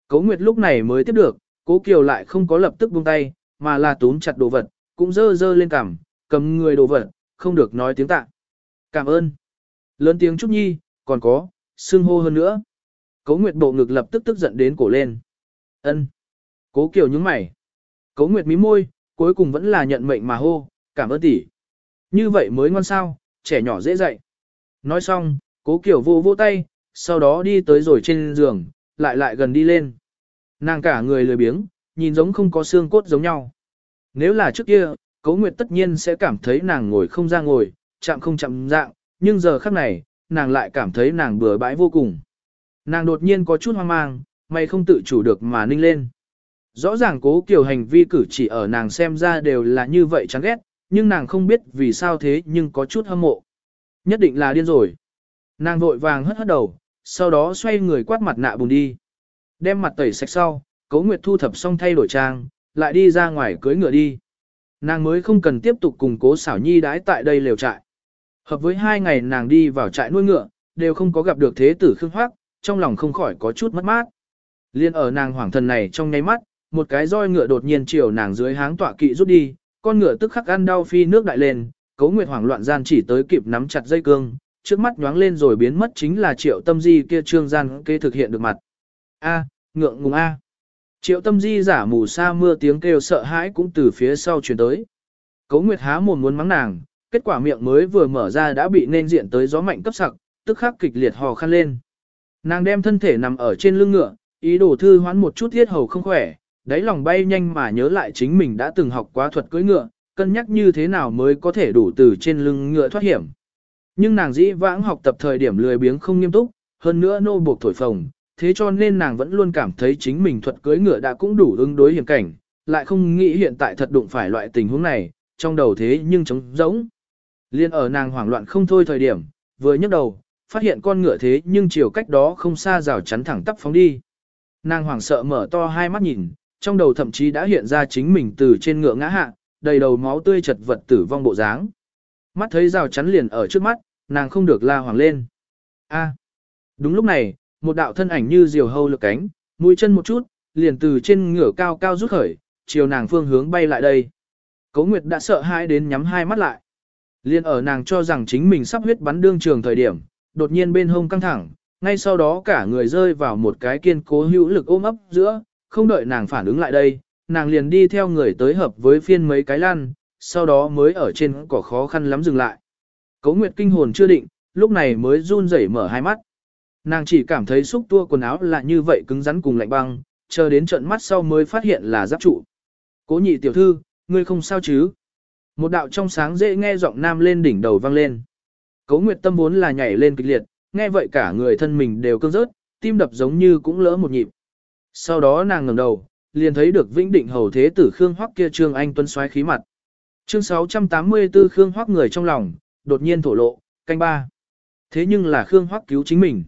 Cố Nguyệt lúc này mới tiếp được, Cố Kiều lại không có lập tức buông tay, mà là túm chặt đồ vật, cũng dơ dơ lên cằm, cầm người đồ vật, không được nói tiếng tạ. Cảm ơn. Lớn tiếng Trúc Nhi, còn có, xưng hô hơn nữa. Cố Nguyệt bộ ngực lập tức tức giận đến cổ lên. Ân. Cố Kiều nhướng mày. Cố Nguyệt mí môi, cuối cùng vẫn là nhận mệnh mà hô, cảm ơn tỷ. Như vậy mới ngon sao, trẻ nhỏ dễ dạy. Nói xong, Cố Kiều vô vô tay, sau đó đi tới rồi trên giường, lại lại gần đi lên. Nàng cả người lười biếng, nhìn giống không có xương cốt giống nhau. Nếu là trước kia, Cố Nguyệt tất nhiên sẽ cảm thấy nàng ngồi không ra ngồi, chạm không chạm dạng, nhưng giờ khắc này, nàng lại cảm thấy nàng bừa bãi vô cùng. Nàng đột nhiên có chút hoang mang, mày không tự chủ được mà ninh lên. Rõ ràng cố kiểu hành vi cử chỉ ở nàng xem ra đều là như vậy chán ghét, nhưng nàng không biết vì sao thế nhưng có chút hâm mộ. Nhất định là điên rồi. Nàng vội vàng hất hất đầu, sau đó xoay người quát mặt nạ bùn đi. Đem mặt tẩy sạch sau, cố nguyệt thu thập xong thay đổi trang, lại đi ra ngoài cưới ngựa đi. Nàng mới không cần tiếp tục cùng cố xảo nhi đãi tại đây lều trại. Hợp với hai ngày nàng đi vào trại nuôi ngựa, đều không có gặp được thế tử khương hoác, trong lòng không khỏi có chút mất mát. Liên ở nàng hoàng thần này trong nháy mắt, một cái roi ngựa đột nhiên chiều nàng dưới háng tọa kỵ rút đi, con ngựa tức khắc ăn đau phi nước đại lên, Cố nguyệt hoảng loạn gian chỉ tới kịp nắm chặt dây cương, trước mắt nhoáng lên rồi biến mất chính là triệu tâm di kia trương gian kê thực hiện được mặt. A, ngượng ngùng A. Triệu tâm di giả mù sa mưa tiếng kêu sợ hãi cũng từ phía sau truyền tới. Cố nguyệt há mồm muốn mắng nàng, kết quả miệng mới vừa mở ra đã bị nên diện tới gió mạnh cấp sặc, tức khắc kịch liệt hò khăn lên. Nàng đem thân thể nằm ở trên lưng ngựa, ý đồ thư hoán một chút thiết hầu không khỏe, đáy lòng bay nhanh mà nhớ lại chính mình đã từng học quá thuật cưỡi ngựa, cân nhắc như thế nào mới có thể đủ từ trên lưng ngựa thoát hiểm. Nhưng nàng dĩ vãng học tập thời điểm lười biếng không nghiêm túc, hơn nữa nô buộc thổi phồng, thế cho nên nàng vẫn luôn cảm thấy chính mình thuật cưỡi ngựa đã cũng đủ ứng đối hiểm cảnh, lại không nghĩ hiện tại thật đụng phải loại tình huống này, trong đầu thế nhưng trống rỗng. Liên ở nàng hoảng loạn không thôi thời điểm, vừa nhấc đầu, phát hiện con ngựa thế nhưng chiều cách đó không xa rào chắn thẳng tắp phóng đi. Nàng hoảng sợ mở to hai mắt nhìn, trong đầu thậm chí đã hiện ra chính mình từ trên ngựa ngã hạ, đầy đầu máu tươi chật vật tử vong bộ dáng. Mắt thấy rào chắn liền ở trước mắt, nàng không được la hoàng lên. A. Đúng lúc này, một đạo thân ảnh như diều hâu lực cánh, mũi chân một chút, liền từ trên ngửa cao cao rút khởi, chiều nàng phương hướng bay lại đây. Cấu Nguyệt đã sợ hãi đến nhắm hai mắt lại. Liên ở nàng cho rằng chính mình sắp huyết bắn đương trường thời điểm, đột nhiên bên hông căng thẳng, ngay sau đó cả người rơi vào một cái kiên cố hữu lực ôm ấp giữa, không đợi nàng phản ứng lại đây, nàng liền đi theo người tới hợp với phiên mấy cái lăn, sau đó mới ở trên cỏ khó khăn lắm dừng lại. Cấu Nguyệt kinh hồn chưa định, lúc này mới run rẩy mở hai mắt. Nàng chỉ cảm thấy xúc tua quần áo là như vậy cứng rắn cùng lạnh băng, chờ đến trận mắt sau mới phát hiện là giáp trụ. Cố nhị tiểu thư, ngươi không sao chứ? Một đạo trong sáng dễ nghe giọng nam lên đỉnh đầu vang lên. Cấu Nguyệt tâm vốn là nhảy lên kịch liệt, nghe vậy cả người thân mình đều cương rớt, tim đập giống như cũng lỡ một nhịp. Sau đó nàng ngẩng đầu, liền thấy được Vĩnh Định hầu thế tử Khương Hoắc kia Trương Anh tuấn xoáy khí mặt. Chương 684 Khương Hoắc người trong lòng, đột nhiên thổ lộ, canh ba. Thế nhưng là Khương Hoắc cứu chính mình.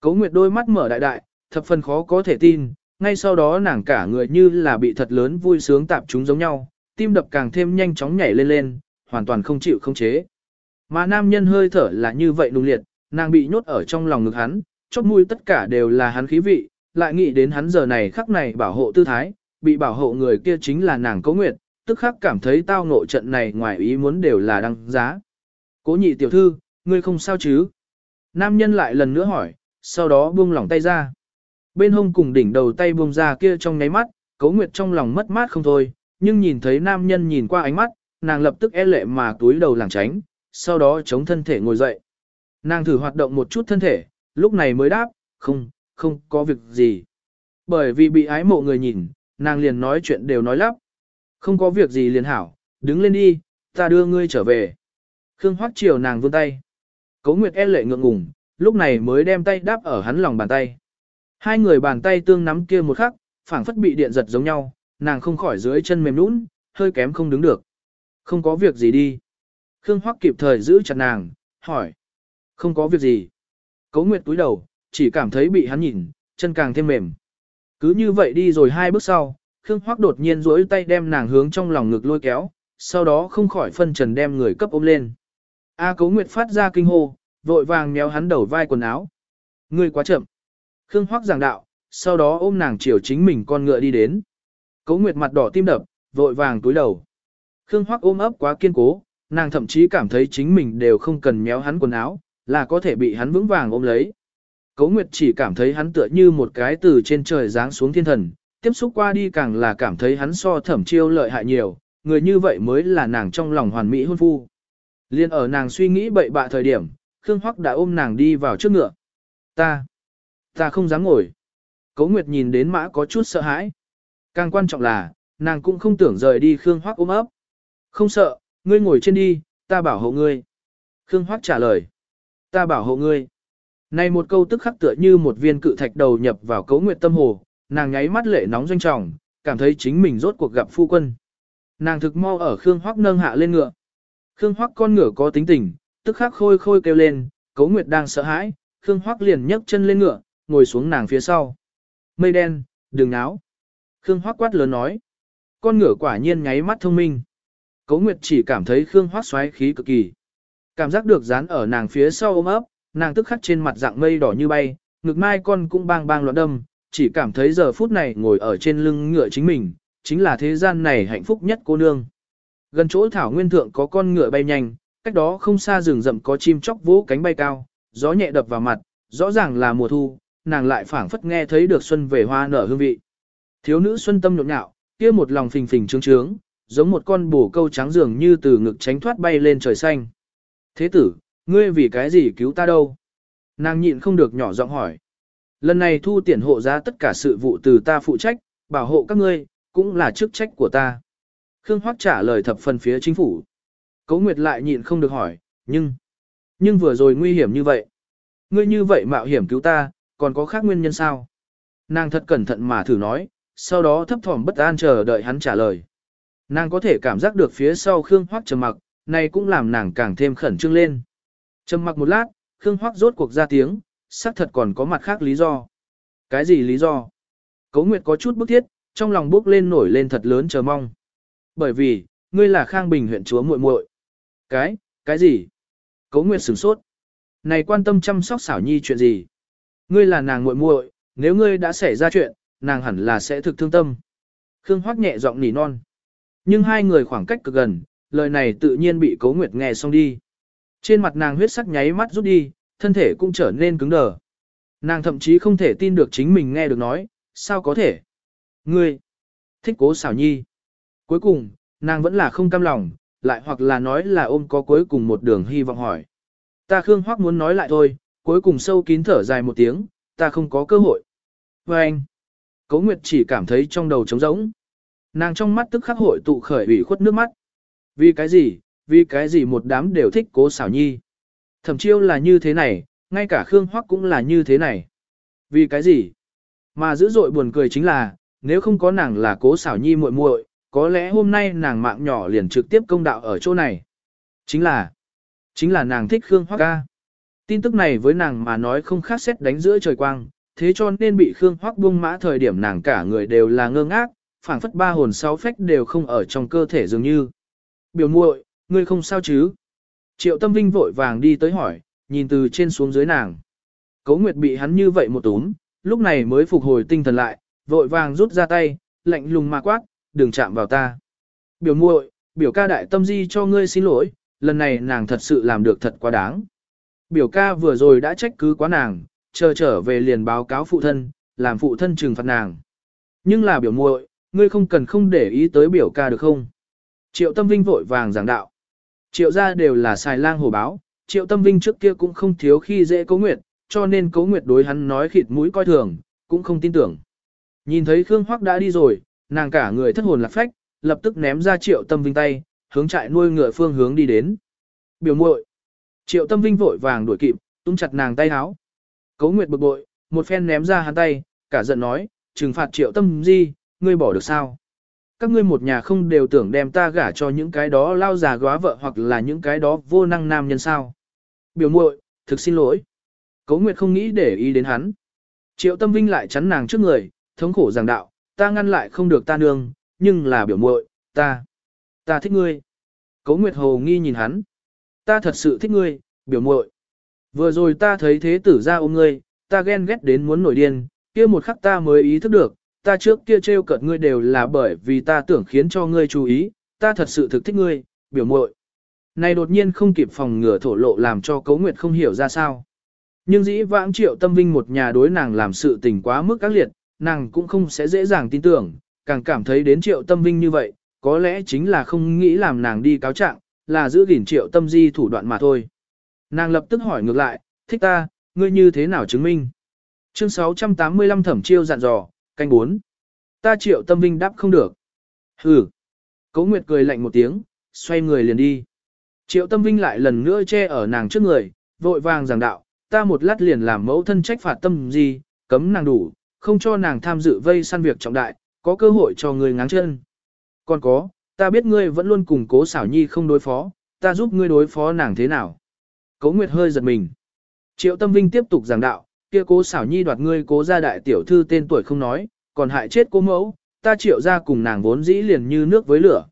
Cấu Nguyệt đôi mắt mở đại đại, thập phần khó có thể tin, ngay sau đó nàng cả người như là bị thật lớn vui sướng tạp chúng giống nhau, tim đập càng thêm nhanh chóng nhảy lên lên, hoàn toàn không chịu không chế. Mà nam nhân hơi thở là như vậy nung liệt, nàng bị nhốt ở trong lòng ngực hắn, chóp mũi tất cả đều là hắn khí vị, lại nghĩ đến hắn giờ này khắc này bảo hộ tư thái, bị bảo hộ người kia chính là nàng Cố Nguyệt, tức khắc cảm thấy tao ngộ trận này ngoài ý muốn đều là đăng giá. Cố nhị tiểu thư, ngươi không sao chứ? Nam nhân lại lần nữa hỏi, sau đó buông lỏng tay ra. Bên hông cùng đỉnh đầu tay buông ra kia trong nháy mắt, Cố Nguyệt trong lòng mất mát không thôi, nhưng nhìn thấy nam nhân nhìn qua ánh mắt, nàng lập tức e lệ mà túi đầu lảng tránh, sau đó chống thân thể ngồi dậy. Nàng thử hoạt động một chút thân thể, lúc này mới đáp, không, không có việc gì. Bởi vì bị ái mộ người nhìn, nàng liền nói chuyện đều nói lắp. Không có việc gì liền hảo, đứng lên đi, ta đưa ngươi trở về. Khương Hoắc chiều nàng vươn tay. Cấu Nguyệt e lệ ngượng ngùng, lúc này mới đem tay đáp ở hắn lòng bàn tay. Hai người bàn tay tương nắm kia một khắc, phảng phất bị điện giật giống nhau, nàng không khỏi dưới chân mềm nũng, hơi kém không đứng được. Không có việc gì đi. Khương Hoắc kịp thời giữ chặt nàng, hỏi. Không có việc gì. Cấu Nguyệt túi đầu, chỉ cảm thấy bị hắn nhìn, chân càng thêm mềm. Cứ như vậy đi rồi hai bước sau, Khương Hoắc đột nhiên duỗi tay đem nàng hướng trong lòng ngực lôi kéo, sau đó không khỏi phân trần đem người cấp ôm lên. A Cấu Nguyệt phát ra kinh hô, vội vàng méo hắn đầu vai quần áo. Ngươi quá chậm. Khương Hoắc giảng đạo, sau đó ôm nàng chiều chính mình con ngựa đi đến. Cấu Nguyệt mặt đỏ tim đập, vội vàng túi đầu. Khương Hoắc ôm ấp quá kiên cố, nàng thậm chí cảm thấy chính mình đều không cần méo hắn quần áo, là có thể bị hắn vững vàng ôm lấy. Cố Nguyệt chỉ cảm thấy hắn tựa như một cái từ trên trời giáng xuống thiên thần, tiếp xúc qua đi càng là cảm thấy hắn so thẩm chiêu lợi hại nhiều, người như vậy mới là nàng trong lòng hoàn mỹ hôn phu. Liên ở nàng suy nghĩ bậy bạ thời điểm, Khương Hoắc đã ôm nàng đi vào trước ngựa. Ta, ta không dám ngồi. Cố Nguyệt nhìn đến mã có chút sợ hãi. Càng quan trọng là, nàng cũng không tưởng rời đi Khương Hoắc ôm ấp. Không sợ, ngươi ngồi trên đi, ta bảo hộ ngươi. Khương Hoắc trả lời. Ta bảo hộ ngươi. Này một câu tức khắc tựa như một viên cự thạch đầu nhập vào cấu nguyệt tâm hồ, nàng nháy mắt lệ nóng doanh trọng, cảm thấy chính mình rốt cuộc gặp phu quân. Nàng thực mau ở Khương Hoắc nâng hạ lên ngựa. Khương Hoắc con ngựa có tính tình, tức khắc khôi khôi kêu lên, cấu nguyệt đang sợ hãi, Khương Hoắc liền nhấc chân lên ngựa, ngồi xuống nàng phía sau. Mây đen, đừng náo. Khương Hoắc quát lớn nói. Con ngựa quả nhiên nháy mắt thông minh. Cấu Nguyệt chỉ cảm thấy Khương Hoắc xoáy khí cực kỳ. Cảm giác được dán ở nàng phía sau ôm ấp, nàng tức khắc trên mặt dạng mây đỏ như bay, ngực mai con cũng bang bang loạn đâm, chỉ cảm thấy giờ phút này ngồi ở trên lưng ngựa chính mình, chính là thế gian này hạnh phúc nhất cô nương. Gần chỗ thảo nguyên thượng có con ngựa bay nhanh, cách đó không xa rừng rậm có chim chóc vỗ cánh bay cao, gió nhẹ đập vào mặt, rõ ràng là mùa thu, nàng lại phảng phất nghe thấy được xuân về hoa nở hương vị. Thiếu nữ xuân tâm nhộn nhạo, kia một lòng phình phình trướng trướng, giống một con bổ câu trắng dường như từ ngực tránh thoát bay lên trời xanh. Thế tử, ngươi vì cái gì cứu ta đâu? Nàng nhịn không được nhỏ giọng hỏi. Lần này thu tiền hộ giá tất cả sự vụ từ ta phụ trách, bảo hộ các ngươi, cũng là chức trách của ta. Khương Hoắc trả lời thập phần phía chính phủ. Cố Nguyệt lại nhịn không được hỏi, nhưng, nhưng vừa rồi nguy hiểm như vậy. Ngươi như vậy mạo hiểm cứu ta, còn có khác nguyên nhân sao? Nàng thật cẩn thận mà thử nói, sau đó thấp thỏm bất an chờ đợi hắn trả lời. Nàng có thể cảm giác được phía sau Khương Hoắc trầm mặc, này cũng làm nàng càng thêm khẩn trương lên. Trầm mặc một lát, Khương Hoắc rốt cuộc ra tiếng, xác thật còn có mặt khác lý do. Cái gì lý do? Cấu Nguyệt có chút bức thiết, trong lòng bước lên nổi lên thật lớn chờ mong. Bởi vì, ngươi là Khang Bình huyện chúa muội muội. Cái, cái gì? Cấu Nguyệt sửng sốt. Này quan tâm chăm sóc xảo nhi chuyện gì? Ngươi là nàng muội muội, nếu ngươi đã xảy ra chuyện, nàng hẳn là sẽ thực thương tâm. Khương Hoắc nhẹ giọng nỉ non. Nhưng hai người khoảng cách cực gần, lời này tự nhiên bị Cố Nguyệt nghe xong đi. Trên mặt nàng huyết sắc nháy mắt rút đi, thân thể cũng trở nên cứng đờ. Nàng thậm chí không thể tin được chính mình nghe được nói, sao có thể? Ngươi, thích cố xảo nhi. Cuối cùng, nàng vẫn là không cam lòng, lại hoặc là nói là ôm có cuối cùng một đường hy vọng hỏi. Ta Khương Hoắc muốn nói lại thôi, cuối cùng sâu kín thở dài một tiếng, ta không có cơ hội. Và anh, Cố Nguyệt chỉ cảm thấy trong đầu trống rỗng. Nàng trong mắt tức khắc hội tụ khởi ủy khuất nước mắt. Vì cái gì, vì cái gì một đám đều thích cố xảo nhi. Thẩm chiêu là như thế này, ngay cả Khương Hoắc cũng là như thế này. Vì cái gì? Mà dữ dội buồn cười chính là, nếu không có nàng là cố xảo nhi muội muội, có lẽ hôm nay nàng mạng nhỏ liền trực tiếp công đạo ở chỗ này. Chính là, chính là nàng thích Khương Hoắc ca. Tin tức này với nàng mà nói không khác xét đánh giữa trời quang, thế cho nên bị Khương Hoắc buông mã thời điểm nàng cả người đều là ngơ ngác, phảng phất ba hồn sáu phách đều không ở trong cơ thể dường như. Biểu muội, ngươi không sao chứ? Triệu Tâm Vinh vội vàng đi tới hỏi, nhìn từ trên xuống dưới nàng. Cấu Nguyệt bị hắn như vậy một túm, lúc này mới phục hồi tinh thần lại, vội vàng rút ra tay, lạnh lùng mà quát, đừng chạm vào ta. Biểu muội, biểu ca đại tâm di cho ngươi xin lỗi, lần này nàng thật sự làm được thật quá đáng. Biểu ca vừa rồi đã trách cứ quá nàng, chờ trở về liền báo cáo phụ thân, làm phụ thân trừng phạt nàng. Nhưng là biểu muội, ngươi không cần không để ý tới biểu ca được không? Triệu Tâm Vinh vội vàng giảng đạo. Triệu gia đều là xài lang hổ báo, Triệu Tâm Vinh trước kia cũng không thiếu khi dễ Cố Nguyệt, cho nên Cố Nguyệt đối hắn nói khịt mũi coi thường, cũng không tin tưởng. Nhìn thấy Khương Hoắc đã đi rồi, nàng cả người thất hồn lạc phách, lập tức ném ra Triệu Tâm Vinh tay, hướng trại nuôi ngựa phương hướng đi đến. Biểu muội. Triệu Tâm Vinh vội vàng đuổi kịp, túm chặt nàng tay háo. Cố Nguyệt bực bội, một phen ném ra hắn tay, cả giận nói, trừng phạt Triệu Tâm Di, ngươi bỏ được sao? Các ngươi một nhà không đều tưởng đem ta gả cho những cái đó lao già góa vợ hoặc là những cái đó vô năng nam nhân sao? Biểu muội, thực xin lỗi. Cấu Nguyệt không nghĩ để ý đến hắn. Triệu Tâm Vinh lại chắn nàng trước người, thống khổ giảng đạo, ta ngăn lại không được ta nương, nhưng là biểu muội, ta, ta thích ngươi. Cấu Nguyệt Hồ nghi nhìn hắn. Ta thật sự thích ngươi, biểu muội. Vừa rồi ta thấy thế tử ra ôm ngươi, ta ghen ghét đến muốn nổi điên, kia một khắc ta mới ý thức được, ta trước kia trêu cợt ngươi đều là bởi vì ta tưởng khiến cho ngươi chú ý, ta thật sự thực thích ngươi, biểu muội. Này đột nhiên không kịp phòng ngừa thổ lộ làm cho Cấu Nguyệt không hiểu ra sao. Nhưng dĩ vãng triệu tâm vinh một nhà đối nàng làm sự tình quá mức các liệt, nàng cũng không sẽ dễ dàng tin tưởng, càng cảm thấy đến triệu tâm vinh như vậy, có lẽ chính là không nghĩ làm nàng đi cáo trạng, là giữ gìn triệu tâm di thủ đoạn mà thôi. Nàng lập tức hỏi ngược lại, thích ta, ngươi như thế nào chứng minh? Chương 685 thẩm chiêu dặn dò, canh bốn. Ta triệu tâm vinh đáp không được. Hừ. Cấu Nguyệt cười lạnh một tiếng, xoay người liền đi. Triệu tâm vinh lại lần nữa che ở nàng trước người, vội vàng giảng đạo, ta một lát liền làm mẫu thân trách phạt tâm gì, cấm nàng đủ, không cho nàng tham dự vây săn việc trọng đại, có cơ hội cho người ngáng chân. Còn có, ta biết ngươi vẫn luôn cùng cố xảo nhi không đối phó, ta giúp ngươi đối phó nàng thế nào. Cố Nguyệt hơi giật mình. Triệu Tâm Vinh tiếp tục giảng đạo, kia cố xảo nhi đoạt ngươi cố gia đại tiểu thư tên tuổi không nói, còn hại chết cố mẫu, ta triệu ra cùng nàng vốn dĩ liền như nước với lửa.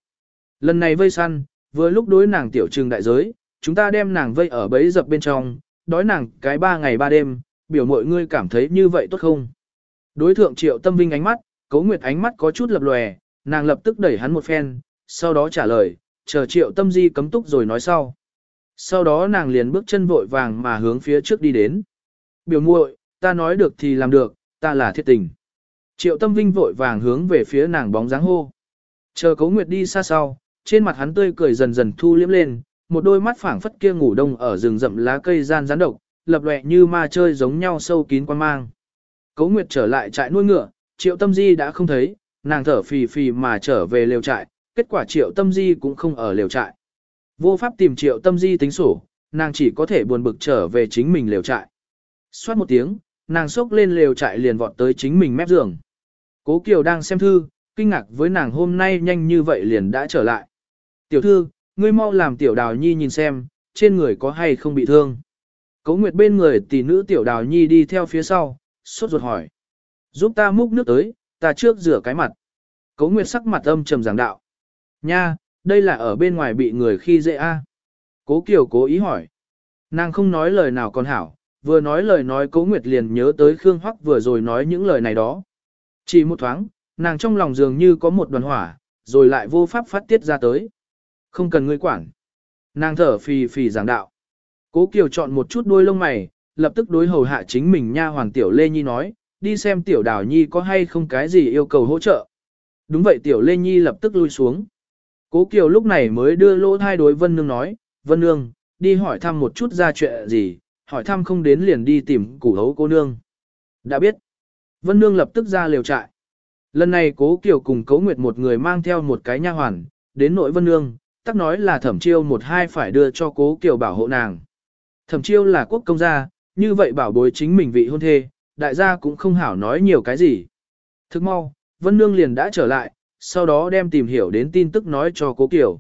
Lần này vây săn, vừa lúc đối nàng tiểu trừng đại giới, chúng ta đem nàng vây ở bẫy dập bên trong, đói nàng cái ba ngày ba đêm, biểu mọi ngươi cảm thấy như vậy tốt không? Đối thượng triệu tâm vinh ánh mắt, cấu nguyệt ánh mắt có chút lập lòe, nàng lập tức đẩy hắn một phen, sau đó trả lời, chờ triệu tâm di cấm túc rồi nói sau. Sau đó nàng liền bước chân vội vàng mà hướng phía trước đi đến. Biểu muội, ta nói được thì làm được, ta là thiết tình. Triệu tâm vinh vội vàng hướng về phía nàng bóng dáng hô. Chờ cấu nguyệt đi xa sau, trên mặt hắn tươi cười dần dần thu liếm lên, một đôi mắt phảng phất kia ngủ đông ở rừng rậm lá cây gian gián độc, lập lòe như ma chơi giống nhau sâu kín quan mang. Cấu nguyệt trở lại trại nuôi ngựa, triệu tâm di đã không thấy, nàng thở phì phì mà trở về lều trại, kết quả triệu tâm di cũng không ở lều trại. Vô pháp tìm triệu tâm di tính sổ, nàng chỉ có thể buồn bực trở về chính mình lều trại. Xoát một tiếng, nàng sốc lên lều chạy liền vọt tới chính mình mép giường. Cố Kiều đang xem thư, kinh ngạc với nàng hôm nay nhanh như vậy liền đã trở lại. Tiểu thư, ngươi mau làm tiểu đào nhi nhìn xem, trên người có hay không bị thương. Cố Nguyệt bên người tỷ nữ tiểu đào nhi đi theo phía sau, sốt ruột hỏi. Giúp ta múc nước tới, ta trước rửa cái mặt. Cố Nguyệt sắc mặt âm trầm giảng đạo. Nha, đây là ở bên ngoài bị người khi dễ a. Cố Kiều cố ý hỏi. Nàng không nói lời nào còn hảo, vừa nói lời nói Cố Nguyệt liền nhớ tới Khương Hoắc vừa rồi nói những lời này đó. Chỉ một thoáng, nàng trong lòng dường như có một đoàn hỏa, rồi lại vô pháp phát tiết ra tới. Không cần ngươi quản. Nàng thở phì phì giảng đạo. Cố Kiều chọn một chút đôi lông mày, lập tức đối hầu hạ chính mình nha hoàng tiểu Lê Nhi nói, đi xem tiểu đào nhi có hay không cái gì yêu cầu hỗ trợ. Đúng vậy tiểu Lê Nhi lập tức lui xuống. Cố Kiều lúc này mới đưa lỗ thai đối Vân Nương nói, Vân Nương, đi hỏi thăm một chút ra chuyện gì, hỏi thăm không đến liền đi tìm củ hấu cô nương. Đã biết. Vân Nương lập tức ra liều trại. Lần này Cố Kiều cùng Cố Nguyệt một người mang theo một cái nha hoàn, đến nội Vân Nương, tắc nói là thẩm chiêu một hai phải đưa cho Cố Kiều bảo hộ nàng. Thẩm chiêu là quốc công gia, như vậy bảo bối chính mình vị hôn thê, đại gia cũng không hảo nói nhiều cái gì. Thức mau, Vân Nương liền đã trở lại, sau đó đem tìm hiểu đến tin tức nói cho Cố Kiều.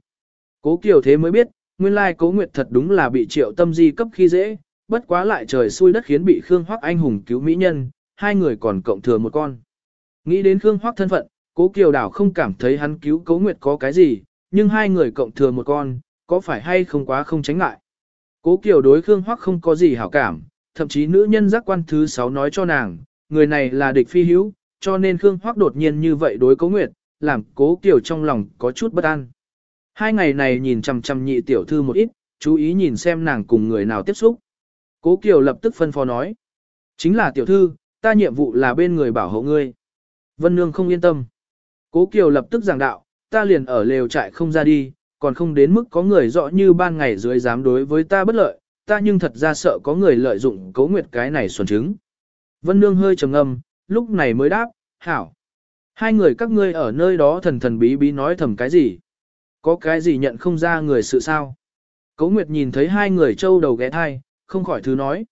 Cố Kiều thế mới biết, nguyên lai Cố Nguyệt thật đúng là bị triệu tâm di cấp khi dễ, bất quá lại trời xui đất khiến bị Khương Hoắc anh hùng cứu mỹ nhân, hai người còn cộng thừa một con. Nghĩ đến Khương Hoắc thân phận, Cố Kiều Đảo không cảm thấy hắn cứu Cố Nguyệt có cái gì, nhưng hai người cộng thừa một con, có phải hay không quá không tránh ngại. Cố Kiều đối Khương Hoắc không có gì hảo cảm, thậm chí nữ nhân giác quan thứ 6 nói cho nàng, người này là địch phi hữu, cho nên Khương Hoắc đột nhiên như vậy đối Cố Nguyệt, làm Cố Kiều trong lòng có chút bất an. Hai ngày này nhìn chằm chằm nhị tiểu thư một ít, chú ý nhìn xem nàng cùng người nào tiếp xúc. Cố Kiều lập tức phân phó nói. Chính là tiểu thư, ta nhiệm vụ là bên người bảo hộ ngươi. Vân Nương không yên tâm. Cố Kiều lập tức giảng đạo, ta liền ở lều trại không ra đi, còn không đến mức có người rõ như ban ngày dưới dám đối với ta bất lợi, ta nhưng thật ra sợ có người lợi dụng cố nguyệt cái này xuẩn chứng. Vân Nương hơi trầm ngâm, lúc này mới đáp, hảo. Hai người các ngươi ở nơi đó thần thần bí bí nói thầm cái gì? Có cái gì nhận không ra người sự sao? Cố Nguyệt nhìn thấy hai người trâu đầu ghé thai, không khỏi thứ nói.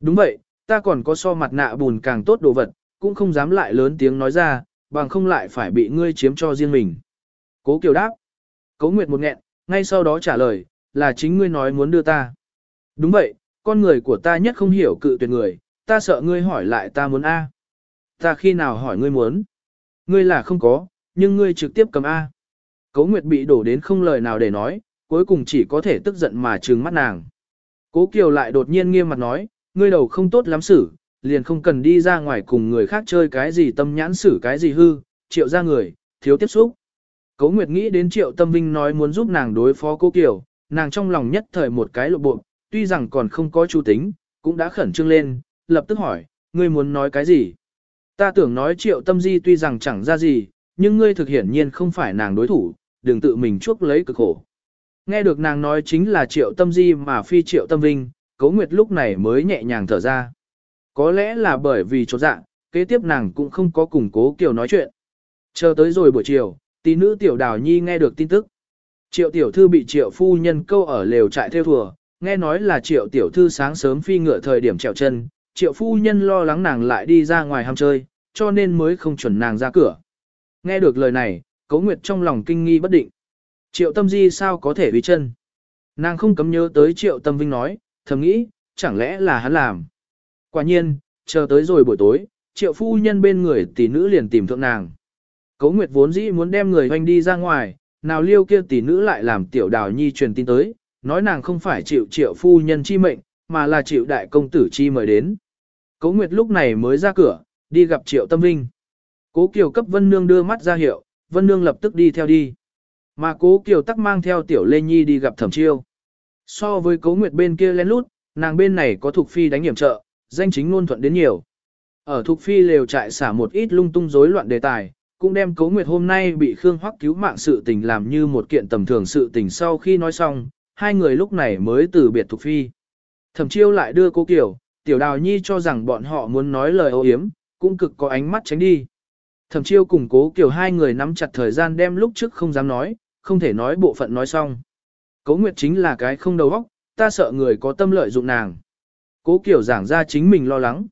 Đúng vậy, ta còn có so mặt nạ bùn càng tốt đồ vật, cũng không dám lại lớn tiếng nói ra, bằng không lại phải bị ngươi chiếm cho riêng mình. Cố Kiều đáp. Cố Nguyệt một nghẹn, ngay sau đó trả lời, là chính ngươi nói muốn đưa ta. Đúng vậy, con người của ta nhất không hiểu cự tuyệt người, ta sợ ngươi hỏi lại ta muốn A. Ta khi nào hỏi ngươi muốn? Ngươi là không có, nhưng ngươi trực tiếp cầm A. Cố Nguyệt bị đổ đến không lời nào để nói, cuối cùng chỉ có thể tức giận mà trừng mắt nàng. Cố Kiều lại đột nhiên nghiêm mặt nói, ngươi đầu không tốt lắm xử, liền không cần đi ra ngoài cùng người khác chơi cái gì tâm nhãn xử cái gì hư, triệu ra người, thiếu tiếp xúc. Cố Nguyệt nghĩ đến triệu tâm vinh nói muốn giúp nàng đối phó cố Kiều, nàng trong lòng nhất thời một cái lộ bộ, tuy rằng còn không có chủ tính, cũng đã khẩn trương lên, lập tức hỏi, ngươi muốn nói cái gì? Ta tưởng nói triệu tâm di tuy rằng chẳng ra gì, nhưng ngươi thực hiển nhiên không phải nàng đối thủ, đừng tự mình chuốc lấy cực khổ. Nghe được nàng nói chính là triệu tâm di mà phi triệu tâm vinh, cấu Nguyệt lúc này mới nhẹ nhàng thở ra. Có lẽ là bởi vì chỗ dạng kế tiếp nàng cũng không có củng Cố kiểu nói chuyện. Chờ tới rồi buổi chiều, tí nữ tiểu đào nhi nghe được tin tức. Triệu tiểu thư bị triệu phu nhân câu ở lều trại theo thùa, nghe nói là triệu tiểu thư sáng sớm phi ngựa thời điểm trèo chân, triệu phu nhân lo lắng nàng lại đi ra ngoài ham chơi, cho nên mới không chuẩn nàng ra cửa. Nghe được lời này, cấu Nguyệt trong lòng kinh nghi bất định. Triệu tâm di sao có thể bị chân? Nàng không cấm nhớ tới triệu tâm vinh nói, thầm nghĩ, chẳng lẽ là hắn làm. Quả nhiên, chờ tới rồi buổi tối, triệu phu nhân bên người tỷ nữ liền tìm thượng nàng. Cấu Nguyệt vốn dĩ muốn đem người hoanh đi ra ngoài, nào liêu kia tỷ nữ lại làm tiểu đào nhi truyền tin tới, nói nàng không phải chịu triệu phu nhân chi mệnh, mà là chịu đại công tử chi mời đến. Cấu Nguyệt lúc này mới ra cửa, đi gặp triệu tâm vinh. Cố Kiều cấp Vân Nương đưa mắt ra hiệu, Vân Nương lập tức đi theo đi. Mà Cố Kiều tắc mang theo tiểu Lê Nhi đi gặp Thẩm Chiêu. So với Cố Nguyệt bên kia lén lút, nàng bên này có Thục Phi đánh hiểm trợ, danh chính ngôn thuận đến nhiều. Ở Thục Phi lều trại xả một ít lung tung rối loạn đề tài, cũng đem Cố Nguyệt hôm nay bị Khương Hoắc cứu mạng sự tình làm như một kiện tầm thường sự tình sau khi nói xong, hai người lúc này mới từ biệt Thục Phi. Thẩm Chiêu lại đưa Cố Kiều, Tiểu Đào Nhi cho rằng bọn họ muốn nói lời ô hiếm, cũng cực có ánh mắt tránh đi. Thẩm Chiêu cùng Cố Kiều hai người nắm chặt thời gian đem lúc trước không dám nói, không thể nói bộ phận nói xong. Cố Nguyệt chính là cái không đầu óc, ta sợ người có tâm lợi dụng nàng. Cố Kiều giảng ra chính mình lo lắng.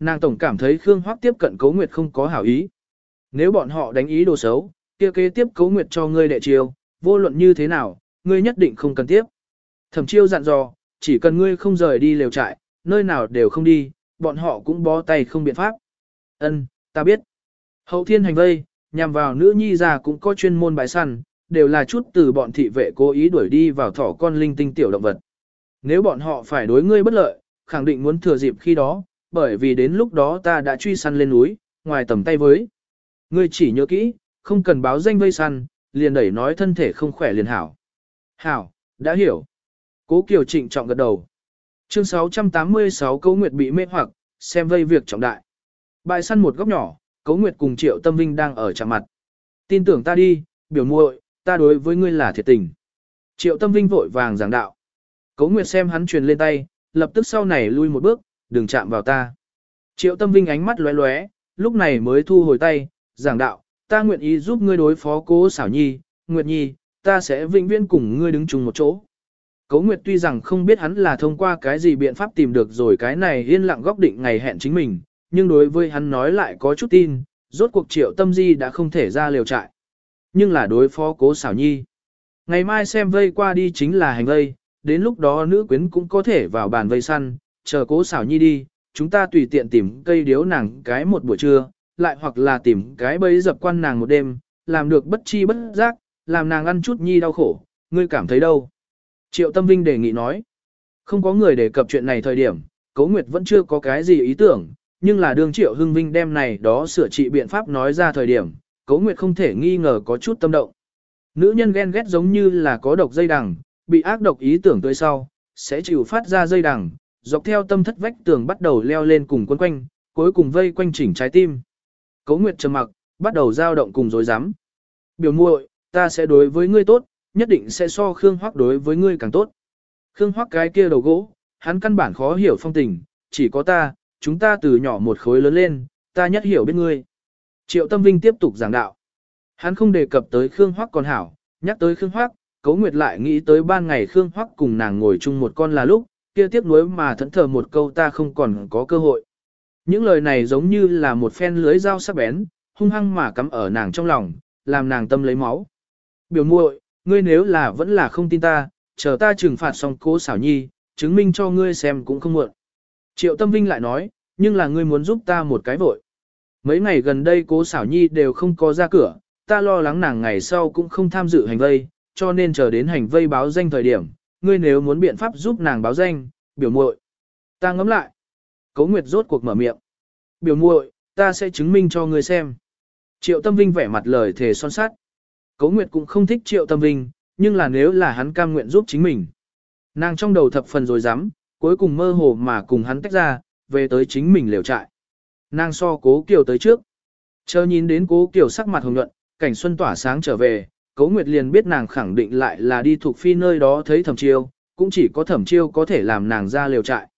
Nàng tổng cảm thấy Khương Hoắc tiếp cận Cố Nguyệt không có hảo ý. Nếu bọn họ đánh ý đồ xấu, kia kế tiếp Cố Nguyệt cho ngươi đệ chiêu, vô luận như thế nào, ngươi nhất định không cần tiếp. Thẩm Chiêu dặn dò, chỉ cần ngươi không rời đi lều trại, nơi nào đều không đi, bọn họ cũng bó tay không biện pháp. Ân, ta biết. Hậu thiên hành vây, nhằm vào nữ nhi già cũng có chuyên môn bãi săn, đều là chút từ bọn thị vệ cố ý đuổi đi vào thỏ con linh tinh tiểu động vật. Nếu bọn họ phải đối ngươi bất lợi, khẳng định muốn thừa dịp khi đó, bởi vì đến lúc đó ta đã truy săn lên núi, ngoài tầm tay với. Ngươi chỉ nhớ kỹ, không cần báo danh vây săn, liền đẩy nói thân thể không khỏe liền hảo. Hảo, đã hiểu. Cố Kiều trịnh trọng gật đầu. Chương 686 Cấu Nguyệt bị mê hoặc, xem vây việc trọng đại. Bài săn một góc nhỏ, Cấu Nguyệt cùng Triệu Tâm Vinh đang ở chạm mặt. Tin tưởng ta đi, biểu muội, ta đối với ngươi là thiệt tình. Triệu Tâm Vinh vội vàng giảng đạo. Cấu Nguyệt xem hắn truyền lên tay, lập tức sau này lui một bước, đừng chạm vào ta. Triệu Tâm Vinh ánh mắt lóe lóe, lúc này mới thu hồi tay, giảng đạo, ta nguyện ý giúp ngươi đối phó cố xảo nhi, Nguyệt Nhi, ta sẽ vĩnh viễn cùng ngươi đứng chung một chỗ. Cấu Nguyệt tuy rằng không biết hắn là thông qua cái gì biện pháp tìm được rồi cái này yên lặng góc định ngày hẹn chính mình, nhưng đối với hắn nói lại có chút tin, rốt cuộc triệu tâm di đã không thể ra liều trại. Nhưng là đối phó cố xảo nhi. Ngày mai xem vây qua đi chính là hành vây, đến lúc đó nữ quyến cũng có thể vào bàn vây săn, chờ cố xảo nhi đi, chúng ta tùy tiện tìm cây điếu nàng cái một buổi trưa, lại hoặc là tìm cái bẫy dập quan nàng một đêm, làm được bất chi bất giác, làm nàng ăn chút nhi đau khổ, ngươi cảm thấy đâu? Triệu Tâm Vinh đề nghị nói, không có người đề cập chuyện này thời điểm, Cố Nguyệt vẫn chưa có cái gì ý tưởng, nhưng là đương Triệu Hưng Vinh đem này đó sửa trị biện pháp nói ra thời điểm, Cố Nguyệt không thể nghi ngờ có chút tâm động. Nữ nhân ghen ghét giống như là có độc dây đằng, bị ác độc ý tưởng tới sau, sẽ chịu phát ra dây đằng, dọc theo tâm thất vách tường bắt đầu leo lên cùng quấn quanh, cuối cùng vây quanh chỉnh trái tim. Cố Nguyệt trầm mặc, bắt đầu dao động cùng rối rắm Biểu muội, ta sẽ đối với ngươi tốt, nhất định sẽ so Khương Hoắc đối với ngươi càng tốt. Khương Hoắc cái kia đầu gỗ, hắn căn bản khó hiểu phong tình, chỉ có ta, chúng ta từ nhỏ một khối lớn lên, ta nhất hiểu biết ngươi. Triệu Tâm Vinh tiếp tục giảng đạo. Hắn không đề cập tới Khương Hoắc còn hảo, nhắc tới Khương Hoắc, Cố Nguyệt lại nghĩ tới ban ngày Khương Hoắc cùng nàng ngồi chung một con là lúc, kia tiếc nuối mà thẫn thờ một câu ta không còn có cơ hội. Những lời này giống như là một phen lưới dao sắc bén, hung hăng mà cắm ở nàng trong lòng, làm nàng tâm lấy máu. Biểu muội, ngươi nếu là vẫn là không tin ta, chờ ta trừng phạt xong cố xảo nhi, chứng minh cho ngươi xem cũng không muộn. Triệu Tâm Vinh lại nói, nhưng là ngươi muốn giúp ta một cái vội. Mấy ngày gần đây cố xảo nhi đều không có ra cửa, ta lo lắng nàng ngày sau cũng không tham dự hành vây, cho nên chờ đến hành vây báo danh thời điểm, ngươi nếu muốn biện pháp giúp nàng báo danh, biểu muội. Ta ngẫm lại. Cố Nguyệt rốt cuộc mở miệng. Biểu muội, ta sẽ chứng minh cho ngươi xem. Triệu Tâm Vinh vẻ mặt lời thề son sát. Cố Nguyệt cũng không thích Triệu Tâm Vinh, nhưng là nếu là hắn cam nguyện giúp chính mình. Nàng trong đầu thập phần rồi dám, cuối cùng mơ hồ mà cùng hắn tách ra, về tới chính mình liều trại. Nàng so cố Kiều tới trước. Chờ nhìn đến cố Kiều sắc mặt hồng nhuận, cảnh xuân tỏa sáng trở về, cố Nguyệt liền biết nàng khẳng định lại là đi thuộc phi nơi đó thấy thẩm chiêu, cũng chỉ có thẩm chiêu có thể làm nàng ra liều trại.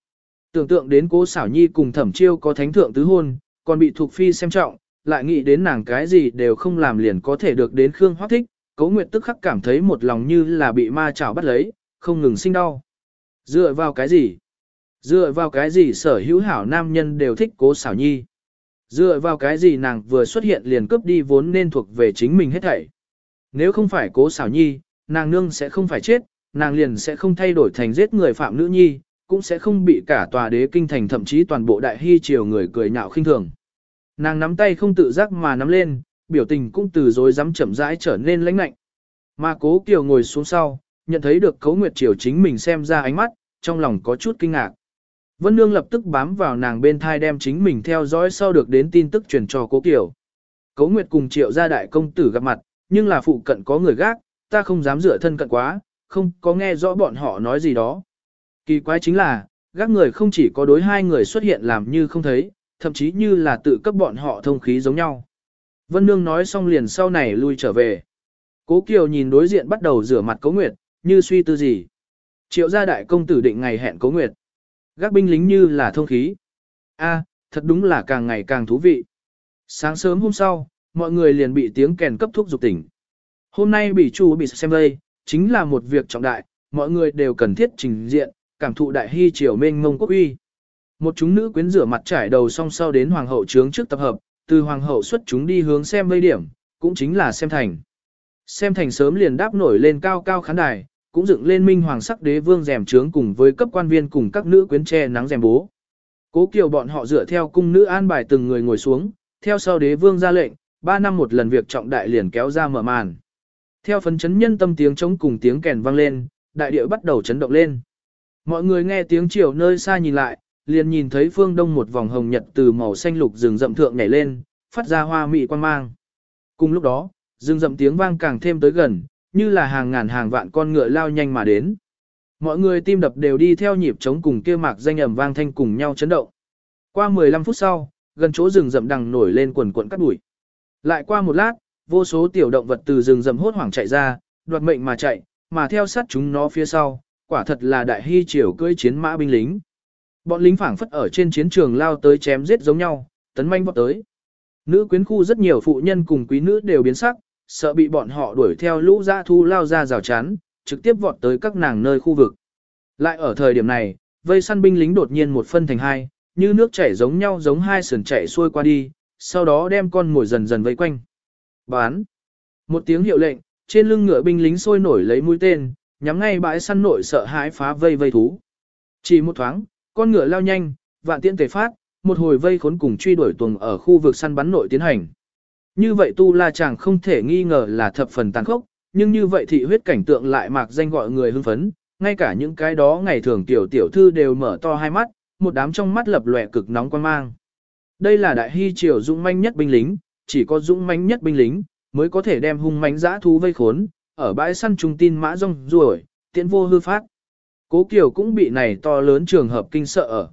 Tưởng tượng đến cố xảo nhi cùng thẩm chiêu có thánh thượng tứ hôn, còn bị thuộc phi xem trọng, lại nghĩ đến nàng cái gì đều không làm liền có thể được đến Khương Hoác thích, Cố Nguyệt tức khắc cảm thấy một lòng như là bị ma chảo bắt lấy, không ngừng sinh đau. Dựa vào cái gì? Dựa vào cái gì sở hữu hảo nam nhân đều thích cố xảo nhi? Dựa vào cái gì nàng vừa xuất hiện liền cướp đi vốn nên thuộc về chính mình hết thảy? Nếu không phải cố xảo nhi, nàng nương sẽ không phải chết, nàng liền sẽ không thay đổi thành giết người phạm nữ nhi, cũng sẽ không bị cả tòa đế kinh thành thậm chí toàn bộ đại hy triều người cười nhạo khinh thường. Nàng nắm tay không tự giác mà nắm lên, biểu tình cũng từ dối dám chậm rãi trở nên lãnh lạnh. Mà cố kiều ngồi xuống sau, nhận thấy được cấu nguyệt triều chính mình xem ra ánh mắt, trong lòng có chút kinh ngạc. Vân Nương lập tức bám vào nàng bên thai đem chính mình theo dõi sau được đến tin tức truyền cho cố kiều. Cố nguyệt cùng triệu gia đại công tử gặp mặt, nhưng là phụ cận có người gác, ta không dám dựa thân cận quá, không có nghe rõ bọn họ nói gì đó. Kỳ quái chính là, gác người không chỉ có đối hai người xuất hiện làm như không thấy, thậm chí như là tự cấp bọn họ thông khí giống nhau. Vân Nương nói xong liền sau này lui trở về. Cố Kiều nhìn đối diện bắt đầu rửa mặt Cố Nguyệt, như suy tư gì. Triệu gia đại công tử định ngày hẹn Cố Nguyệt. Gác binh lính như là thông khí. A, thật đúng là càng ngày càng thú vị. Sáng sớm hôm sau, mọi người liền bị tiếng kèn cấp thuốc dục tỉnh. Hôm nay bị chủ bị xem đây, chính là một việc trọng đại, mọi người đều cần thiết trình diện, cảm thụ đại hy triều mênh mông quốc uy. Một chúng nữ quyến rửa mặt trải đầu song sau đến hoàng hậu trướng trước tập hợp, từ hoàng hậu xuất chúng đi hướng xem vây điểm, cũng chính là xem thành. Xem thành sớm liền đáp nổi lên cao cao khán đài, cũng dựng lên minh hoàng sắc đế vương rèm trướng cùng với cấp quan viên cùng các nữ quyến tre nắng rèm bố. Cố kiều bọn họ dựa theo cung nữ an bài từng người ngồi xuống, theo sau đế vương ra lệnh, ba năm một lần việc trọng đại liền kéo ra mở màn. Theo phấn chấn nhân tâm tiếng chống cùng tiếng kèn vang lên, đại địa bắt đầu chấn động lên. Mọi người nghe tiếng chiều nơi xa nhìn lại, liền nhìn thấy phương đông một vòng hồng nhật từ màu xanh lục rừng rậm thượng nhảy lên, phát ra hoa mị quan mang. Cùng lúc đó, rừng rậm tiếng vang càng thêm tới gần, như là hàng ngàn hàng vạn con ngựa lao nhanh mà đến. Mọi người tim đập đều đi theo nhịp trống cùng kia mạc danh ầm vang thanh cùng nhau chấn động. Qua 15 phút sau, gần chỗ rừng rậm đằng nổi lên quần quần cát bụi. Lại qua một lát, vô số tiểu động vật từ rừng rậm hốt hoảng chạy ra, đoạt mệnh mà chạy, mà theo sát chúng nó phía sau, quả thật là đại hy triều cưỡi chiến mã binh lính. Bọn lính phảng phất ở trên chiến trường lao tới chém giết giống nhau, tấn manh vọt tới. Nữ quyến khu rất nhiều phụ nhân cùng quý nữ đều biến sắc, sợ bị bọn họ đuổi theo lũ dã thu lao ra rào chắn, trực tiếp vọt tới các nàng nơi khu vực. Lại ở thời điểm này, vây săn binh lính đột nhiên một phân thành hai, như nước chảy giống nhau giống hai sườn chảy xuôi qua đi, sau đó đem con ngồi dần dần vây quanh. Bán. Một tiếng hiệu lệnh, trên lưng ngựa binh lính sôi nổi lấy mũi tên, nhắm ngay bãi săn nội sợ hãi phá vây vây thú. Chỉ một thoáng, con ngựa lao nhanh, vạn tiễn tề phát, một hồi vây khốn cùng truy đuổi tuồng ở khu vực săn bắn nội tiến hành. Như vậy tu la chàng không thể nghi ngờ là thập phần tàn khốc, nhưng như vậy thị huyết cảnh tượng lại mạc danh gọi người hưng phấn, ngay cả những cái đó ngày thường tiểu tiểu thư đều mở to hai mắt, một đám trong mắt lập lòe cực nóng quan mang. Đây là đại hy triều dũng manh nhất binh lính, chỉ có dũng manh nhất binh lính mới có thể đem hung mãnh dã thú vây khốn, ở bãi săn trung tin mã rong ruổi, tiễn vô hư phát. Cố Kiều cũng bị này to lớn trường hợp kinh sợ ở.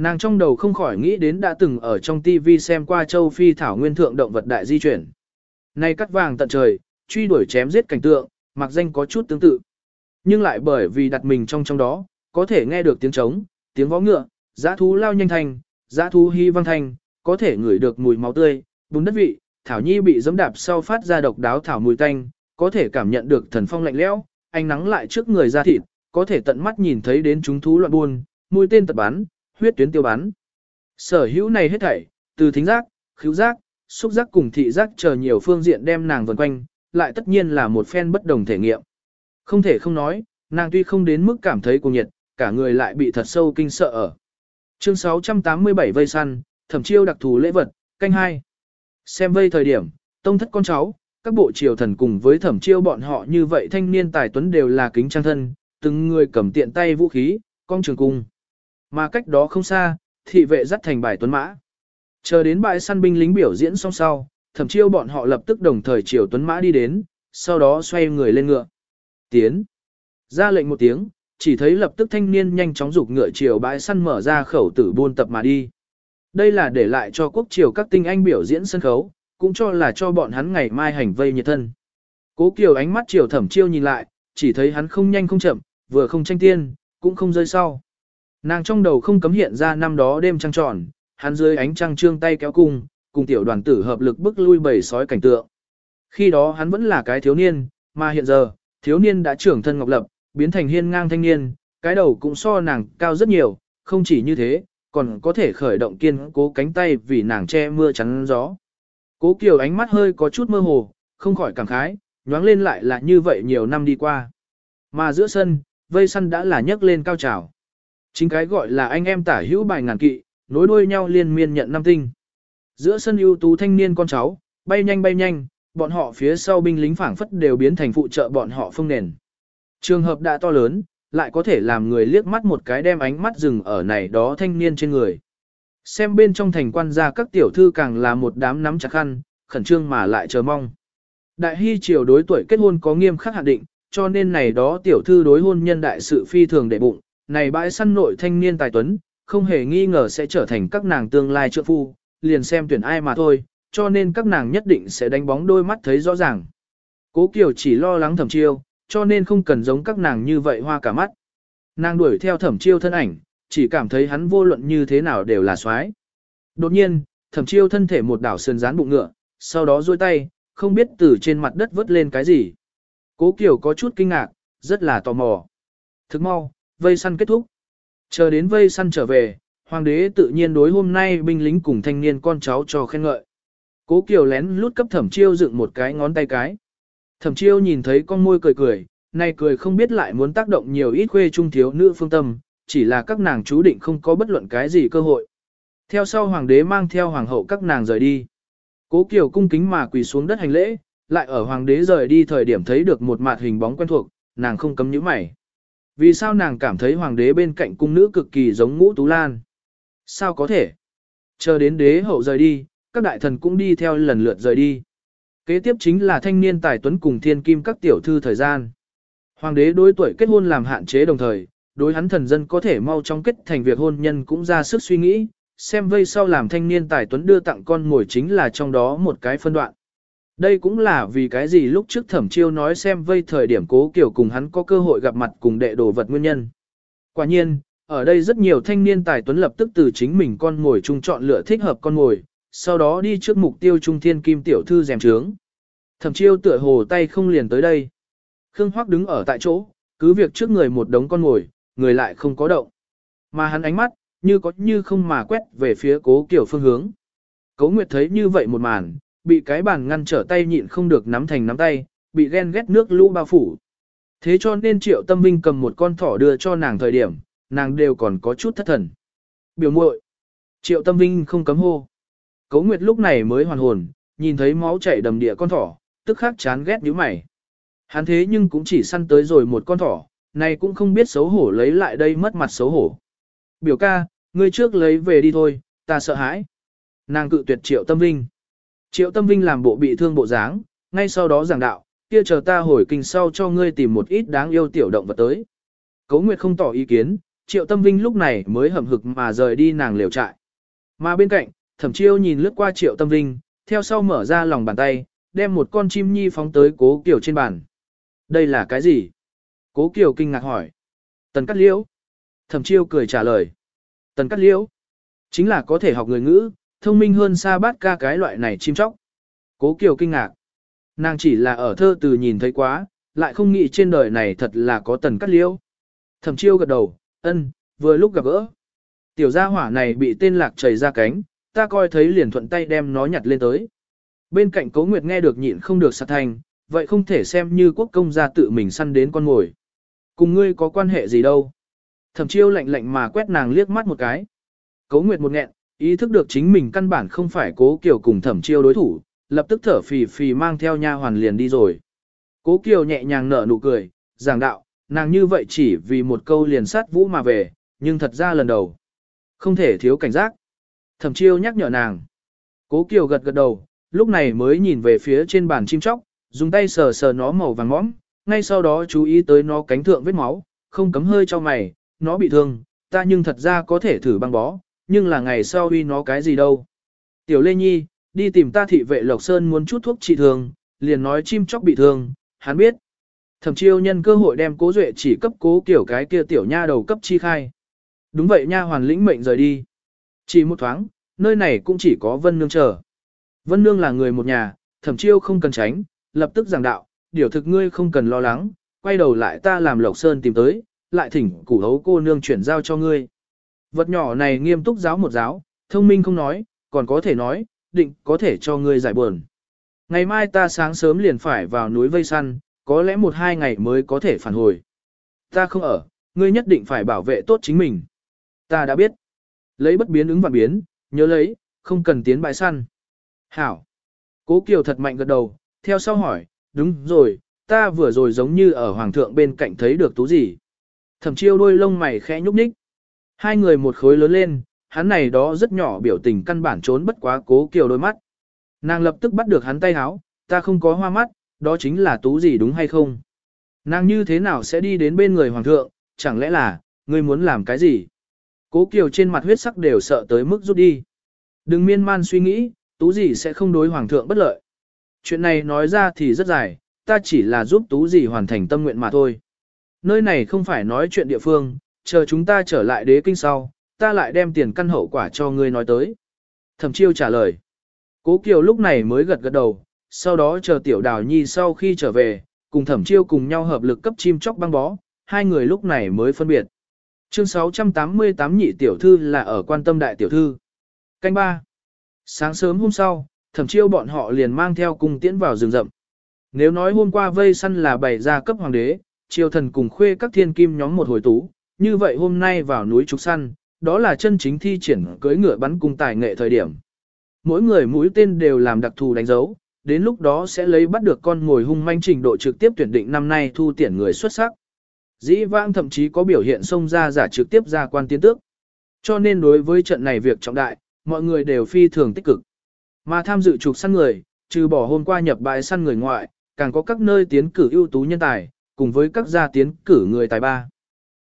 Nàng trong đầu không khỏi nghĩ đến đã từng ở trong TV xem qua châu Phi thảo nguyên thượng động vật đại di chuyển. Nay cắt vàng tận trời, truy đuổi chém giết cảnh tượng, mặc danh có chút tương tự. Nhưng lại bởi vì đặt mình trong trong đó, có thể nghe được tiếng trống, tiếng vó ngựa, giã thú lao nhanh thành, giã thú hy vang thành, có thể ngửi được mùi máu tươi, bùn đất vị, thảo nhi bị giẫm đạp sau phát ra độc đáo thảo mùi tanh, có thể cảm nhận được thần phong lạnh lẽo, ánh nắng lại trước người ra thịt, có thể tận mắt nhìn thấy đến chúng thú loạn buôn, mũi tên tật bắn, huyết tuyến tiêu bắn. Sở hữu này hết thảy, từ thính giác, khứu giác, xúc giác cùng thị giác chờ nhiều phương diện đem nàng vần quanh, lại tất nhiên là một phen bất đồng thể nghiệm. Không thể không nói, nàng tuy không đến mức cảm thấy cuồng nhiệt, cả người lại bị thật sâu kinh sợ ở. Chương 687 vây săn, thẩm chiêu đặc thù lễ vật, canh hai. Xem vây thời điểm, tông thất con cháu, các bộ triều thần cùng với thẩm chiêu bọn họ như vậy thanh niên tài tuấn đều là kính trang thân, từng người cầm tiện tay vũ khí, con trường cung. Mà cách đó không xa, thị vệ dắt thành bài tuấn mã. Chờ đến bãi săn binh lính biểu diễn xong sau, thẩm chiêu bọn họ lập tức đồng thời chiều tuấn mã đi đến, sau đó xoay người lên ngựa. Tiến. Ra lệnh một tiếng, chỉ thấy lập tức thanh niên nhanh chóng rục ngựa chiều bãi săn mở ra khẩu tử buôn tập mà đi. Đây là để lại cho quốc triều các tinh anh biểu diễn sân khấu, cũng cho là cho bọn hắn ngày mai hành vây nhiệt thân. Cố Kiều ánh mắt chiều thẩm chiêu nhìn lại, chỉ thấy hắn không nhanh không chậm, vừa không tranh tiên, cũng không rơi sau. Nàng trong đầu không cấm hiện ra năm đó đêm trăng tròn, hắn dưới ánh trăng trương tay kéo cung, cùng tiểu đoàn tử hợp lực bức lui bầy sói cảnh tượng. Khi đó hắn vẫn là cái thiếu niên, mà hiện giờ, thiếu niên đã trưởng thân ngọc lập, biến thành hiên ngang thanh niên, cái đầu cũng so nàng cao rất nhiều, không chỉ như thế, còn có thể khởi động kiên cố cánh tay vì nàng che mưa chắn gió. Cố Kiều ánh mắt hơi có chút mơ hồ, không khỏi cảm khái, nhoáng lên lại là như vậy nhiều năm đi qua. Mà giữa sân, vây săn đã là nhấc lên cao trào. Chính cái gọi là anh em tả hữu bài ngàn kỵ, nối đuôi nhau liên miên nhận năm tinh. Giữa sân ưu tú thanh niên con cháu, bay nhanh bay nhanh, bọn họ phía sau binh lính phảng phất đều biến thành phụ trợ bọn họ phương nền. Trường hợp đã to lớn, lại có thể làm người liếc mắt một cái đem ánh mắt dừng ở này đó thanh niên trên người. Xem bên trong thành quan gia các tiểu thư càng là một đám nắm chặt khăn, khẩn trương mà lại chờ mong. Đại hy triều đối tuổi kết hôn có nghiêm khắc hạn định, cho nên này đó tiểu thư đối hôn nhân đại sự phi thường để bụng, này bãi săn nội thanh niên tài tuấn, không hề nghi ngờ sẽ trở thành các nàng tương lai trượng phu, liền xem tuyển ai mà thôi, cho nên các nàng nhất định sẽ đánh bóng đôi mắt thấy rõ ràng. Cố Kiều chỉ lo lắng thẩm chiêu, cho nên không cần giống các nàng như vậy hoa cả mắt. Nàng đuổi theo thẩm chiêu thân ảnh, chỉ cảm thấy hắn vô luận như thế nào đều là xoái. Đột nhiên, thẩm chiêu thân thể một đảo sườn dán bụng ngựa, sau đó duỗi tay, không biết từ trên mặt đất vớt lên cái gì. Cố Kiều có chút kinh ngạc, rất là tò mò. Thức mau, vây săn kết thúc. Chờ đến vây săn trở về, hoàng đế tự nhiên đối hôm nay binh lính cùng thanh niên con cháu cho khen ngợi. Cố Kiều lén lút cấp thẩm chiêu dựng một cái ngón tay cái. Thẩm chiêu nhìn thấy con môi cười cười, nay cười không biết lại muốn tác động nhiều ít khuê trung thiếu nữ phương tâm, chỉ là các nàng chú định không có bất luận cái gì cơ hội. Theo sau hoàng đế mang theo hoàng hậu các nàng rời đi. Cố Kiều cung kính mà quỳ xuống đất hành lễ, lại ở hoàng đế rời đi thời điểm thấy được một mặt hình bóng quen thuộc, nàng không cấm nhíu mày. Vì sao nàng cảm thấy hoàng đế bên cạnh cung nữ cực kỳ giống ngũ tú lan? Sao có thể? Chờ đến đế hậu rời đi, các đại thần cũng đi theo lần lượt rời đi. Kế tiếp chính là thanh niên tài tuấn cùng thiên kim các tiểu thư thời gian. Hoàng đế đối tuổi kết hôn làm hạn chế đồng thời, đối hắn thần dân có thể mau chóng kết thành việc hôn nhân cũng ra sức suy nghĩ, xem vây sau làm thanh niên tài tuấn đưa tặng con ngồi chính là trong đó một cái phân đoạn. Đây cũng là vì cái gì lúc trước thẩm chiêu nói xem vây thời điểm cố kiểu cùng hắn có cơ hội gặp mặt cùng đệ đồ vật nguyên nhân. Quả nhiên, ở đây rất nhiều thanh niên tài tuấn lập tức từ chính mình con ngồi chung chọn lựa thích hợp con ngồi, sau đó đi trước mục tiêu trung thiên kim tiểu thư dèm trướng. Thẩm chiêu tựa hồ tay không liền tới đây. Khương Hoắc đứng ở tại chỗ, cứ việc trước người một đống con ngồi, người lại không có động. Mà hắn ánh mắt, như có như không mà quét về phía cố kiểu phương hướng. Cố Nguyệt thấy như vậy một màn, bị cái bàn ngăn trở tay nhịn không được nắm thành nắm tay, bị ghen ghét nước lũ bao phủ. Thế cho nên triệu tâm vinh cầm một con thỏ đưa cho nàng thời điểm, nàng đều còn có chút thất thần. Biểu muội Triệu tâm vinh không cấm hô. Cấu Nguyệt lúc này mới hoàn hồn, nhìn thấy máu chảy đầm địa con thỏ, tức khắc chán ghét nhíu mày. Hắn thế nhưng cũng chỉ săn tới rồi một con thỏ, này cũng không biết xấu hổ lấy lại đây mất mặt xấu hổ. Biểu ca, ngươi trước lấy về đi thôi, ta sợ hãi. Nàng cự tuyệt triệu tâm vinh. Triệu tâm vinh làm bộ bị thương bộ dáng, ngay sau đó giảng đạo, kia chờ ta hồi kinh sau cho ngươi tìm một ít đáng yêu tiểu động vật tới. Cấu Nguyệt không tỏ ý kiến, triệu tâm vinh lúc này mới hầm hực mà rời đi nàng liều trại. Mà bên cạnh, thẩm chiêu nhìn lướt qua triệu tâm vinh, theo sau mở ra lòng bàn tay, đem một con chim nhi phóng tới cố Kiều trên bàn. Đây là cái gì? Cố Kiều kinh ngạc hỏi. Tần Cát Liễu. Thẩm Chiêu cười trả lời. Tần Cát Liễu. Chính là có thể học người ngữ, thông minh hơn xa bát ca cái loại này chim chóc. Cố Kiều kinh ngạc. Nàng chỉ là ở thơ từ nhìn thấy quá, lại không nghĩ trên đời này thật là có Tần Cát liêu. Thẩm Chiêu gật đầu, ân, vừa lúc gặp gỡ. Tiểu gia hỏa này bị tên lạc chảy ra cánh, ta coi thấy liền thuận tay đem nó nhặt lên tới. Bên cạnh Cố Nguyệt nghe được nhịn không được sạt thành, vậy không thể xem như quốc công gia tự mình săn đến con ngồi, Cùng ngươi có quan hệ gì đâu. Thẩm chiêu lạnh lạnh mà quét nàng liếc mắt một cái. Cố Nguyệt một nghẹn, ý thức được chính mình căn bản không phải cố kiều cùng thẩm chiêu đối thủ, lập tức thở phì phì mang theo nha hoàn liền đi rồi. Cố kiều nhẹ nhàng nở nụ cười, giảng đạo, nàng như vậy chỉ vì một câu liền sát vũ mà về, nhưng thật ra lần đầu. Không thể thiếu cảnh giác. Thẩm chiêu nhắc nhở nàng. Cố kiều gật gật đầu, lúc này mới nhìn về phía trên bàn chim chóc, dùng tay sờ sờ nó màu vàng mõm, ngay sau đó chú ý tới nó cánh thượng vết máu, không cấm hơi cho mày, nó bị thương, ta nhưng thật ra có thể thử băng bó, nhưng là ngày sau uy nó cái gì đâu. Tiểu Lê Nhi, đi tìm ta thị vệ Lộc Sơn muốn chút thuốc trị thương, liền nói chim chóc bị thương, hắn biết. Thẩm chiêu nhân cơ hội đem cố duệ chỉ cấp cố kiểu cái kia tiểu nha đầu cấp chi khai. Đúng vậy nha hoàn lĩnh mệnh rời đi. Chỉ một thoáng, nơi này cũng chỉ có Vân Nương chờ. Vân Nương là người một nhà, thẩm chiêu không cần tránh, lập tức giảng đạo, điều thực ngươi không cần lo lắng, quay đầu lại ta làm Lộc Sơn tìm tới, lại thỉnh củ hấu cô nương chuyển giao cho ngươi. Vật nhỏ này nghiêm túc giáo một giáo, thông minh không nói, còn có thể nói, định có thể cho ngươi giải buồn. Ngày mai ta sáng sớm liền phải vào núi vây săn, có lẽ một hai ngày mới có thể phản hồi. Ta không ở, ngươi nhất định phải bảo vệ tốt chính mình. Ta đã biết. Lấy bất biến ứng vạn biến, nhớ lấy, không cần tiến bãi săn. Hảo. Cố Kiều thật mạnh gật đầu, theo sau hỏi, đúng rồi, ta vừa rồi giống như ở hoàng thượng bên cạnh thấy được tú gì. Thẩm chiêu đôi lông mày khẽ nhúc nhích. Hai người một khối lớn lên, hắn này đó rất nhỏ biểu tình căn bản trốn bất quá cố kiều đôi mắt. Nàng lập tức bắt được hắn tay háo, ta không có hoa mắt, đó chính là tú gì đúng hay không? Nàng như thế nào sẽ đi đến bên người hoàng thượng, chẳng lẽ là, ngươi muốn làm cái gì? Cố kiều trên mặt huyết sắc đều sợ tới mức rút đi. Đừng miên man suy nghĩ, tú gì sẽ không đối hoàng thượng bất lợi. Chuyện này nói ra thì rất dài, ta chỉ là giúp tú gì hoàn thành tâm nguyện mà thôi. Nơi này không phải nói chuyện địa phương, chờ chúng ta trở lại đế kinh sau, ta lại đem tiền căn hậu quả cho ngươi nói tới. Thẩm chiêu trả lời. Cố Kiều lúc này mới gật gật đầu, sau đó chờ tiểu đào nhi sau khi trở về, cùng thẩm chiêu cùng nhau hợp lực cấp chim chóc băng bó, hai người lúc này mới phân biệt. Chương 688 nhị tiểu thư là ở quan tâm đại tiểu thư. Canh ba. Sáng sớm hôm sau, thẩm chiêu bọn họ liền mang theo cùng tiễn vào rừng rậm. Nếu nói hôm qua vây săn là bày ra cấp hoàng đế, triều thần cùng khuê các thiên kim nhóm một hồi tú, như vậy hôm nay vào núi trục săn, đó là chân chính thi triển cưới ngựa bắn cung tài nghệ thời điểm. Mỗi người mũi tên đều làm đặc thù đánh dấu, đến lúc đó sẽ lấy bắt được con ngồi hung manh trình độ trực tiếp tuyển định năm nay thu tiển người xuất sắc. Dĩ vãng thậm chí có biểu hiện xông ra giả trực tiếp ra quan tiến tước. Cho nên đối với trận này việc trọng đại, mọi người đều phi thường tích cực. Mà tham dự trục săn người, trừ bỏ hôm qua nhập bãi săn người ngoại, càng có các nơi tiến cử ưu tú nhân tài, cùng với các gia tiến cử người tài ba.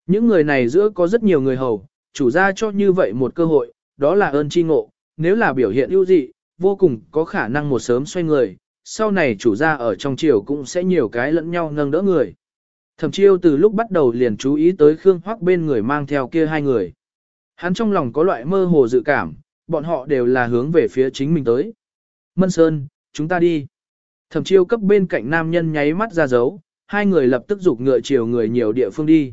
Những người này giữa có rất nhiều người hầu, chủ gia cho như vậy một cơ hội, đó là ơn chi ngộ, nếu là biểu hiện ưu dị, vô cùng có khả năng một sớm xoay người, sau này chủ gia ở trong triều cũng sẽ nhiều cái lẫn nhau nâng đỡ người. Thẩm chiêu từ lúc bắt đầu liền chú ý tới Khương Hoắc bên người mang theo kia hai người. Hắn trong lòng có loại mơ hồ dự cảm, bọn họ đều là hướng về phía chính mình tới. Mân Sơn, chúng ta đi. Thẩm chiêu cấp bên cạnh nam nhân nháy mắt ra dấu, hai người lập tức rục ngựa chiều người nhiều địa phương đi.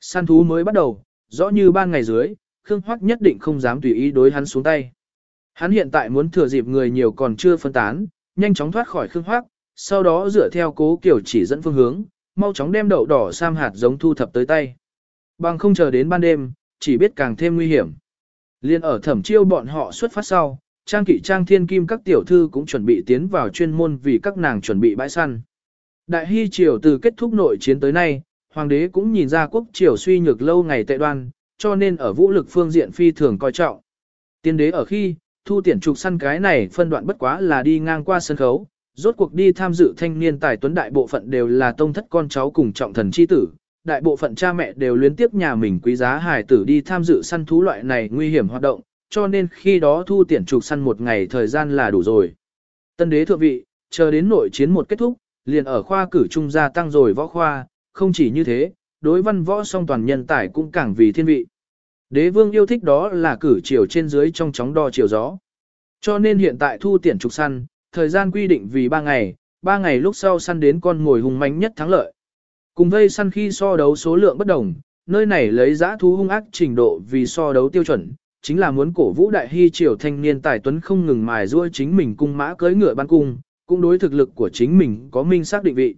Săn thú mới bắt đầu, rõ như ban ngày dưới, Khương Hoắc nhất định không dám tùy ý đối hắn xuống tay. Hắn hiện tại muốn thừa dịp người nhiều còn chưa phân tán, nhanh chóng thoát khỏi Khương Hoắc, sau đó dựa theo cố kiểu chỉ dẫn phương hướng, mau chóng đem đậu đỏ sam hạt giống thu thập tới tay. Bằng không chờ đến ban đêm, chỉ biết càng thêm nguy hiểm. Liên ở thẩm chiêu bọn họ xuất phát sau, trang kỵ trang thiên kim các tiểu thư cũng chuẩn bị tiến vào chuyên môn vì các nàng chuẩn bị bãi săn. Đại hy triều từ kết thúc nội chiến tới nay, hoàng đế cũng nhìn ra quốc triều suy nhược lâu ngày tệ đoan, cho nên ở vũ lực phương diện phi thường coi trọng. Tiên đế ở khi, thu tiền trục săn cái này phân đoạn bất quá là đi ngang qua sân khấu, rốt cuộc đi tham dự thanh niên tài tuấn đại bộ phận đều là tông thất con cháu cùng trọng thần chi tử, đại bộ phận cha mẹ đều luyến tiếp nhà mình quý giá hài tử đi tham dự săn thú loại này nguy hiểm hoạt động, cho nên khi đó thu tiền trục săn một ngày thời gian là đủ rồi. Tân đế thượng vị, chờ đến nội chiến một kết thúc, liền ở khoa cử trung gia tăng rồi võ khoa, không chỉ như thế, đối văn võ song toàn nhân tài cũng càng vì thiên vị. Đế vương yêu thích đó là cử chiều trên dưới trong chóng đo chiều gió. Cho nên hiện tại thu tiền trục săn, thời gian quy định vì 3 ngày, 3 ngày lúc sau săn đến con ngồi hùng mạnh nhất thắng lợi. Cùng vây săn khi so đấu số lượng bất đồng, nơi này lấy giã thú hung ác trình độ vì so đấu tiêu chuẩn, chính là muốn cổ vũ đại hy triều thanh niên tài tuấn không ngừng mài giũa chính mình cung mã cưỡi ngựa ban cung, cũng đối thực lực của chính mình có minh xác định vị.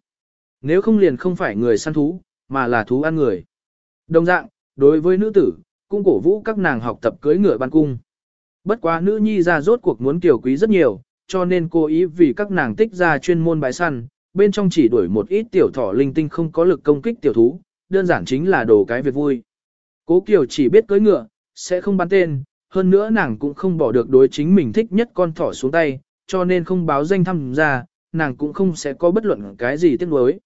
Nếu không liền không phải người săn thú, mà là thú ăn người. Đồng dạng, đối với nữ tử, cũng cổ vũ các nàng học tập cưới ngựa ban cung. Bất quá nữ nhi ra rốt cuộc muốn tiểu quý rất nhiều, cho nên cô ý vì các nàng tích ra chuyên môn bãi săn, bên trong chỉ đuổi một ít tiểu thỏ linh tinh không có lực công kích tiểu thú, đơn giản chính là đồ cái việc vui. Cố Kiều chỉ biết cưỡi ngựa, sẽ không bắn tên, hơn nữa nàng cũng không bỏ được đối chính mình thích nhất con thỏ xuống tay, cho nên không báo danh thăm ra, nàng cũng không sẽ có bất luận cái gì tiếc nuối.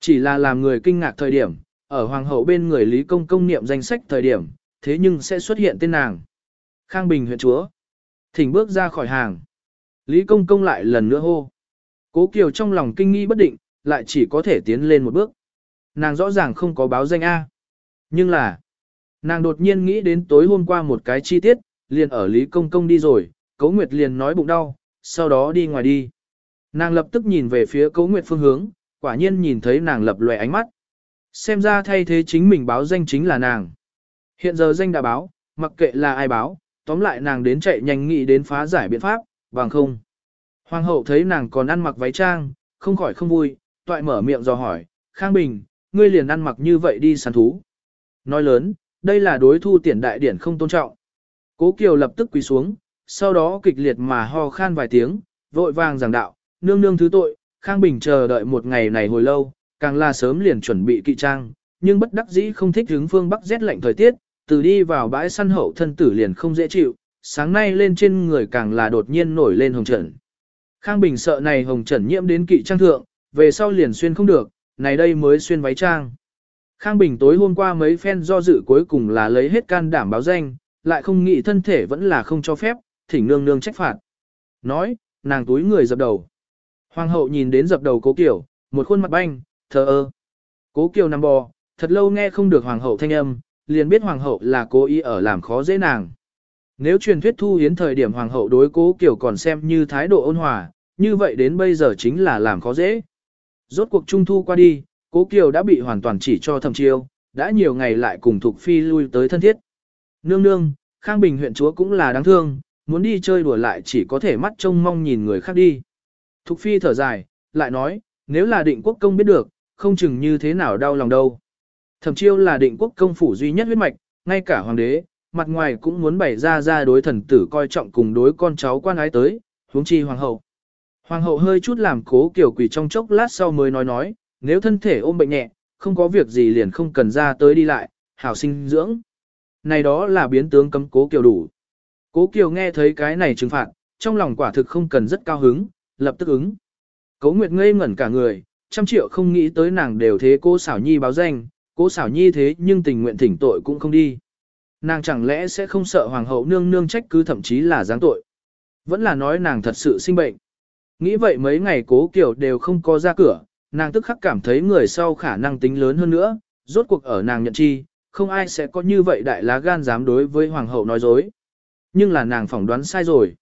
Chỉ là làm người kinh ngạc thời điểm, ở hoàng hậu bên người Lý Công công niệm danh sách thời điểm, thế nhưng sẽ xuất hiện tên nàng. Khang Bình huyện chúa. Thỉnh bước ra khỏi hàng. Lý Công công lại lần nữa hô. Cố Kiều trong lòng kinh nghi bất định, lại chỉ có thể tiến lên một bước. Nàng rõ ràng không có báo danh A. Nhưng là, nàng đột nhiên nghĩ đến tối hôm qua một cái chi tiết, liền ở Lý Công Công đi rồi, Cố Nguyệt liền nói bụng đau, sau đó đi ngoài đi. Nàng lập tức nhìn về phía Cố Nguyệt phương hướng, quả nhiên nhìn thấy nàng lập lòe ánh mắt. Xem ra thay thế chính mình báo danh chính là nàng. Hiện giờ danh đã báo, mặc kệ là ai báo, tóm lại nàng đến chạy nhanh nghĩ đến phá giải biện pháp, bằng không. Hoàng hậu thấy nàng còn ăn mặc váy trang, không khỏi không vui, toại mở miệng dò hỏi, Khang Bình, ngươi liền ăn mặc như vậy đi săn thú. Nói lớn, đây là đối thu tiền đại điển không tôn trọng. Cố Kiều lập tức quỳ xuống, sau đó kịch liệt mà ho khan vài tiếng, vội vàng giảng đạo, nương nương thứ tội, Khang Bình chờ đợi một ngày này hồi lâu, càng là sớm liền chuẩn bị kỵ trang, nhưng bất đắc dĩ không thích hướng phương Bắc rét lạnh thời tiết, từ đi vào bãi săn hậu thân tử liền không dễ chịu, sáng nay lên trên người càng là đột nhiên nổi lên hồng trần. Khang Bình sợ này hồng trần nhiễm đến kỵ trang thượng, về sau liền xuyên không được, này đây mới xuyên váy trang. Khang Bình tối hôm qua mấy phen do dự cuối cùng là lấy hết can đảm báo danh, lại không nghĩ thân thể vẫn là không cho phép, thỉnh nương nương trách phạt. Nói, nàng túi người dập đầu. Hoàng hậu nhìn đến dập đầu cố kiểu, một khuôn mặt banh, thờ ơ. Cố kiều nằm bò, thật lâu nghe không được hoàng hậu thanh âm, liền biết hoàng hậu là cố ý ở làm khó dễ nàng. Nếu truyền thuyết thu hiến thời điểm hoàng hậu đối cố kiểu còn xem như thái độ ôn hòa, như vậy đến bây giờ chính là làm khó dễ. Rốt cuộc trung thu qua đi, cố kiều đã bị hoàn toàn chỉ cho thầm chiêu, đã nhiều ngày lại cùng thuộc Phi lui tới thân thiết. Nương nương, Khang Bình huyện chúa cũng là đáng thương, muốn đi chơi đùa lại chỉ có thể mắt trông mong nhìn người khác đi. Thục Phi thở dài, lại nói, nếu là định quốc công biết được, không chừng như thế nào đau lòng đâu. Thẩm chiêu là định quốc công phủ duy nhất huyết mạch, ngay cả hoàng đế, mặt ngoài cũng muốn bày ra ra đối thần tử coi trọng cùng đối con cháu quan ái tới, huống chi hoàng hậu. Hoàng hậu hơi chút làm cố kiểu quỷ trong chốc lát sau mới nói nói, nếu thân thể ôm bệnh nhẹ, không có việc gì liền không cần ra tới đi lại, hảo sinh dưỡng. Này đó là biến tướng cấm cố kiểu đủ. Cố kiều nghe thấy cái này trừng phạt, trong lòng quả thực không cần rất cao hứng, lập tức ứng. Cố Nguyệt ngây ngẩn cả người, trăm triệu không nghĩ tới nàng đều thế cô xảo nhi báo danh, cô xảo nhi thế nhưng tình nguyện thỉnh tội cũng không đi. Nàng chẳng lẽ sẽ không sợ hoàng hậu nương nương trách cứ thậm chí là giáng tội. Vẫn là nói nàng thật sự sinh bệnh. Nghĩ vậy mấy ngày cố kiểu đều không có ra cửa, nàng tức khắc cảm thấy người sau khả năng tính lớn hơn nữa, rốt cuộc ở nàng nhận chi, không ai sẽ có như vậy đại lá gan dám đối với hoàng hậu nói dối. Nhưng là nàng phỏng đoán sai rồi.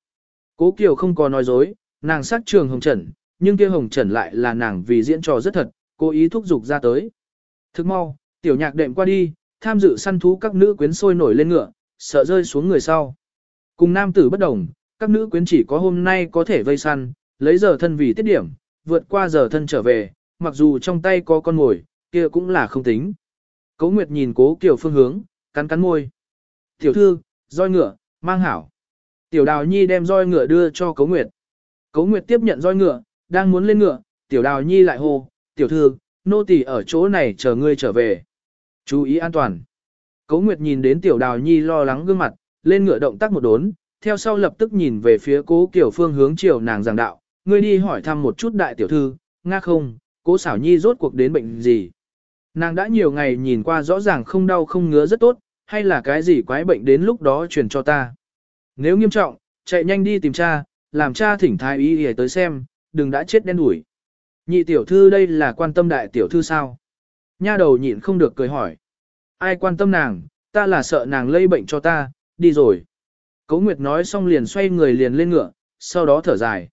Cố Kiều không có nói dối, nàng sát trường hồng trần, nhưng kia hồng trần lại là nàng vì diễn trò rất thật, cố ý thúc giục ra tới. Thức mau, tiểu nhạc đệm qua đi, tham dự săn thú các nữ quyến sôi nổi lên ngựa, sợ rơi xuống người sau. Cùng nam tử bất đồng, các nữ quyến chỉ có hôm nay có thể vây săn, lấy giờ thân vì tiết điểm, vượt qua giờ thân trở về, mặc dù trong tay có con ngồi, kia cũng là không tính. Cố Nguyệt nhìn cố kiểu phương hướng, cắn cắn môi. Tiểu thư, roi ngựa, mang hảo. Tiểu đào nhi đem roi ngựa đưa cho Cố Nguyệt. Cố Nguyệt tiếp nhận roi ngựa, đang muốn lên ngựa, tiểu đào nhi lại hô, tiểu thư, nô tỳ ở chỗ này chờ ngươi trở về. Chú ý an toàn. Cố Nguyệt nhìn đến tiểu đào nhi lo lắng gương mặt, lên ngựa động tác một đốn, theo sau lập tức nhìn về phía cố kiểu phương hướng chiều nàng giảng đạo, ngươi đi hỏi thăm một chút đại tiểu thư, nga không, cố xảo nhi rốt cuộc đến bệnh gì. Nàng đã nhiều ngày nhìn qua rõ ràng không đau không ngứa rất tốt, hay là cái gì quái bệnh đến lúc đó truyền cho ta. Nếu nghiêm trọng, chạy nhanh đi tìm cha, làm cha thỉnh thái y để tới xem, đừng đã chết đen đủi. Nhị tiểu thư đây là quan tâm đại tiểu thư sao? Nha đầu nhịn không được cười hỏi. Ai quan tâm nàng, ta là sợ nàng lây bệnh cho ta, đi rồi. Cố Nguyệt nói xong liền xoay người liền lên ngựa, sau đó thở dài.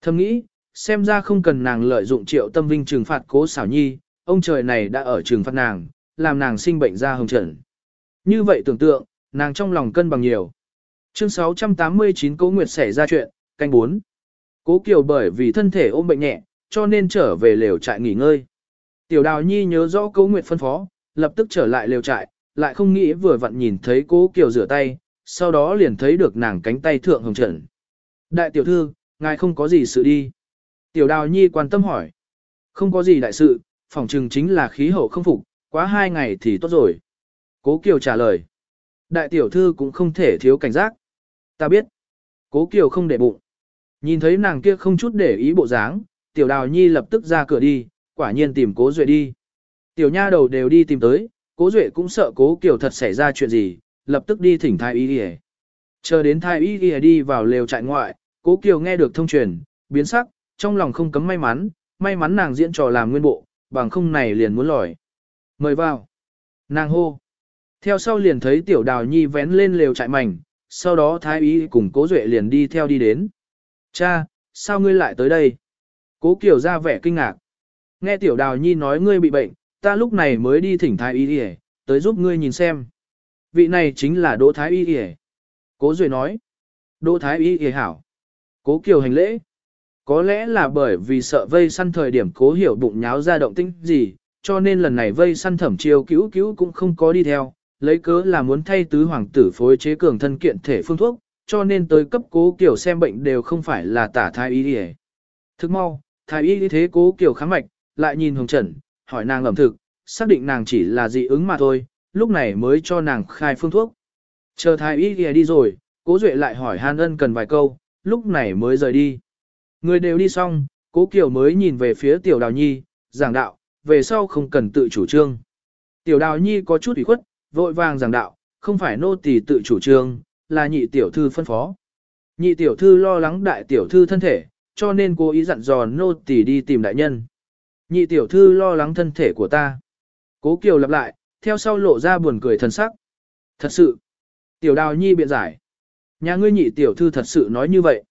Thầm nghĩ, xem ra không cần nàng lợi dụng triệu tâm vinh trừng phạt cố xảo nhi, ông trời này đã ở trừng phạt nàng, làm nàng sinh bệnh ra hồng trần. Như vậy tưởng tượng, nàng trong lòng cân bằng nhiều. Chương 689 Cố Nguyệt xảy ra chuyện, canh 4. Cố Kiều bởi vì thân thể ôm bệnh nhẹ, cho nên trở về lều trại nghỉ ngơi. Tiểu Đào Nhi nhớ rõ Cố Nguyệt phân phó, lập tức trở lại lều trại, lại không nghĩ vừa vặn nhìn thấy Cố Kiều rửa tay, sau đó liền thấy được nàng cánh tay thượng hồng trần. Đại tiểu thư, ngài không có gì sự đi. Tiểu Đào Nhi quan tâm hỏi. Không có gì đại sự, phòng trừng chính là khí hậu không phục, quá hai ngày thì tốt rồi. Cố Kiều trả lời. Đại tiểu thư cũng không thể thiếu cảnh giác. Ta biết. Cố Kiều không để bụng. Nhìn thấy nàng kia không chút để ý bộ dáng, tiểu đào nhi lập tức ra cửa đi, quả nhiên tìm cố duệ đi. Tiểu nha đầu đều đi tìm tới, cố duệ cũng sợ cố Kiều thật xảy ra chuyện gì, lập tức đi thỉnh thái y đi Chờ đến thái y đi đi vào lều trại ngoại, cố Kiều nghe được thông truyền, biến sắc, trong lòng không cấm may mắn, may mắn nàng diễn trò làm nguyên bộ, bằng không này liền muốn lòi. Mời vào. Nàng hô. Theo sau liền thấy tiểu đào nhi vén lên lều trại mảnh, sau đó thái y cùng cố duệ liền đi theo đi đến. Cha, sao ngươi lại tới đây? Cố Kiều ra vẻ kinh ngạc. Nghe tiểu đào nhi nói ngươi bị bệnh, ta lúc này mới đi thỉnh thái y Y, tới giúp ngươi nhìn xem. Vị này chính là Đỗ Thái Y Y Cố Duệ nói. Đỗ Thái Y Y hảo. Cố Kiều hành lễ. Có lẽ là bởi vì sợ vây săn thời điểm cố hiểu bụng nháo ra động tinh gì, cho nên lần này vây săn thẩm chiêu cứu cứu cũng không có đi theo, lấy cớ là muốn thay tứ hoàng tử phối chế cường thân kiện thể phương thuốc, cho nên tới cấp cố kiểu xem bệnh đều không phải là tả thái y đi Thức mau, thái y thế cố kiểu khám mạch, lại nhìn hồng trần, hỏi nàng ẩm thực, xác định nàng chỉ là dị ứng mà thôi, lúc này mới cho nàng khai phương thuốc. Chờ thái y đi rồi, cố duệ lại hỏi hàn ân cần vài câu, lúc này mới rời đi. Người đều đi xong, cố kiều mới nhìn về phía tiểu đào nhi, giảng đạo, về sau không cần tự chủ trương. Tiểu đào nhi có chút ủy khuất, vội vàng giảng đạo, không phải nô tỳ tự chủ trương, là nhị tiểu thư phân phó. Nhị tiểu thư lo lắng đại tiểu thư thân thể, cho nên cố ý dặn dò nô tỳ đi tìm đại nhân. Nhị tiểu thư lo lắng thân thể của ta. Cố Kiều lặp lại, theo sau lộ ra buồn cười thần sắc. Thật sự. Tiểu đào nhi biện giải. Nhà ngươi nhị tiểu thư thật sự nói như vậy.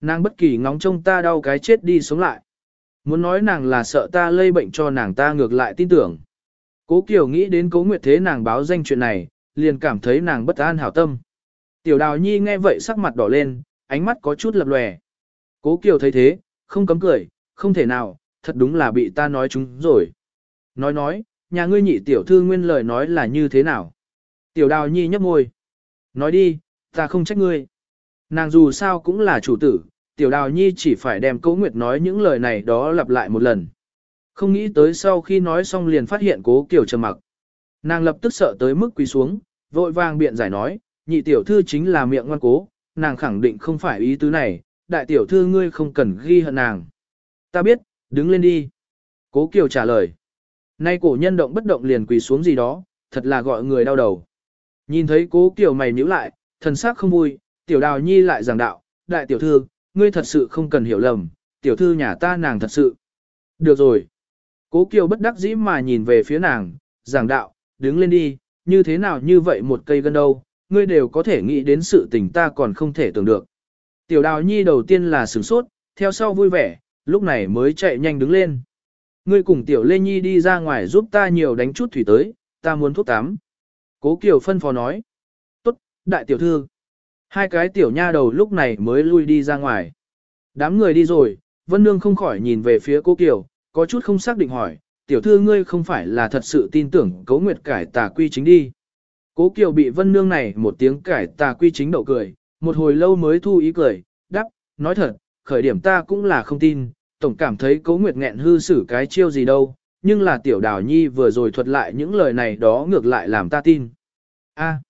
Nàng bất kỳ ngóng trông ta đau cái chết đi sống lại. Muốn nói nàng là sợ ta lây bệnh cho nàng ta ngược lại tin tưởng. Cố Kiều nghĩ đến cố nguyệt thế nàng báo danh chuyện này, liền cảm thấy nàng bất an hảo tâm. Tiểu đào nhi nghe vậy sắc mặt đỏ lên, ánh mắt có chút lập lòe. Cố Kiều thấy thế, không cấm cười, không thể nào, thật đúng là bị ta nói chúng rồi. Nói nói, nhà ngươi nhị tiểu thư nguyên lời nói là như thế nào? Tiểu đào nhi nhấp môi. Nói đi, ta không trách ngươi. Nàng dù sao cũng là chủ tử, tiểu đào nhi chỉ phải đem cố nguyệt nói những lời này đó lặp lại một lần. Không nghĩ tới sau khi nói xong liền phát hiện cố Kiều trầm mặc. Nàng lập tức sợ tới mức quỳ xuống, vội vàng biện giải nói, nhị tiểu thư chính là miệng ngoan cố, nàng khẳng định không phải ý tứ này, đại tiểu thư ngươi không cần ghi hận nàng. Ta biết, đứng lên đi. Cố Kiều trả lời. Nay cổ nhân động bất động liền quỳ xuống gì đó, thật là gọi người đau đầu. Nhìn thấy cố Kiều mày nhíu lại, thần sắc không vui, tiểu đào nhi lại giảng đạo, đại tiểu thư, ngươi thật sự không cần hiểu lầm, tiểu thư nhà ta nàng thật sự. Được rồi. Cố Kiều bất đắc dĩ mà nhìn về phía nàng, giảng đạo, đứng lên đi, như thế nào như vậy một cây gân đâu, ngươi đều có thể nghĩ đến sự tình ta còn không thể tưởng được. Tiểu đào nhi đầu tiên là sửng sốt, theo sau vui vẻ, lúc này mới chạy nhanh đứng lên. Ngươi cùng tiểu lê nhi đi ra ngoài giúp ta nhiều đánh chút thủy tới, ta muốn thuốc tắm. Cố Kiều phân phó nói. Tốt, đại tiểu thư. Hai cái tiểu nha đầu lúc này mới lui đi ra ngoài. Đám người đi rồi, Vân Nương không khỏi nhìn về phía cố Kiều, có chút không xác định hỏi, tiểu thư ngươi không phải là thật sự tin tưởng cấu nguyệt cải tà quy chính đi. Cố Kiều bị vân nương này một tiếng cải tà quy chính đậu cười, một hồi lâu mới thu ý cười, đáp, nói thật, khởi điểm ta cũng là không tin, tổng cảm thấy Cố nguyệt nghẹn hư xử cái chiêu gì đâu, nhưng là tiểu đào nhi vừa rồi thuật lại những lời này đó ngược lại làm ta tin. a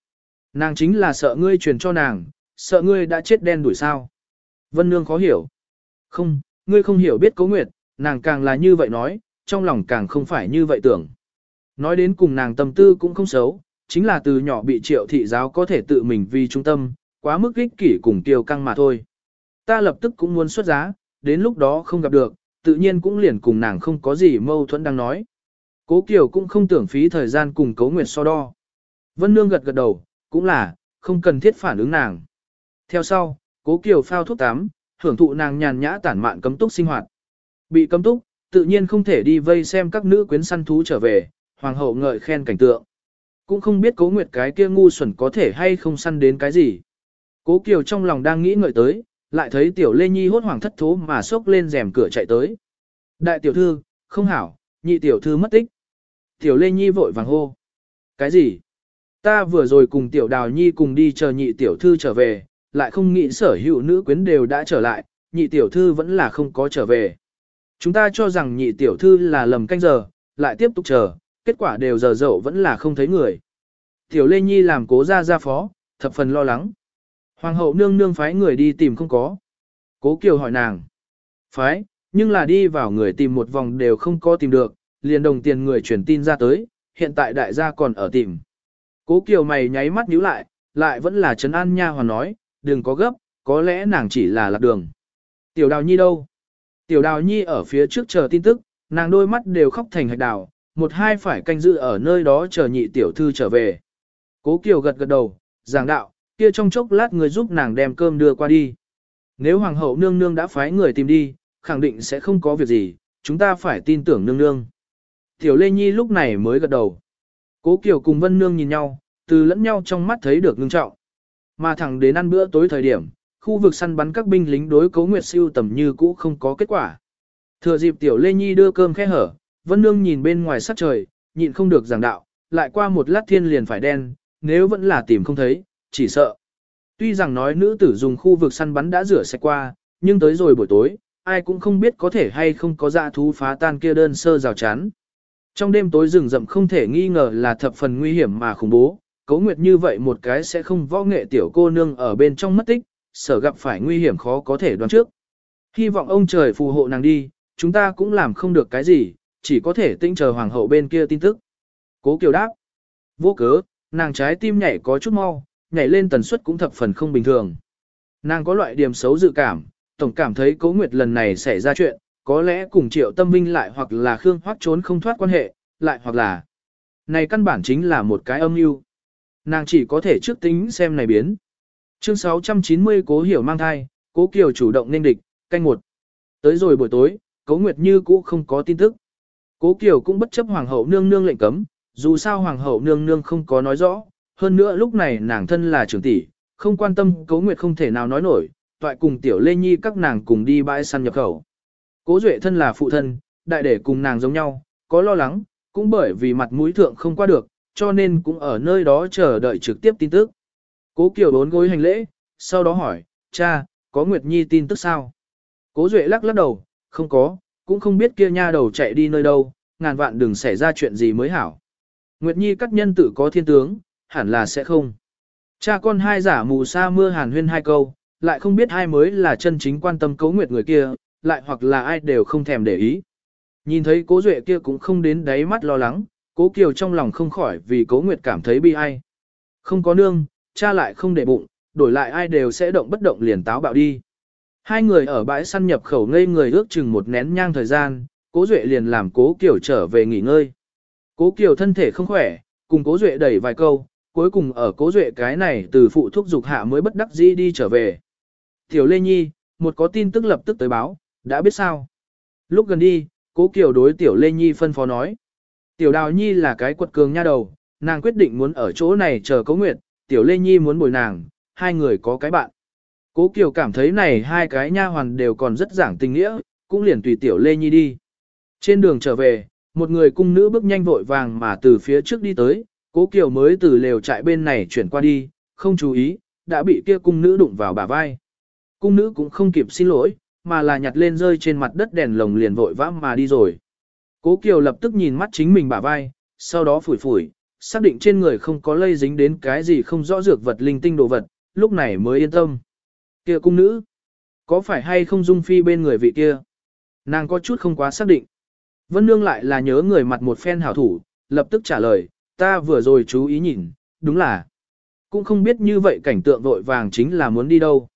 nàng chính là sợ ngươi truyền cho nàng, sợ ngươi đã chết đen đuổi sao. Vân nương khó hiểu. Không, ngươi không hiểu biết Cố nguyệt, nàng càng là như vậy nói, trong lòng càng không phải như vậy tưởng. Nói đến cùng nàng tâm tư cũng không xấu, chính là từ nhỏ bị triệu thị giáo có thể tự mình vì trung tâm, quá mức ích kỷ cùng tiêu căng mà thôi. Ta lập tức cũng muốn xuất giá, đến lúc đó không gặp được, tự nhiên cũng liền cùng nàng không có gì mâu thuẫn đang nói. Cố Kiều cũng không tưởng phí thời gian cùng Cố Nguyệt so đo. Vân Nương gật gật đầu, cũng là, không cần thiết phản ứng nàng. Theo sau, Cố Kiều phao thuốc tắm, hưởng thụ nàng nhàn nhã tản mạn cấm túc sinh hoạt. Bị cấm túc, tự nhiên không thể đi vây xem các nữ quyến săn thú trở về, hoàng hậu ngợi khen cảnh tượng. Cũng không biết Cố Nguyệt cái kia ngu xuẩn có thể hay không săn đến cái gì. Cố Kiều trong lòng đang nghĩ ngợi tới, lại thấy tiểu Lê Nhi hốt hoảng thất thố mà xốc lên rèm cửa chạy tới. Đại tiểu thư, không hảo, nhị tiểu thư mất tích. Tiểu Lê Nhi vội vàng hô. Cái gì? Ta vừa rồi cùng tiểu đào nhi cùng đi chờ nhị tiểu thư trở về, lại không nghĩ sở hữu nữ quyến đều đã trở lại, nhị tiểu thư vẫn là không có trở về. Chúng ta cho rằng nhị tiểu thư là lầm canh giờ, lại tiếp tục chờ, kết quả đều giờ dậu vẫn là không thấy người. Tiểu Lê Nhi làm cố ra ra phó, thập phần lo lắng. Hoàng hậu nương nương phái người đi tìm không có. Cố Kiều hỏi nàng. Phái, nhưng là đi vào người tìm một vòng đều không có tìm được, liền đồng tiền người truyền tin ra tới, hiện tại đại gia còn ở tìm. Cố Kiều mày nháy mắt nhíu lại, lại vẫn là Trấn An Nha Hoàn nói, đừng có gấp, có lẽ nàng chỉ là lạc đường. Tiểu Đào Nhi đâu? Tiểu Đào Nhi ở phía trước chờ tin tức, nàng đôi mắt đều khóc thành hạch đào, một hai phải canh giữ ở nơi đó chờ nhị tiểu thư trở về. Cố Kiều gật gật đầu, giảng đạo, kia trong chốc lát người giúp nàng đem cơm đưa qua đi. Nếu hoàng hậu nương nương đã phái người tìm đi, khẳng định sẽ không có việc gì, chúng ta phải tin tưởng nương nương. Tiểu Lê Nhi lúc này mới gật đầu. Cố Kiều cùng Vân Nương nhìn nhau, từ lẫn nhau trong mắt thấy được ngưng trọng. Mà thẳng đến ăn bữa tối thời điểm, khu vực săn bắn các binh lính đối cấu nguyệt siêu tầm như cũ không có kết quả. Thừa dịp Tiểu Lê Nhi đưa cơm khẽ hở, Vân Nương nhìn bên ngoài sắc trời, nhịn không được giảng đạo, lại qua một lát thiên liền phải đen, nếu vẫn là tìm không thấy, chỉ sợ. Tuy rằng nói nữ tử dùng khu vực săn bắn đã rửa sạch qua, nhưng tới rồi buổi tối, ai cũng không biết có thể hay không có dạ thú phá tan kia đơn sơ rào chắn. Trong đêm tối rừng rậm không thể nghi ngờ là thập phần nguy hiểm mà khủng bố, cấu nguyệt như vậy một cái sẽ không võ nghệ tiểu cô nương ở bên trong mất tích, sở gặp phải nguy hiểm khó có thể đoán trước. Hy vọng ông trời phù hộ nàng đi, chúng ta cũng làm không được cái gì, chỉ có thể tinh chờ hoàng hậu bên kia tin tức. Cố Kiều đáp. Vô cớ, nàng trái tim nhảy có chút mau, nhảy lên tần suất cũng thập phần không bình thường. Nàng có loại điểm xấu dự cảm, tổng cảm thấy Cố Nguyệt lần này xảy ra chuyện, có lẽ cùng Triệu Tâm Vinh lại hoặc là Khương Hoắc trốn không thoát quan hệ, lại hoặc là này căn bản chính là một cái âm mưu. Nàng chỉ có thể trước tính xem này biến. Chương 690 Cố Hiểu mang thai, Cố Kiều chủ động nên địch, canh một. Tới rồi buổi tối, Cố Nguyệt Như cũ không có tin tức. Cố Kiều cũng bất chấp hoàng hậu nương nương lệnh cấm, dù sao hoàng hậu nương nương không có nói rõ, hơn nữa lúc này nàng thân là trưởng tỷ, không quan tâm Cố Nguyệt không thể nào nói nổi, toại cùng tiểu Lê Nhi các nàng cùng đi bãi săn nhập khẩu. Cố Duệ thân là phụ thân, đại để cùng nàng giống nhau, có lo lắng, cũng bởi vì mặt mũi thượng không qua được, cho nên cũng ở nơi đó chờ đợi trực tiếp tin tức. Cố Kiều đốn gối hành lễ, sau đó hỏi, cha, có Nguyệt Nhi tin tức sao? Cố Duệ lắc lắc đầu, không có, cũng không biết kia nha đầu chạy đi nơi đâu, ngàn vạn đừng xảy ra chuyện gì mới hảo. Nguyệt Nhi các nhân tử có thiên tướng, hẳn là sẽ không. Cha con hai giả mù sa mưa hàn huyên hai câu, lại không biết ai mới là chân chính quan tâm cấu nguyệt người kia, lại hoặc là ai đều không thèm để ý. Nhìn thấy cố duệ kia cũng không đến đáy mắt lo lắng, cố kiều trong lòng không khỏi vì cố nguyệt cảm thấy bi ai. Không có nương, cha lại không để bụng, đổi lại ai đều sẽ động bất động liền táo bạo đi. Hai người ở bãi săn nhập khẩu ngây người ước chừng một nén nhang thời gian, cố duệ liền làm cố kiều trở về nghỉ ngơi. Cố kiều thân thể không khỏe, cùng cố duệ đẩy vài câu, cuối cùng ở cố duệ cái này từ phụ thúc dục hạ mới bất đắc dĩ đi trở về. Tiểu Lê Nhi, một có tin tức lập tức tới báo, đã biết sao. Lúc gần đi, cố kiều đối Tiểu Lê Nhi phân phó nói. Tiểu Đào Nhi là cái quật cường nha đầu, nàng quyết định muốn ở chỗ này chờ cố nguyệt, Tiểu Lê Nhi muốn bồi nàng, hai người có cái bạn. Cố Kiều cảm thấy này hai cái nha hoàn đều còn rất giảng tình nghĩa, cũng liền tùy Tiểu Lê Nhi đi. Trên đường trở về, một người cung nữ bước nhanh vội vàng mà từ phía trước đi tới, cố kiều mới từ lều trại bên này chuyển qua đi, không chú ý, đã bị kia cung nữ đụng vào bả vai. Cung nữ cũng không kịp xin lỗi, mà là nhặt lên rơi trên mặt đất đèn lồng liền vội vã mà đi rồi. Cố Kiều lập tức nhìn mắt chính mình bả vai, sau đó phủi phủi, xác định trên người không có lây dính đến cái gì không rõ dược vật linh tinh đồ vật, lúc này mới yên tâm. Kia cung nữ, có phải hay không dung phi bên người vị kia? Nàng có chút không quá xác định. Vân Nương lại là nhớ người mặt một phen hảo thủ, lập tức trả lời, ta vừa rồi chú ý nhìn, đúng là. Cũng không biết như vậy cảnh tượng vội vàng chính là muốn đi đâu.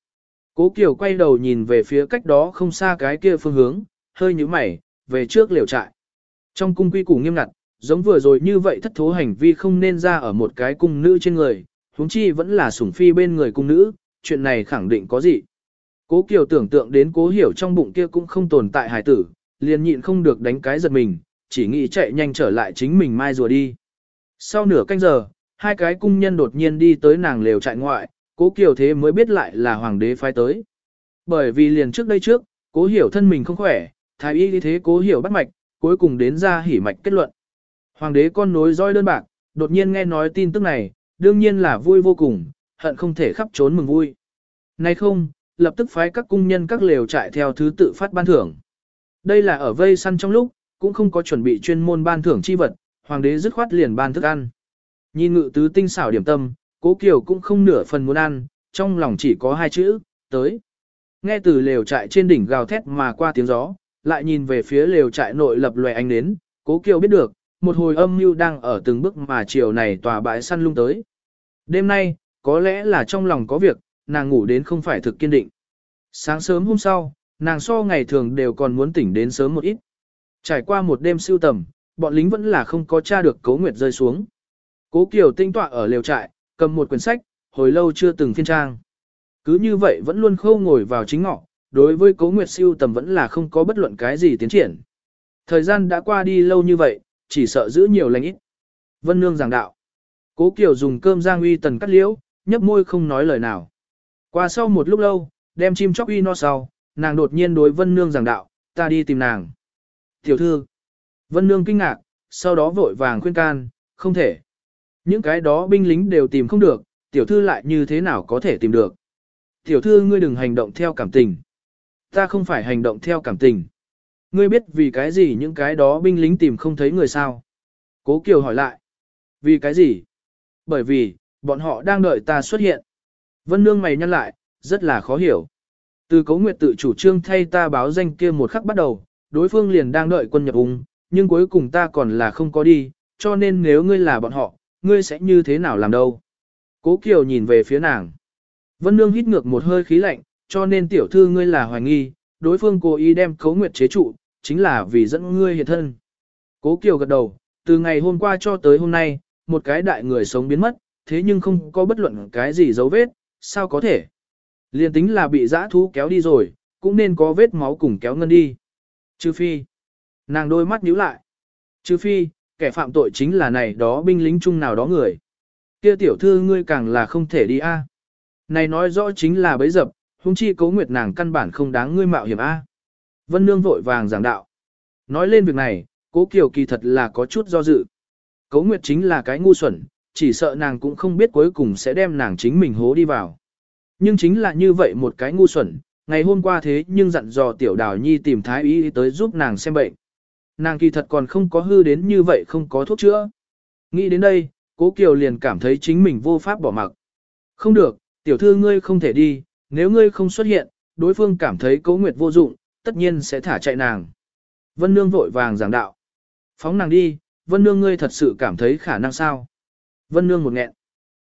Cố Kiều quay đầu nhìn về phía cách đó không xa cái kia phương hướng, hơi như mày, về trước liều trại. Trong cung quy củ nghiêm ngặt, giống vừa rồi như vậy thất thố hành vi không nên ra ở một cái cung nữ trên người, huống chi vẫn là sủng phi bên người cung nữ, chuyện này khẳng định có gì. Cố Kiều tưởng tượng đến cố hiểu trong bụng kia cũng không tồn tại hài tử, liền nhịn không được đánh cái giật mình, chỉ nghĩ chạy nhanh trở lại chính mình mai rùa đi. Sau nửa canh giờ, hai cái cung nhân đột nhiên đi tới nàng lều trại ngoại, cố Kiều thế mới biết lại là hoàng đế phái tới. Bởi vì liền trước đây trước, cố hiểu thân mình không khỏe, thái y thế cố hiểu bắt mạch, cuối cùng đến ra hỉ mạch kết luận. Hoàng đế con nối roi đơn bạc, đột nhiên nghe nói tin tức này, đương nhiên là vui vô cùng, hận không thể khắp trốn mừng vui. Nay không, lập tức phái các cung nhân các lều trại theo thứ tự phát ban thưởng. Đây là ở vây săn trong lúc, cũng không có chuẩn bị chuyên môn ban thưởng chi vật, hoàng đế dứt khoát liền ban thức ăn. Nhìn ngự tứ tinh xảo điểm tâm, cố kiều cũng không nửa phần muốn ăn, trong lòng chỉ có hai chữ, tới. Nghe từ lều trại trên đỉnh gào thét mà qua tiếng gió, lại nhìn về phía lều trại nội lập loè ánh nến, cố kiều biết được, một hồi âm mưu đang ở từng bước mà chiều này tòa bãi săn lung tới. Đêm nay, có lẽ là trong lòng có việc, nàng ngủ đến không phải thực kiên định. Sáng sớm hôm sau, nàng so ngày thường đều còn muốn tỉnh đến sớm một ít. Trải qua một đêm siêu tầm, bọn lính vẫn là không có tra được cấu nguyệt rơi xuống. Cố Kiều tinh tọa ở lều trại, cầm một quyển sách, hồi lâu chưa từng phiên trang. Cứ như vậy vẫn luôn khâu ngồi vào chính ngọ, đối với cố nguyệt siêu tầm vẫn là không có bất luận cái gì tiến triển. Thời gian đã qua đi lâu như vậy, chỉ sợ giữ nhiều lành ít. Vân Nương giảng đạo. Cố Kiều dùng cơm giang uy tần cắt liễu, nhấp môi không nói lời nào. Qua sau một lúc lâu, đem chim chóc uy no sau, nàng đột nhiên đối Vân Nương giảng đạo, ta đi tìm nàng. Tiểu thư. Vân Nương kinh ngạc, sau đó vội vàng khuyên can, không thể. Những cái đó binh lính đều tìm không được, tiểu thư lại như thế nào có thể tìm được. Tiểu thư ngươi đừng hành động theo cảm tình. Ta không phải hành động theo cảm tình. Ngươi biết vì cái gì những cái đó binh lính tìm không thấy người sao? Cố Kiều hỏi lại. Vì cái gì? Bởi vì, bọn họ đang đợi ta xuất hiện. Vân Nương mày nhăn lại, rất là khó hiểu. Từ Cố Nguyệt tự chủ trương thay ta báo danh kia một khắc bắt đầu, đối phương liền đang đợi quân nhập ung, nhưng cuối cùng ta còn là không có đi, cho nên nếu ngươi là bọn họ, ngươi sẽ như thế nào làm đâu? Cố Kiều nhìn về phía nàng. Vân Nương hít ngược một hơi khí lạnh, cho nên tiểu thư ngươi là hoài nghi, đối phương cố ý đem Cố Nguyệt chế trụ, chính là vì dẫn ngươi hiện thân. Cố Kiều gật đầu, từ ngày hôm qua cho tới hôm nay, một cái đại người sống biến mất, thế nhưng không có bất luận cái gì dấu vết, sao có thể? Liên tính là bị dã thú kéo đi rồi, cũng nên có vết máu cùng kéo ngân đi. Trừ phi. Nàng đôi mắt nhíu lại. Trừ phi, kẻ phạm tội chính là này đó binh lính chung nào đó người. Kia tiểu thư ngươi càng là không thể đi a. Này nói rõ chính là bấy dập, huống chi cấu nguyệt nàng căn bản không đáng ngươi mạo hiểm a. Vân Nương vội vàng giảng đạo. Nói lên việc này, cố Kiều kỳ thật là có chút do dự. Cấu Nguyệt chính là cái ngu xuẩn, chỉ sợ nàng cũng không biết cuối cùng sẽ đem nàng chính mình hố đi vào. Nhưng chính là như vậy một cái ngu xuẩn, ngày hôm qua thế nhưng dặn dò tiểu đào nhi tìm thái y tới giúp nàng xem bệnh. Nàng kỳ thật còn không có hư đến như vậy không có thuốc chữa. Nghĩ đến đây, cố Kiều liền cảm thấy chính mình vô pháp bỏ mặc. Không được, tiểu thư ngươi không thể đi, nếu ngươi không xuất hiện, đối phương cảm thấy cố nguyệt vô dụng, tất nhiên sẽ thả chạy nàng. Vân Nương vội vàng giảng đạo. Phóng nàng đi, Vân Nương ngươi thật sự cảm thấy khả năng sao. Vân Nương một nghẹn.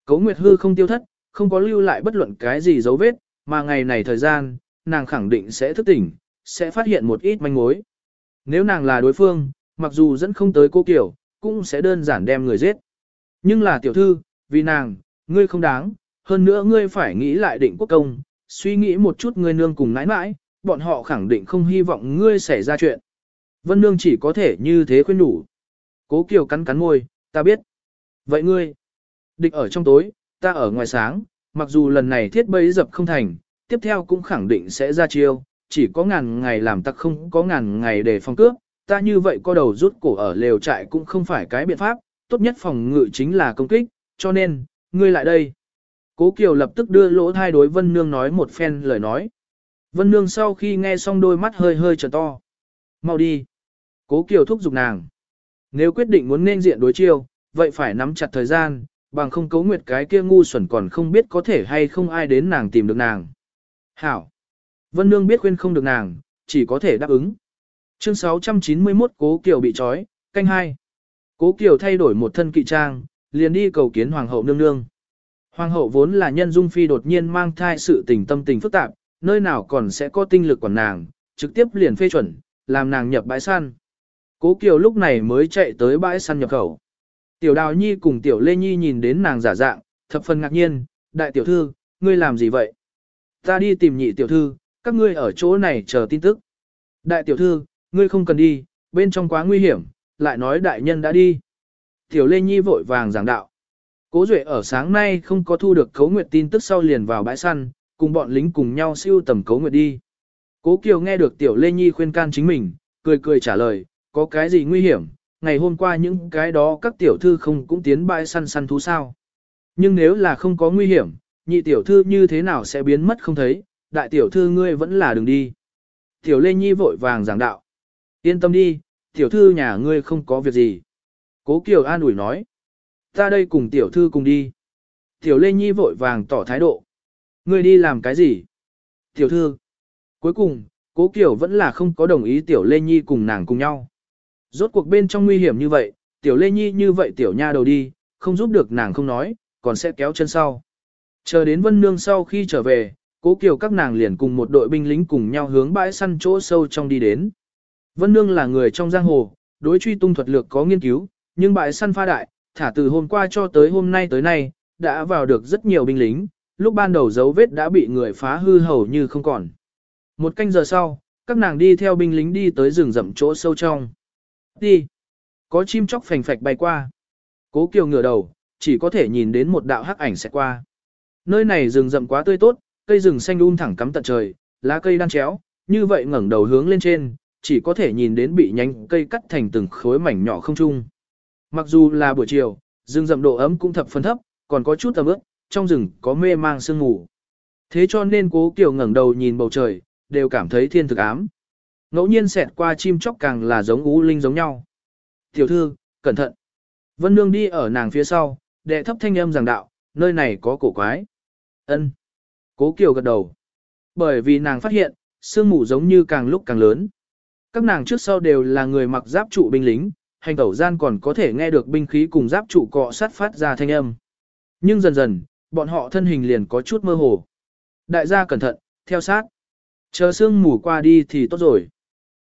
Cấu Nguyệt hư không tiêu thất, không có lưu lại bất luận cái gì dấu vết, mà ngày này thời gian, nàng khẳng định sẽ thức tỉnh, sẽ phát hiện một ít manh mối. Nếu nàng là đối phương, mặc dù dẫn không tới cô Kiều, cũng sẽ đơn giản đem người giết. Nhưng là tiểu thư, vì nàng, ngươi không đáng, hơn nữa ngươi phải nghĩ lại định quốc công, suy nghĩ một chút ngươi nương cùng nãi nãi, bọn họ khẳng định không hy vọng ngươi xảy ra chuyện. Vân Nương chỉ có thể như thế khuyên đủ. Cố Kiều cắn cắn môi, ta biết. Vậy ngươi, địch ở trong tối, ta ở ngoài sáng, mặc dù lần này thiết bấy dập không thành, tiếp theo cũng khẳng định sẽ ra chiêu, chỉ có ngàn ngày làm tặc không có ngàn ngày để phòng cướp, ta như vậy có đầu rút cổ ở lều trại cũng không phải cái biện pháp, tốt nhất phòng ngự chính là công kích, cho nên, ngươi lại đây. Cố Kiều lập tức đưa lỗ thai đối Vân Nương nói một phen lời nói. Vân Nương sau khi nghe xong đôi mắt hơi hơi trở to. Mau đi. Cố Kiều thúc giục nàng. Nếu quyết định muốn nên diện đối chiêu, vậy phải nắm chặt thời gian, bằng không cấu nguyệt cái kia ngu xuẩn còn không biết có thể hay không ai đến nàng tìm được nàng. Hảo. Vân Nương biết khuyên không được nàng, chỉ có thể đáp ứng. Chương 691 Cố Kiều bị trói, canh hai. Cố Kiều thay đổi một thân kỵ trang, liền đi cầu kiến Hoàng hậu nương nương. Hoàng hậu vốn là nhân dung phi đột nhiên mang thai sự tình tâm tình phức tạp, nơi nào còn sẽ có tinh lực quản nàng, trực tiếp liền phê chuẩn, làm nàng nhập bãi săn. Cố Kiều lúc này mới chạy tới bãi săn nhập khẩu. Tiểu Đào Nhi cùng Tiểu Lê Nhi nhìn đến nàng giả dạng, thập phần ngạc nhiên, đại tiểu thư, ngươi làm gì vậy? Ta đi tìm nhị tiểu thư, các ngươi ở chỗ này chờ tin tức. Đại tiểu thư, ngươi không cần đi, bên trong quá nguy hiểm, lại nói đại nhân đã đi. Tiểu Lê Nhi vội vàng giảng đạo. Cố Duệ ở sáng nay không có thu được cấu nguyệt tin tức sau liền vào bãi săn, cùng bọn lính cùng nhau siêu tầm cấu nguyệt đi. Cố Kiều nghe được Tiểu Lê Nhi khuyên can chính mình, cười cười trả lời, có cái gì nguy hiểm, ngày hôm qua những cái đó các tiểu thư không cũng tiến bãi săn săn thú sao. Nhưng nếu là không có nguy hiểm, nhị tiểu thư như thế nào sẽ biến mất không thấy, đại tiểu thư ngươi vẫn là đừng đi. Tiểu Lê Nhi vội vàng giảng đạo. Yên tâm đi, tiểu thư nhà ngươi không có việc gì. Cố Kiều an ủi nói. Ta đây cùng tiểu thư cùng đi. Tiểu Lê Nhi vội vàng tỏ thái độ. Ngươi đi làm cái gì? Tiểu thư. Cuối cùng, Cố Kiều vẫn là không có đồng ý Tiểu Lê Nhi cùng nàng cùng nhau. Rốt cuộc bên trong nguy hiểm như vậy, Tiểu Lê Nhi như vậy Tiểu Nha đầu đi, không giúp được nàng không nói, còn sẽ kéo chân sau. Chờ đến Vân Nương sau khi trở về, Cố Kiều các nàng liền cùng một đội binh lính cùng nhau hướng bãi săn chỗ sâu trong đi đến. Vân Nương là người trong giang hồ, đối truy tung thuật lược có nghiên cứu, nhưng bãi săn pha đại, thả từ hôm qua cho tới hôm nay tới nay, đã vào được rất nhiều binh lính, lúc ban đầu dấu vết đã bị người phá hư hầu như không còn. Một canh giờ sau, các nàng đi theo binh lính đi tới rừng rậm chỗ sâu trong. Đi! Có chim chóc phành phạch bay qua. Cố Kiều ngửa đầu, chỉ có thể nhìn đến một đạo hắc ảnh sẽ qua. Nơi này rừng rậm quá tươi tốt, cây rừng xanh um thẳng cắm tận trời, lá cây đang chéo, như vậy ngẩng đầu hướng lên trên, chỉ có thể nhìn đến bị nhánh cây cắt thành từng khối mảnh nhỏ không trung. Mặc dù là buổi chiều, rừng rậm độ ấm cũng thập phần thấp, còn có chút ẩm ướt, trong rừng có mê mang sương ngủ, Thế cho nên cố Kiều ngẩng đầu nhìn bầu trời, đều cảm thấy thiên thực ám. Ngẫu nhiên xẹt qua chim chóc càng là giống ú linh giống nhau. Tiểu thư, cẩn thận. Vân Nương đi ở nàng phía sau, đệ thấp thanh âm giảng đạo, nơi này có cổ quái. Ân. Cố Kiều gật đầu. Bởi vì nàng phát hiện, sương mù giống như càng lúc càng lớn. Các nàng trước sau đều là người mặc giáp trụ binh lính, hành tẩu gian còn có thể nghe được binh khí cùng giáp trụ cọ sát phát ra thanh âm. Nhưng dần dần, bọn họ thân hình liền có chút mơ hồ. Đại gia cẩn thận, theo sát. Chờ sương mù qua đi thì tốt rồi.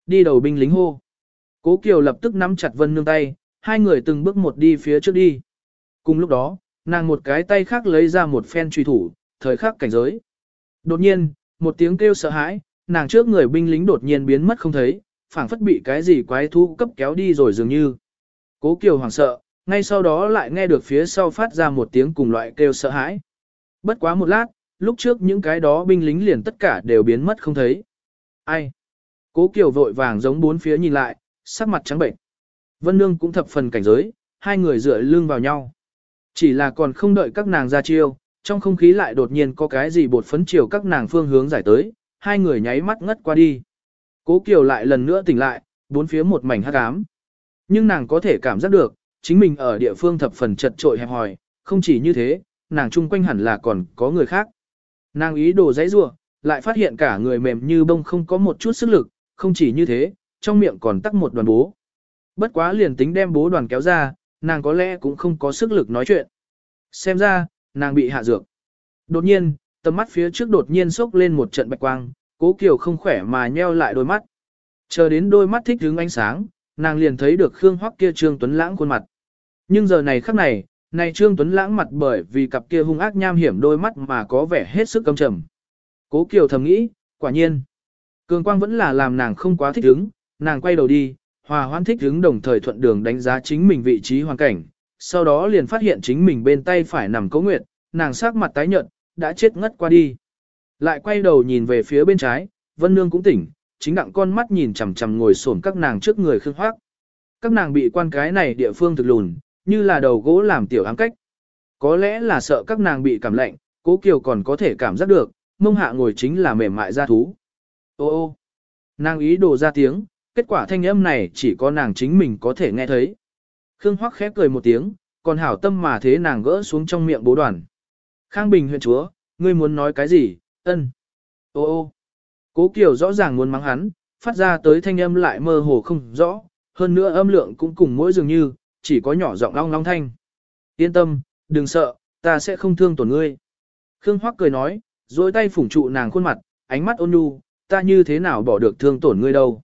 Đi đầu binh lính hô. Cố Kiều lập tức nắm chặt Vân Nương tay, hai người từng bước một đi phía trước đi. Cùng lúc đó, nàng một cái tay khác lấy ra một phen truy thủ, thời khắc cảnh giới. Đột nhiên, một tiếng kêu sợ hãi, nàng trước người binh lính đột nhiên biến mất không thấy, phảng phất bị cái gì quái thú cấp kéo đi rồi dường như. Cố Kiều hoảng sợ, ngay sau đó lại nghe được phía sau phát ra một tiếng cùng loại kêu sợ hãi. Bất quá một lát, lúc trước những cái đó binh lính liền tất cả đều biến mất không thấy. Ai? Cố Kiều vội vàng giống bốn phía nhìn lại, sắc mặt trắng bệnh. Vân Nương cũng thập phần cảnh giới, hai người dựa lưng vào nhau. Chỉ là còn không đợi các nàng ra chiêu, trong không khí lại đột nhiên có cái gì bột phấn chiều các nàng phương hướng giải tới, hai người nháy mắt ngất qua đi. Cố Kiều lại lần nữa tỉnh lại, bốn phía một mảnh hắc ám. Nhưng nàng có thể cảm giác được, chính mình ở địa phương thập phần chật trội hẹp hòi, không chỉ như thế, nàng chung quanh hẳn là còn có người khác. Nàng ý đồ dãy rua, lại phát hiện cả người mềm như bông không có một chút sức lực, không chỉ như thế, trong miệng còn tắc một đoàn bố. Bất quá liền tính đem bố đoàn kéo ra, nàng có lẽ cũng không có sức lực nói chuyện. Xem ra, nàng bị hạ dược. Đột nhiên, tầm mắt phía trước đột nhiên sốc lên một trận bạch quang, cố kiều không khỏe mà nheo lại đôi mắt. Chờ đến đôi mắt thích hướng ánh sáng, nàng liền thấy được Khương Hoắc kia Trương Tuấn Lãng khuôn mặt. Nhưng giờ này khắc này, này Trương Tuấn Lãng mặt bởi vì cặp kia hung ác nham hiểm đôi mắt mà có vẻ hết sức căm trầm. Cố Kiều thầm nghĩ, quả nhiên, cường quang vẫn là làm nàng không quá thích hứng, nàng quay đầu đi, hòa hoan thích hứng đồng thời thuận đường đánh giá chính mình vị trí hoàn cảnh, sau đó liền phát hiện chính mình bên tay phải nằm Cố Nguyệt, nàng sắc mặt tái nhợt, đã chết ngất qua đi. Lại quay đầu nhìn về phía bên trái, Vân Nương cũng tỉnh, chính đặng con mắt nhìn chằm chằm ngồi xổm các nàng trước người Khương Hoắc. Các nàng bị quan cái này địa phương thực lùn, như là đầu gỗ làm tiểu ám cách. Có lẽ là sợ các nàng bị cảm lạnh, Cố Kiều còn có thể cảm giác được, mông hạ ngồi chính là mềm mại ra thú. Ô ô, nàng ý đồ ra tiếng, kết quả thanh âm này chỉ có nàng chính mình có thể nghe thấy. Khương Hoắc khép cười một tiếng, còn hảo tâm mà thế nàng gỡ xuống trong miệng bố đoàn. Khang Bình huyện chúa, ngươi muốn nói cái gì, ân. Ô ô, cố Kiều rõ ràng muốn mắng hắn, phát ra tới thanh âm lại mơ hồ không rõ, hơn nữa âm lượng cũng cùng mỗi dường như, chỉ có nhỏ giọng long long thanh. Yên tâm, đừng sợ, ta sẽ không thương tổn ngươi. Khương Hoắc cười nói, dối tay phủng trụ nàng khuôn mặt, ánh mắt ôn nhu, ta như thế nào bỏ được thương tổn ngươi đâu.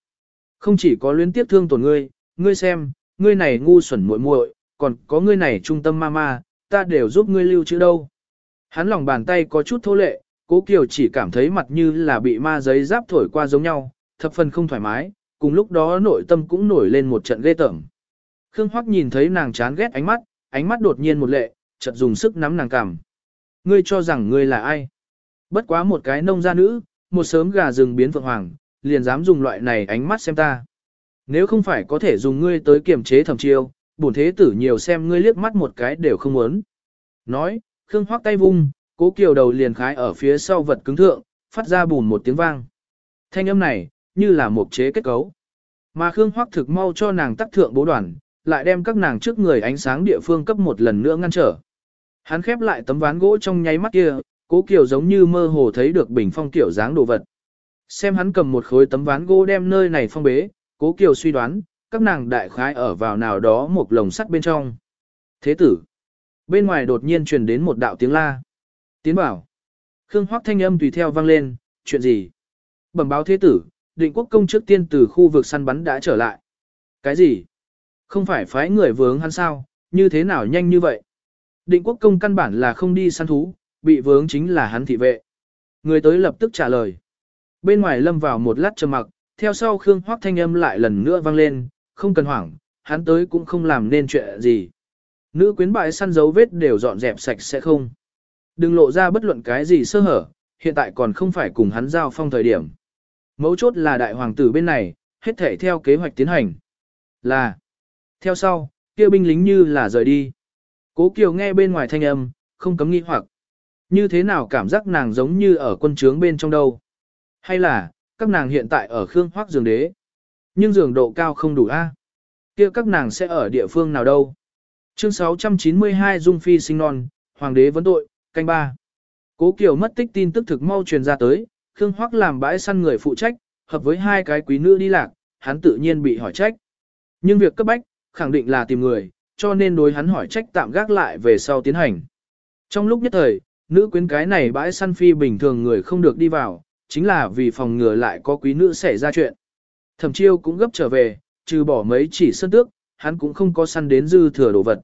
Không chỉ có luyến tiếp thương tổn ngươi, ngươi xem, ngươi này ngu xuẩn muội muội, còn có ngươi này trung tâm ma ma, ta đều giúp ngươi lưu chữ đâu. Hắn lòng bàn tay có chút thô lệ, cố kiều chỉ cảm thấy mặt như là bị ma giấy giáp thổi qua giống nhau, thập phần không thoải mái, cùng lúc đó nội tâm cũng nổi lên một trận ghê tởm. Khương Hoắc nhìn thấy nàng chán ghét ánh mắt, ánh mắt đột nhiên một lệ, chợt dùng sức nắm nàng cằm. Ngươi cho rằng ngươi là ai? Bất quá một cái nông gia nữ, một sớm gà rừng biến phượng hoàng, liền dám dùng loại này ánh mắt xem ta. Nếu không phải có thể dùng ngươi tới kiềm chế thẩm chiêu, bổn thế tử nhiều xem ngươi liếc mắt một cái đều không muốn. Nói, Khương Hoắc tay vung, cố kiều đầu liền khái ở phía sau vật cứng thượng, phát ra bùn một tiếng vang. Thanh âm này, như là một chế kết cấu. Mà Khương Hoắc thực mau cho nàng tắc thượng bố đoàn, lại đem các nàng trước người ánh sáng địa phương cấp một lần nữa ngăn trở. Hắn khép lại tấm ván gỗ trong nháy mắt kia, cố kiều giống như mơ hồ thấy được bình phong kiểu dáng đồ vật. Xem hắn cầm một khối tấm ván gỗ đem nơi này phong bế, cố kiều suy đoán, các nàng đại khái ở vào nào đó một lồng sắt bên trong. Thế tử. Bên ngoài đột nhiên truyền đến một đạo tiếng la. Tiến bảo. Khương Hoắc thanh âm tùy theo vang lên, chuyện gì? Bẩm báo thế tử, định quốc công trước tiên từ khu vực săn bắn đã trở lại. Cái gì? Không phải phái người vướng hắn sao, như thế nào nhanh như vậy? Định quốc công căn bản là không đi săn thú, bị vướng chính là hắn thị vệ. Người tới lập tức trả lời. Bên ngoài lâm vào một lát trầm mặc, theo sau Khương Hoắc thanh âm lại lần nữa vang lên, không cần hoảng, hắn tới cũng không làm nên chuyện gì. Nữ quyến bại săn dấu vết đều dọn dẹp sạch sẽ không. Đừng lộ ra bất luận cái gì sơ hở, hiện tại còn không phải cùng hắn giao phong thời điểm. Mấu chốt là đại hoàng tử bên này, hết thể theo kế hoạch tiến hành. Là, theo sau, kia binh lính như là rời đi. Cố Kiều nghe bên ngoài thanh âm, không cấm nghi hoặc. Như thế nào cảm giác nàng giống như ở quân trướng bên trong đâu? Hay là, các nàng hiện tại ở Khương Hoác giường đế? Nhưng giường độ cao không đủ a kia các nàng sẽ ở địa phương nào đâu? Chương 692 Dung Phi sinh non, Hoàng đế vấn tội, canh ba. Cố Kiều mất tích tin tức thực mau truyền ra tới, Khương Hoắc làm bãi săn người phụ trách, hợp với hai cái quý nữ đi lạc, hắn tự nhiên bị hỏi trách. Nhưng việc cấp bách, khẳng định là tìm người, cho nên đối hắn hỏi trách tạm gác lại về sau tiến hành. Trong lúc nhất thời, nữ quyến cái này bãi săn phi bình thường người không được đi vào, chính là vì phòng ngừa lại có quý nữ xảy ra chuyện. Thẩm chiêu cũng gấp trở về, trừ bỏ mấy chỉ sơn tước, hắn cũng không có săn đến dư thừa đồ vật.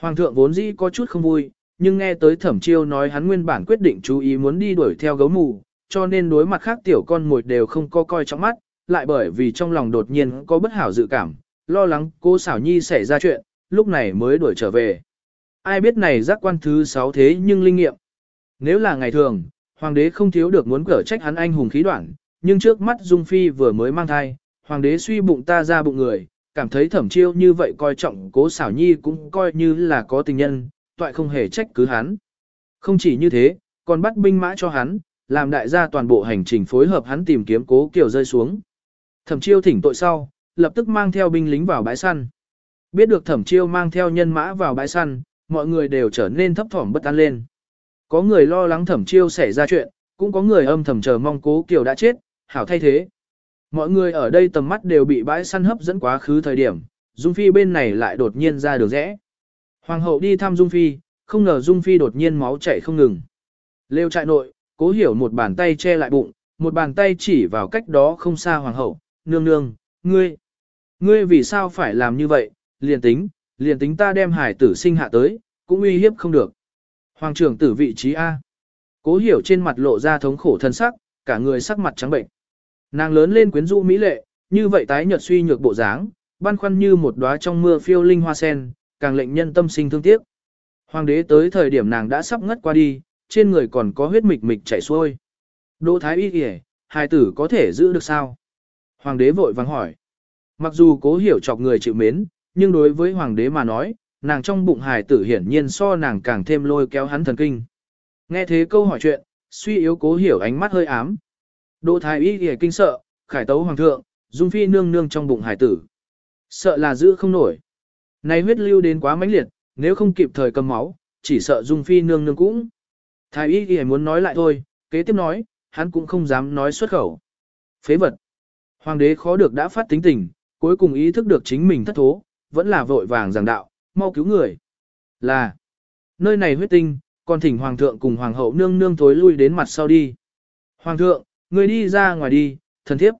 Hoàng thượng vốn dĩ có chút không vui, nhưng nghe tới thẩm chiêu nói hắn nguyên bản quyết định chú ý muốn đi đuổi theo gấu mù, cho nên đối mặt khác tiểu con mồi đều không có coi trong mắt, lại bởi vì trong lòng đột nhiên có bất hảo dự cảm, lo lắng cô xảo nhi xảy ra chuyện, lúc này mới đuổi trở về. Ai biết này giác quan thứ sáu thế nhưng linh nghiệm. Nếu là ngày thường, hoàng đế không thiếu được muốn cở trách hắn anh hùng khí đoạn, nhưng trước mắt Dung Phi vừa mới mang thai, hoàng đế suy bụng ta ra bụng người, cảm thấy thẩm chiêu như vậy coi trọng cố xảo nhi cũng coi như là có tình nhân, toại không hề trách cứ hắn. Không chỉ như thế, còn bắt binh mã cho hắn, làm đại gia toàn bộ hành trình phối hợp hắn tìm kiếm cố kiều rơi xuống. Thẩm chiêu thỉnh tội sau, lập tức mang theo binh lính vào bãi săn. Biết được thẩm chiêu mang theo nhân mã vào bãi săn, mọi người đều trở nên thấp thỏm bất an lên. Có người lo lắng thẩm chiêu xảy ra chuyện, cũng có người âm thầm chờ mong cố kiều đã chết, hảo thay thế. Mọi người ở đây tầm mắt đều bị bãi săn hấp dẫn quá khứ thời điểm, Dung Phi bên này lại đột nhiên ra đường rẽ. Hoàng hậu đi thăm Dung Phi, không ngờ Dung Phi đột nhiên máu chảy không ngừng. Lêu trại nội, cố hiểu một bàn tay che lại bụng, một bàn tay chỉ vào cách đó không xa hoàng hậu, nương nương, ngươi, ngươi vì sao phải làm như vậy, liền tính, liền tính ta đem hải tử sinh hạ tới, cũng uy hiếp không được. Hoàng trưởng tử vị trí A. Cố hiểu trên mặt lộ ra thống khổ thân sắc, cả người sắc mặt trắng bệnh. Nàng lớn lên quyến rũ mỹ lệ, như vậy tái nhợt suy nhược bộ dáng, băn khoăn như một đóa trong mưa phiêu linh hoa sen, càng lệnh nhân tâm sinh thương tiếc. Hoàng đế tới thời điểm nàng đã sắp ngất qua đi, trên người còn có huyết mịch mịch chảy xuôi. Đỗ thái y kìa, hài tử có thể giữ được sao? Hoàng đế vội vàng hỏi. Mặc dù cố hiểu chọc người chịu mến, nhưng đối với hoàng đế mà nói, nàng trong bụng hài tử hiển nhiên so nàng càng thêm lôi kéo hắn thần kinh. Nghe thế câu hỏi chuyện, suy yếu cố hiểu ánh mắt hơi ám. Đỗ thái y thì kinh sợ, khải tấu hoàng thượng, dung phi nương nương trong bụng hài tử. Sợ là giữ không nổi. Này huyết lưu đến quá mãnh liệt, nếu không kịp thời cầm máu, chỉ sợ dung phi nương nương cũng. Thái y thì muốn nói lại thôi, kế tiếp nói, hắn cũng không dám nói xuất khẩu. Phế vật. Hoàng đế khó được đã phát tính tình, cuối cùng ý thức được chính mình thất thố, vẫn là vội vàng giảng đạo, mau cứu người. Là, nơi này huyết tinh, còn thỉnh hoàng thượng cùng hoàng hậu nương nương thối lui đến mặt sau đi. Hoàng thượng, người đi ra ngoài đi, thần thiếp.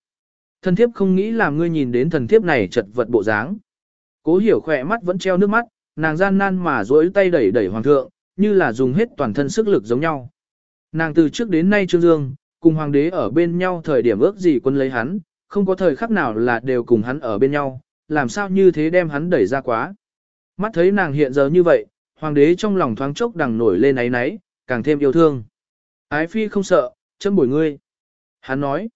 Thần thiếp không nghĩ làm ngươi nhìn đến thần thiếp này chật vật bộ dáng. Cố hiểu khỏe mắt vẫn treo nước mắt, nàng gian nan mà duỗi tay đẩy đẩy hoàng thượng, như là dùng hết toàn thân sức lực giống nhau. Nàng từ trước đến nay trương dương, cùng hoàng đế ở bên nhau thời điểm ước gì quân lấy hắn, không có thời khắc nào là đều cùng hắn ở bên nhau, làm sao như thế đem hắn đẩy ra quá. Mắt thấy nàng hiện giờ như vậy, hoàng đế trong lòng thoáng chốc đằng nổi lên ấy náy, càng thêm yêu thương. Ái phi không sợ, châm bổi ngươi. Hắn nói,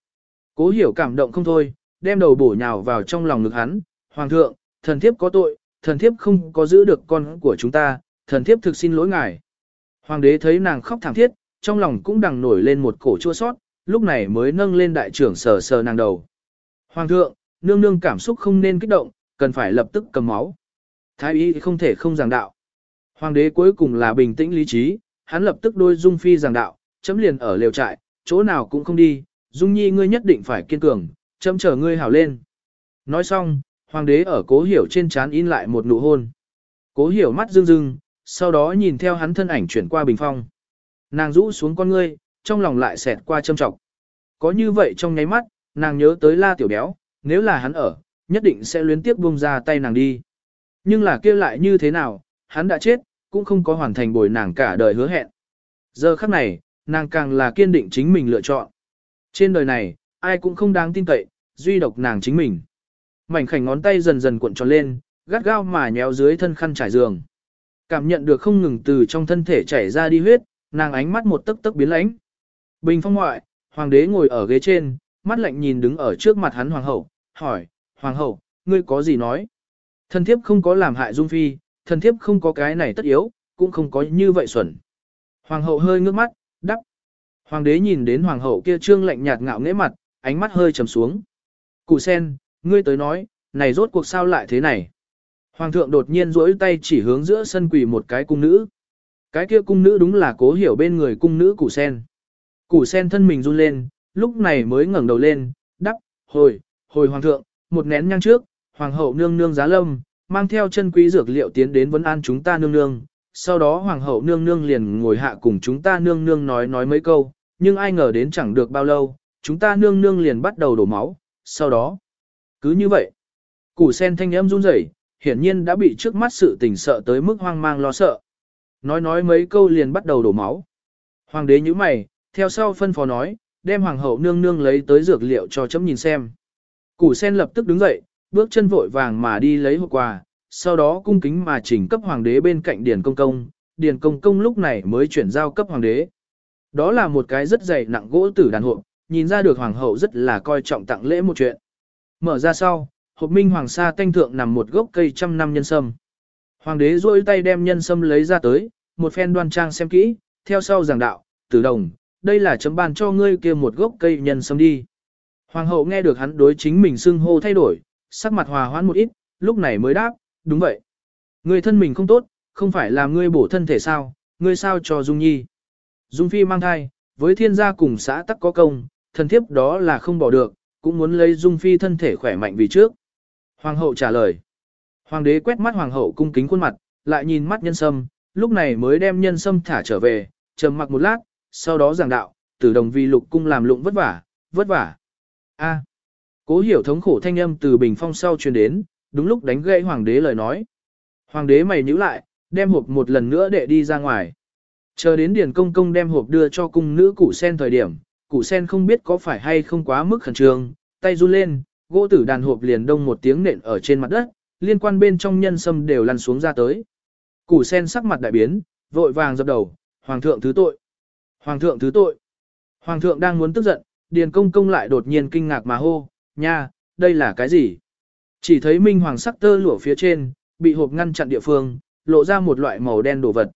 cố hiểu cảm động không thôi, đem đầu bổ nhào vào trong lòng ngực hắn. Hoàng thượng, thần thiếp có tội, thần thiếp không có giữ được con của chúng ta, thần thiếp thực xin lỗi ngài. Hoàng đế thấy nàng khóc thảm thiết, trong lòng cũng đằng nổi lên một cổ chua sót, lúc này mới nâng lên đại trưởng sờ sờ nàng đầu. Hoàng thượng, nương nương cảm xúc không nên kích động, cần phải lập tức cầm máu. Thái y không thể không giảng đạo. Hoàng đế cuối cùng là bình tĩnh lý trí, hắn lập tức đôi Dung Phi giảng đạo, chấm liền ở lều trại, chỗ nào cũng không đi, Dung Nhi ngươi nhất định phải kiên cường, chấm chờ ngươi hảo lên. Nói xong, hoàng đế ở cố hiểu trên trán in lại một nụ hôn. Cố hiểu mắt rưng rưng, sau đó nhìn theo hắn thân ảnh chuyển qua bình phong. Nàng rũ xuống con ngươi, trong lòng lại xẹt qua châm trọng. Có như vậy trong nháy mắt, nàng nhớ tới la tiểu béo, nếu là hắn ở, nhất định sẽ luyến tiếp buông ra tay nàng đi. Nhưng là kia lại như thế nào, hắn đã chết, cũng không có hoàn thành bồi nàng cả đời hứa hẹn. Giờ khắc này, nàng càng là kiên định chính mình lựa chọn. Trên đời này, ai cũng không đáng tin cậy, duy độc nàng chính mình. Mảnh khảnh ngón tay dần dần cuộn tròn lên, gắt gao mà nhéo dưới thân khăn trải giường. Cảm nhận được không ngừng từ trong thân thể chảy ra đi huyết, nàng ánh mắt một tấc tấc biến lãnh. Bình phong ngoại, hoàng đế ngồi ở ghế trên, mắt lạnh nhìn đứng ở trước mặt hắn hoàng hậu, hỏi, hoàng hậu, ngươi có gì nói? Thần thiếp không có làm hại Dung Phi, thần thiếp không có cái này tất yếu, cũng không có như vậy xuẩn. Hoàng hậu hơi ngước mắt, đắp. Hoàng đế nhìn đến hoàng hậu kia trương lạnh nhạt ngạo nghễ mặt, ánh mắt hơi trầm xuống. Cụ sen, ngươi tới nói, này rốt cuộc sao lại thế này? Hoàng thượng đột nhiên duỗi tay chỉ hướng giữa sân quỳ một cái cung nữ. Cái kia cung nữ đúng là cố hiểu bên người cung nữ củ sen. Củ sen thân mình run lên, lúc này mới ngẩng đầu lên, đắp, hồi, hồi hoàng thượng, một nén nhang trước, hoàng hậu nương nương giá lâm, mang theo chân quý dược liệu tiến đến vấn an chúng ta nương nương. Sau đó hoàng hậu nương nương liền ngồi hạ cùng chúng ta nương nương nói nói mấy câu, nhưng ai ngờ đến chẳng được bao lâu, chúng ta nương nương liền bắt đầu đổ máu, sau đó, cứ như vậy, củ sen thanh âm run rẩy, hiển nhiên đã bị trước mắt sự tình sợ tới mức hoang mang lo sợ. Nói nói mấy câu liền bắt đầu đổ máu. Hoàng đế như mày, theo sau phân phó nói, đem hoàng hậu nương nương lấy tới dược liệu cho chấm nhìn xem. Củ sen lập tức đứng dậy, bước chân vội vàng mà đi lấy hộp quà, sau đó cung kính mà chỉnh cấp hoàng đế bên cạnh Điền Công Công, Điền Công Công lúc này mới chuyển giao cấp hoàng đế. Đó là một cái rất dày nặng gỗ tử đàn hộp, nhìn ra được hoàng hậu rất là coi trọng tặng lễ một chuyện. Mở ra sau, hộp minh hoàng sa tanh thượng nằm một gốc cây trăm năm nhân sâm. Hoàng đế duỗi tay đem nhân sâm lấy ra tới, một phen đoan trang xem kỹ, theo sau giảng đạo, tử đồng, đây là chấm ban cho ngươi kia một gốc cây nhân sâm đi. Hoàng hậu nghe được hắn đối chính mình xưng hô thay đổi, sắc mặt hòa hoãn một ít, lúc này mới đáp, đúng vậy. người thân mình không tốt, không phải là ngươi bổ thân thể sao, ngươi sao cho Dung Nhi. Dung Phi mang thai, với thiên gia cùng xã tắc có công, thần thiếp đó là không bỏ được, cũng muốn lấy Dung Phi thân thể khỏe mạnh vì trước. Hoàng hậu trả lời. Hoàng đế quét mắt hoàng hậu cung kính khuôn mặt, lại nhìn mắt nhân sâm, lúc này mới đem nhân sâm thả trở về, trầm mặc một lát, sau đó giảng đạo, tử đồng vì lục cung làm lụng vất vả, vất vả. A. Cố hiểu thống khổ thanh âm từ bình phong sau truyền đến, đúng lúc đánh gãy hoàng đế lời nói. Hoàng đế mày nhíu lại, đem hộp một lần nữa để đi ra ngoài. Chờ đến điền công công đem hộp đưa cho cung nữ củ sen thời điểm, củ sen không biết có phải hay không quá mức khẩn trương, tay run lên, gỗ tử đàn hộp liền đông một tiếng nện ở trên mặt đất, liên quan bên trong nhân sâm đều lăn xuống ra tới. Củ sen sắc mặt đại biến, vội vàng dập đầu, hoàng thượng thứ tội. Hoàng thượng thứ tội. Hoàng thượng đang muốn tức giận, điền công công lại đột nhiên kinh ngạc mà hô, Nha, đây là cái gì? Chỉ thấy minh hoàng sắc tơ lụa phía trên, bị hộp ngăn chặn địa phương, lộ ra một loại màu đen đồ vật.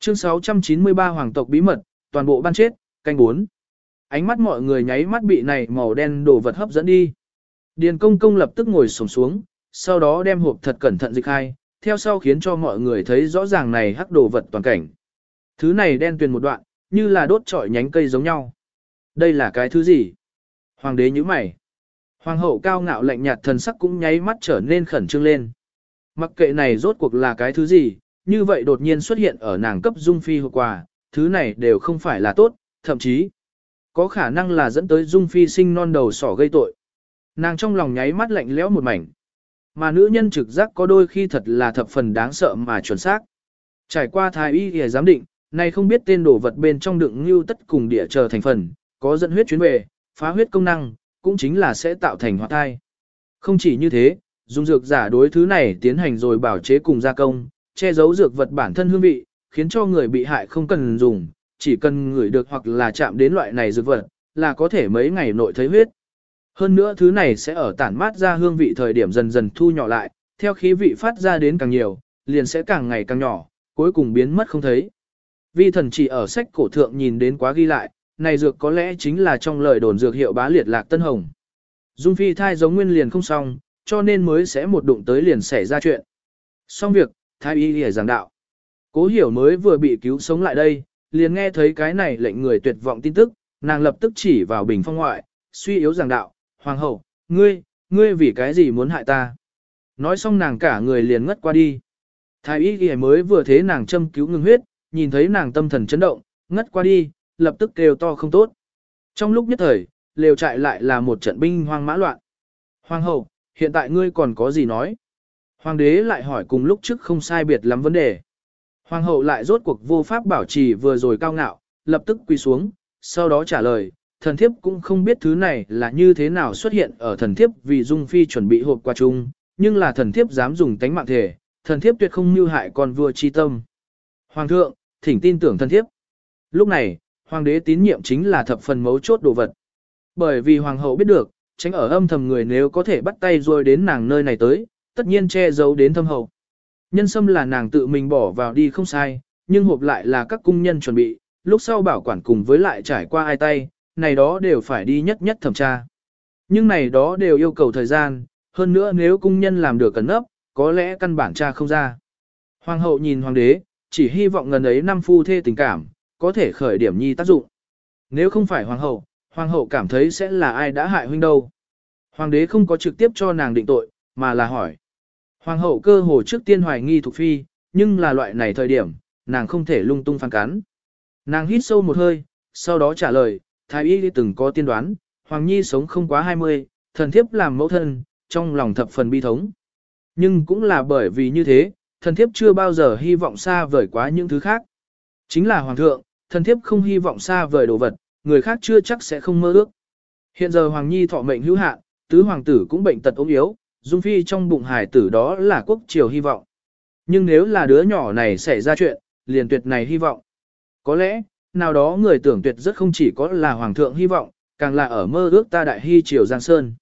Chương 693 Hoàng tộc bí mật, toàn bộ ban chết, canh 4. Ánh mắt mọi người nháy mắt bị này màu đen đồ vật hấp dẫn đi. Điền công công lập tức ngồi sổng xuống, sau đó đem hộp thật cẩn thận dịch hai, theo sau khiến cho mọi người thấy rõ ràng này hắc đồ vật toàn cảnh. Thứ này đen tuyền một đoạn, như là đốt trọi nhánh cây giống nhau. Đây là cái thứ gì? Hoàng đế nhíu mày. Hoàng hậu cao ngạo lạnh nhạt thần sắc cũng nháy mắt trở nên khẩn trương lên. Mặc kệ này rốt cuộc là cái thứ gì, như vậy đột nhiên xuất hiện ở nàng cấp dung phi hộp quà, thứ này đều không phải là tốt, thậm chí có khả năng là dẫn tới dung phi sinh non đầu sỏ gây tội. Nàng trong lòng nháy mắt lạnh lẽo một mảnh. Mà nữ nhân trực giác có đôi khi thật là thập phần đáng sợ mà chuẩn xác. Trải qua thái y thì giám định, này không biết tên đồ vật bên trong đựng như tất cùng địa chờ thành phần, có dẫn huyết chuyến về, phá huyết công năng, cũng chính là sẽ tạo thành hoạt thai. Không chỉ như thế, dùng dược giả đối thứ này tiến hành rồi bảo chế cùng gia công, che giấu dược vật bản thân hương vị, khiến cho người bị hại không cần dùng, chỉ cần ngửi được hoặc là chạm đến loại này dược vật, là có thể mấy ngày nội thấy huyết. Hơn nữa thứ này sẽ ở tản mát ra hương vị thời điểm dần dần thu nhỏ lại, theo khí vị phát ra đến càng nhiều, liền sẽ càng ngày càng nhỏ, cuối cùng biến mất không thấy. Vi thần chỉ ở sách cổ thượng nhìn đến quá ghi lại, này dược có lẽ chính là trong lời đồn dược hiệu bá liệt lạc tân hồng. Dung phi thai giống nguyên liền không xong, cho nên mới sẽ một đụng tới liền xảy ra chuyện. Xong việc, thái y hề giảng đạo. Cố hiểu mới vừa bị cứu sống lại đây, liền nghe thấy cái này lệnh người tuyệt vọng tin tức, nàng lập tức chỉ vào bình phong ngoại, suy yếu giảng đạo, hoàng hậu, ngươi, ngươi vì cái gì muốn hại ta. Nói xong nàng cả người liền ngất qua đi. Thái y hề mới vừa thế nàng châm cứu ngừng huyết, nhìn thấy nàng tâm thần chấn động, ngất qua đi, lập tức kêu to không tốt. Trong lúc nhất thời, lều trại lại là một trận binh hoang mã loạn. Hoàng hậu, hiện tại ngươi còn có gì nói? Hoàng đế lại hỏi cùng lúc trước không sai biệt lắm vấn đề. Hoàng hậu lại rốt cuộc vô pháp bảo trì vừa rồi cao ngạo, lập tức quỳ xuống, sau đó trả lời, thần thiếp cũng không biết thứ này là như thế nào xuất hiện ở thần thiếp vì Dung Phi chuẩn bị hộp qua chung, nhưng là thần thiếp dám dùng tánh mạng thể, thần thiếp tuyệt không mưu hại con vua chi tâm. Hoàng thượng, thỉnh tin tưởng thần thiếp. Lúc này, hoàng đế tín nhiệm chính là thập phần mấu chốt đồ vật. Bởi vì hoàng hậu biết được, tránh ở âm thầm người nếu có thể bắt tay rồi đến nàng nơi này tới, tất nhiên che giấu đến thâm hậu. Nhân sâm là nàng tự mình bỏ vào đi không sai, nhưng hộp lại là các cung nhân chuẩn bị, lúc sau bảo quản cùng với lại trải qua ai tay, này đó đều phải đi nhất nhất thẩm tra. Nhưng này đó đều yêu cầu thời gian, hơn nữa nếu cung nhân làm được cẩn nấp, có lẽ căn bản tra không ra. Hoàng hậu nhìn hoàng đế, chỉ hy vọng ngần ấy năm phu thê tình cảm, có thể khởi điểm nhi tác dụng. Nếu không phải hoàng hậu, hoàng hậu cảm thấy sẽ là ai đã hại huynh đâu. Hoàng đế không có trực tiếp cho nàng định tội, mà là hỏi. Hoàng hậu cơ hồ trước tiên hoài nghi thuộc phi, nhưng là loại này thời điểm, nàng không thể lung tung phản cắn. Nàng hít sâu một hơi, sau đó trả lời, thái y từng có tiên đoán, Hoàng Nhi sống không quá 20, thần thiếp làm mẫu thân, trong lòng thập phần bi thống. Nhưng cũng là bởi vì như thế, thần thiếp chưa bao giờ hy vọng xa vời quá những thứ khác. Chính là Hoàng thượng, thần thiếp không hy vọng xa vời đồ vật, người khác chưa chắc sẽ không mơ ước. Hiện giờ Hoàng Nhi thọ mệnh hữu hạn, tứ hoàng tử cũng bệnh tật ốm yếu, Dung Phi trong bụng hải tử đó là quốc triều hy vọng. Nhưng nếu là đứa nhỏ này xảy ra chuyện, liền tuyệt này hy vọng. Có lẽ, nào đó người tưởng tuyệt rất không chỉ có là hoàng thượng hy vọng, càng là ở mơ ước ta đại hy triều Giang Sơn.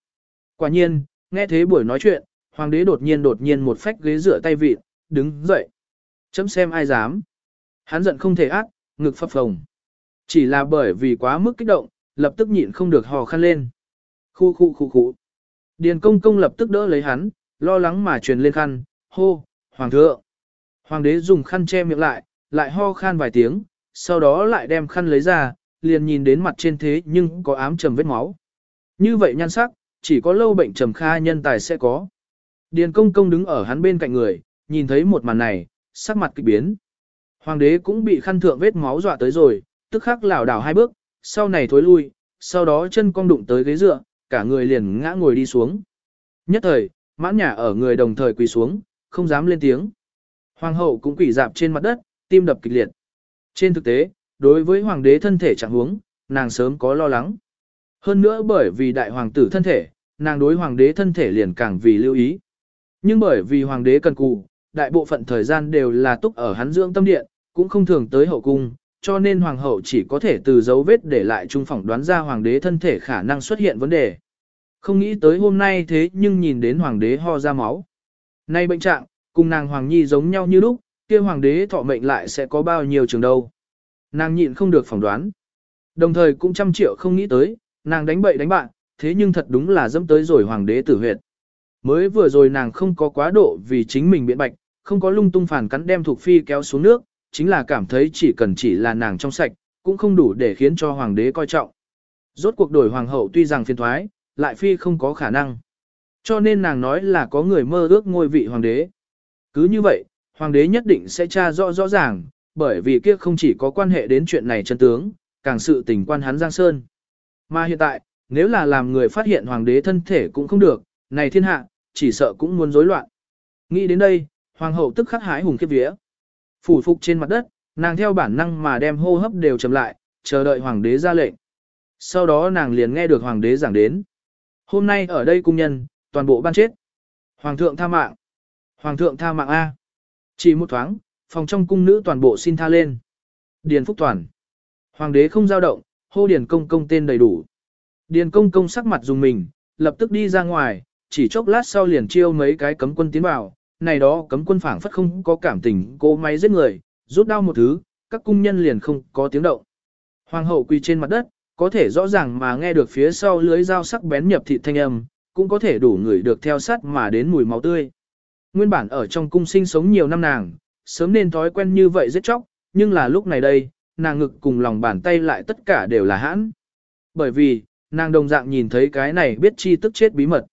Quả nhiên, nghe thế buổi nói chuyện, hoàng đế đột nhiên đột nhiên một phách ghế rửa tay vịt, đứng dậy. Chấm xem ai dám. Hắn giận không thể ác, ngực phập phồng. Chỉ là bởi vì quá mức kích động, lập tức nhịn không được hò khăn lên. Khu khu khu khu. Điền công công lập tức đỡ lấy hắn, lo lắng mà truyền lên khăn, hô, hoàng thượng. Hoàng đế dùng khăn che miệng lại, lại ho khan vài tiếng, sau đó lại đem khăn lấy ra, liền nhìn đến mặt trên thế nhưng có ám trầm vết máu. Như vậy nhan sắc, chỉ có lâu bệnh trầm kha nhân tài sẽ có. Điền công công đứng ở hắn bên cạnh người, nhìn thấy một màn này, sắc mặt kịch biến. Hoàng đế cũng bị khăn thượng vết máu dọa tới rồi, tức khắc lảo đảo hai bước, sau này thối lui, sau đó chân cong đụng tới ghế dựa, cả người liền ngã ngồi đi xuống. Nhất thời, mãn nhà ở người đồng thời quỳ xuống, không dám lên tiếng. Hoàng hậu cũng quỳ dạp trên mặt đất, tim đập kịch liệt. Trên thực tế, đối với hoàng đế thân thể trạng huống, nàng sớm có lo lắng. Hơn nữa bởi vì đại hoàng tử thân thể, nàng đối hoàng đế thân thể liền càng vì lưu ý. Nhưng bởi vì hoàng đế cần cù, đại bộ phận thời gian đều là túc ở hắn dưỡng tâm điện, cũng không thường tới hậu cung, cho nên hoàng hậu chỉ có thể từ dấu vết để lại trung phỏng đoán ra hoàng đế thân thể khả năng xuất hiện vấn đề. Không nghĩ tới hôm nay thế nhưng nhìn đến hoàng đế ho ra máu. Nay bệnh trạng, cùng nàng hoàng nhi giống nhau như lúc, kia hoàng đế thọ mệnh lại sẽ có bao nhiêu trường đâu. Nàng nhịn không được phỏng đoán. Đồng thời cũng trăm triệu không nghĩ tới, nàng đánh bậy đánh bạn, thế nhưng thật đúng là dẫm tới rồi hoàng đế tử huyệt. Mới vừa rồi nàng không có quá độ vì chính mình biện bạch, không có lung tung phản cắn đem thuộc phi kéo xuống nước, chính là cảm thấy chỉ cần chỉ là nàng trong sạch, cũng không đủ để khiến cho hoàng đế coi trọng. Rốt cuộc đổi hoàng hậu tuy rằng phiền thoái, lại phi không có khả năng. Cho nên nàng nói là có người mơ ước ngôi vị hoàng đế. Cứ như vậy, hoàng đế nhất định sẽ tra rõ rõ ràng, bởi vì kia không chỉ có quan hệ đến chuyện này chân tướng, càng sự tình quan hắn Giang Sơn. Mà hiện tại, nếu là làm người phát hiện hoàng đế thân thể cũng không được, này thiên hạ, chỉ sợ cũng muốn rối loạn. Nghĩ đến đây, hoàng hậu tức khắc hái hùng kiếp vía. Phủ phục trên mặt đất, nàng theo bản năng mà đem hô hấp đều chậm lại, chờ đợi hoàng đế ra lệnh. Sau đó nàng liền nghe được hoàng đế giảng đến. Hôm nay ở đây cung nhân, toàn bộ ban chết. Hoàng thượng tha mạng. Hoàng thượng tha mạng A. Chỉ một thoáng, phòng trong cung nữ toàn bộ xin tha lên. Điền Phúc Toàn. Hoàng đế không giao động, hô Điền Công Công tên đầy đủ. Điền Công Công sắc mặt dùng mình, lập tức đi ra ngoài, chỉ chốc lát sau liền chiêu mấy cái cấm quân tiến vào. Này đó cấm quân phảng phất không có cảm tình cô máy giết người, rút đau một thứ, các cung nhân liền không có tiếng động. Hoàng hậu quỳ trên mặt đất, có thể rõ ràng mà nghe được phía sau lưới dao sắc bén nhập thịt thanh âm, cũng có thể đủ người được theo sát mà đến mùi máu tươi. Nguyên bản ở trong cung sinh sống nhiều năm nàng, sớm nên thói quen như vậy giết chóc, nhưng là lúc này đây, nàng ngực cùng lòng bàn tay lại tất cả đều là hãn. Bởi vì, nàng đồng dạng nhìn thấy cái này biết chi tức chết bí mật.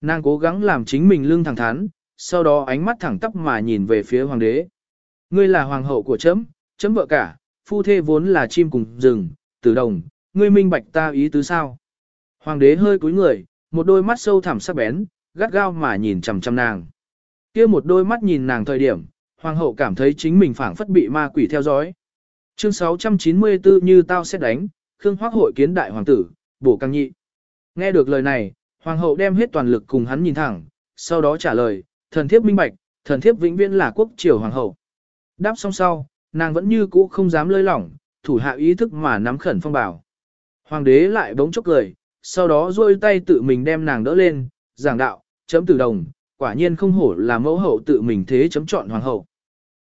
Nàng cố gắng làm chính mình lưng thẳng thắn, sau đó ánh mắt thẳng tắp mà nhìn về phía hoàng đế. Ngươi là hoàng hậu của chấm, chấm vợ cả, phu thê vốn là chim cùng rừng, tử đồng, ngươi minh bạch ta ý tứ sao. Hoàng đế hơi cúi người, một đôi mắt sâu thẳm sắc bén, gắt gao mà nhìn chằm chằm nàng. kia một đôi mắt nhìn nàng thời điểm, hoàng hậu cảm thấy chính mình phảng phất bị ma quỷ theo dõi. Chương 694 như tao sẽ đánh, Khương Hoắc hội kiến đại hoàng tử, bổ căng nhị. Nghe được lời này, hoàng hậu đem hết toàn lực cùng hắn nhìn thẳng, sau đó trả lời, thần thiếp minh bạch, thần thiếp vĩnh viễn là quốc triều hoàng hậu. Đáp xong sau, nàng vẫn như cũ không dám lơi lỏng, thủ hạ ý thức mà nắm khẩn phong bảo. Hoàng đế lại bỗng chốc cười, sau đó duỗi tay tự mình đem nàng đỡ lên, giảng đạo, chấm tử đồng, quả nhiên không hổ là mẫu hậu tự mình thế chấm chọn hoàng hậu.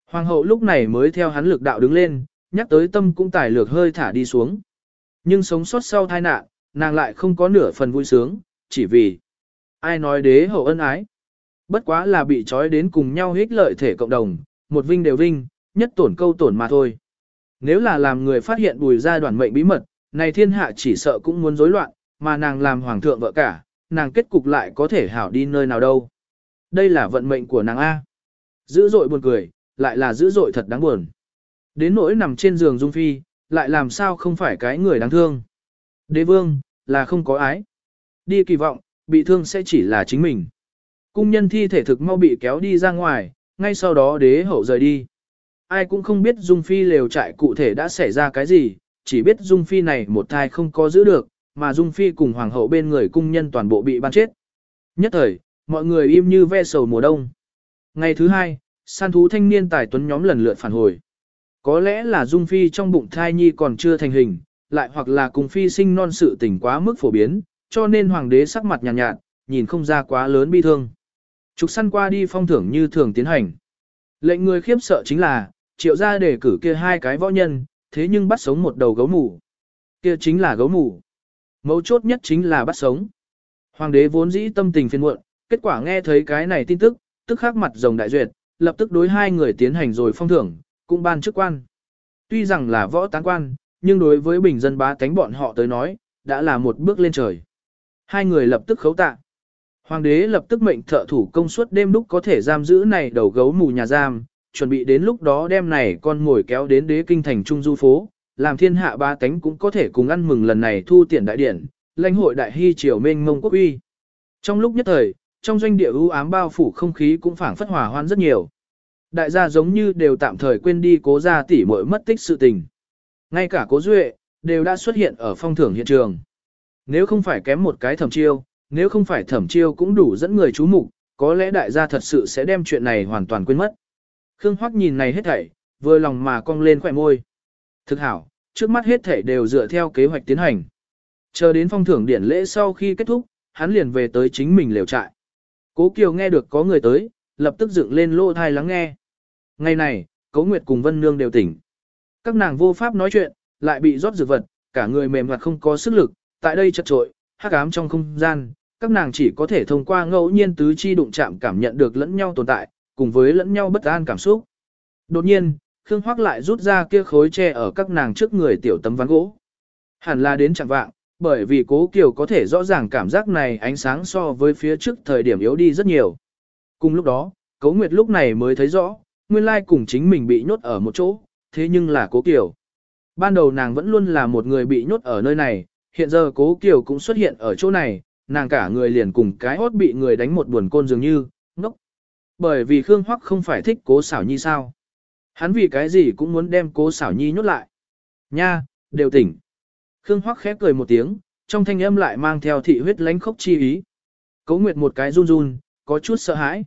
Hoàng hậu lúc này mới theo hắn lực đạo đứng lên, nhắc tới tâm cũng tài lược hơi thả đi xuống. Nhưng sống sót sau tai nạn, nàng lại không có nửa phần vui sướng, chỉ vì ai nói đế hậu ân ái. Bất quá là bị trói đến cùng nhau hích lợi thể cộng đồng, một vinh đều vinh, nhất tổn câu tổn mà thôi. Nếu là làm người phát hiện bùi ra đoàn mệnh bí mật, này thiên hạ chỉ sợ cũng muốn rối loạn, mà nàng làm hoàng thượng vợ cả, nàng kết cục lại có thể hảo đi nơi nào đâu. Đây là vận mệnh của nàng A. Dữ dội buồn cười, lại là dữ dội thật đáng buồn. Đến nỗi nằm trên giường Dung Phi, lại làm sao không phải cái người đáng thương. Đế vương, là không có ái. Đi kỳ vọng, bị thương sẽ chỉ là chính mình. Cung nhân thi thể thực mau bị kéo đi ra ngoài, ngay sau đó đế hậu rời đi. Ai cũng không biết Dung Phi lều trại cụ thể đã xảy ra cái gì, chỉ biết Dung Phi này một thai không có giữ được, mà Dung Phi cùng Hoàng hậu bên người cung nhân toàn bộ bị ban chết. Nhất thời, mọi người im như ve sầu mùa đông. Ngày thứ hai, san thú thanh niên tài tuấn nhóm lần lượt phản hồi. Có lẽ là Dung Phi trong bụng thai nhi còn chưa thành hình, lại hoặc là cùng Phi sinh non sự tình quá mức phổ biến, cho nên Hoàng đế sắc mặt nhàn nhạt, nhạt, nhìn không ra quá lớn bi thương. Trục săn qua đi phong thưởng như thường tiến hành. Lệnh người khiếp sợ chính là, triệu gia để cử kia hai cái võ nhân, thế nhưng bắt sống một đầu gấu mù. Kia chính là gấu mù. Mấu chốt nhất chính là bắt sống. Hoàng đế vốn dĩ tâm tình phiền muộn, kết quả nghe thấy cái này tin tức, tức khắc mặt rồng đại duyệt, lập tức đối hai người tiến hành rồi phong thưởng, cũng ban chức quan. Tuy rằng là võ tán quan, nhưng đối với bình dân bá tánh bọn họ tới nói, đã là một bước lên trời. Hai người lập tức khấu tạ. Hoàng đế lập tức mệnh thợ thủ công suất đêm đúc có thể giam giữ này đầu gấu mù nhà giam, chuẩn bị đến lúc đó đem này con ngồi kéo đến đế kinh thành trung du phố, làm thiên hạ ba tánh cũng có thể cùng ăn mừng lần này thu tiền đại điển, lãnh hội đại hy triều mênh mông quốc uy. Trong lúc nhất thời, trong doanh địa ưu ám bao phủ không khí cũng phảng phất hòa hoan rất nhiều. Đại gia giống như đều tạm thời quên đi cố gia tỷ muội mất tích sự tình. Ngay cả cố duệ, đều đã xuất hiện ở phong thưởng hiện trường. Nếu không phải kém một cái thẩm chiêu, nếu không phải thẩm chiêu cũng đủ dẫn người chú mục, có lẽ đại gia thật sự sẽ đem chuyện này hoàn toàn quên mất. Khương Hoắc nhìn này hết thảy, vừa lòng mà cong lên khỏe môi. Thực hảo, trước mắt hết thảy đều dựa theo kế hoạch tiến hành. Chờ đến phong thưởng điển lễ sau khi kết thúc, hắn liền về tới chính mình lều trại. Cố Kiều nghe được có người tới, lập tức dựng lên lô thai lắng nghe. Ngày này, Cố Nguyệt cùng Vân Nương đều tỉnh. Các nàng vô pháp nói chuyện, lại bị rót dược vật, cả người mềm mặt không có sức lực, tại đây chật trội, hắc ám trong không gian, các nàng chỉ có thể thông qua ngẫu nhiên tứ chi đụng chạm cảm nhận được lẫn nhau tồn tại, cùng với lẫn nhau bất an cảm xúc. Đột nhiên, Khương Hoắc lại rút ra kia khối tre ở các nàng trước người tiểu tấm ván gỗ. Hẳn là đến chẳng vạng, bởi vì Cố Kiều có thể rõ ràng cảm giác này ánh sáng so với phía trước thời điểm yếu đi rất nhiều. Cùng lúc đó, Cố Nguyệt lúc này mới thấy rõ, nguyên lai cùng chính mình bị nhốt ở một chỗ, thế nhưng là Cố Kiều. Ban đầu nàng vẫn luôn là một người bị nhốt ở nơi này, hiện giờ Cố Kiều cũng xuất hiện ở chỗ này, nàng cả người liền cùng cái hốt bị người đánh một buồn côn dường như, ngốc. Bởi vì Khương Hoắc không phải thích Cố Xảo Nhi sao? Hắn vì cái gì cũng muốn đem Cố Xảo Nhi nhốt lại. Nha, đều tỉnh. Khương Hoắc khép cười một tiếng, trong thanh âm lại mang theo thị huyết lánh khốc chi ý. Cố Nguyệt một cái run run, có chút sợ hãi.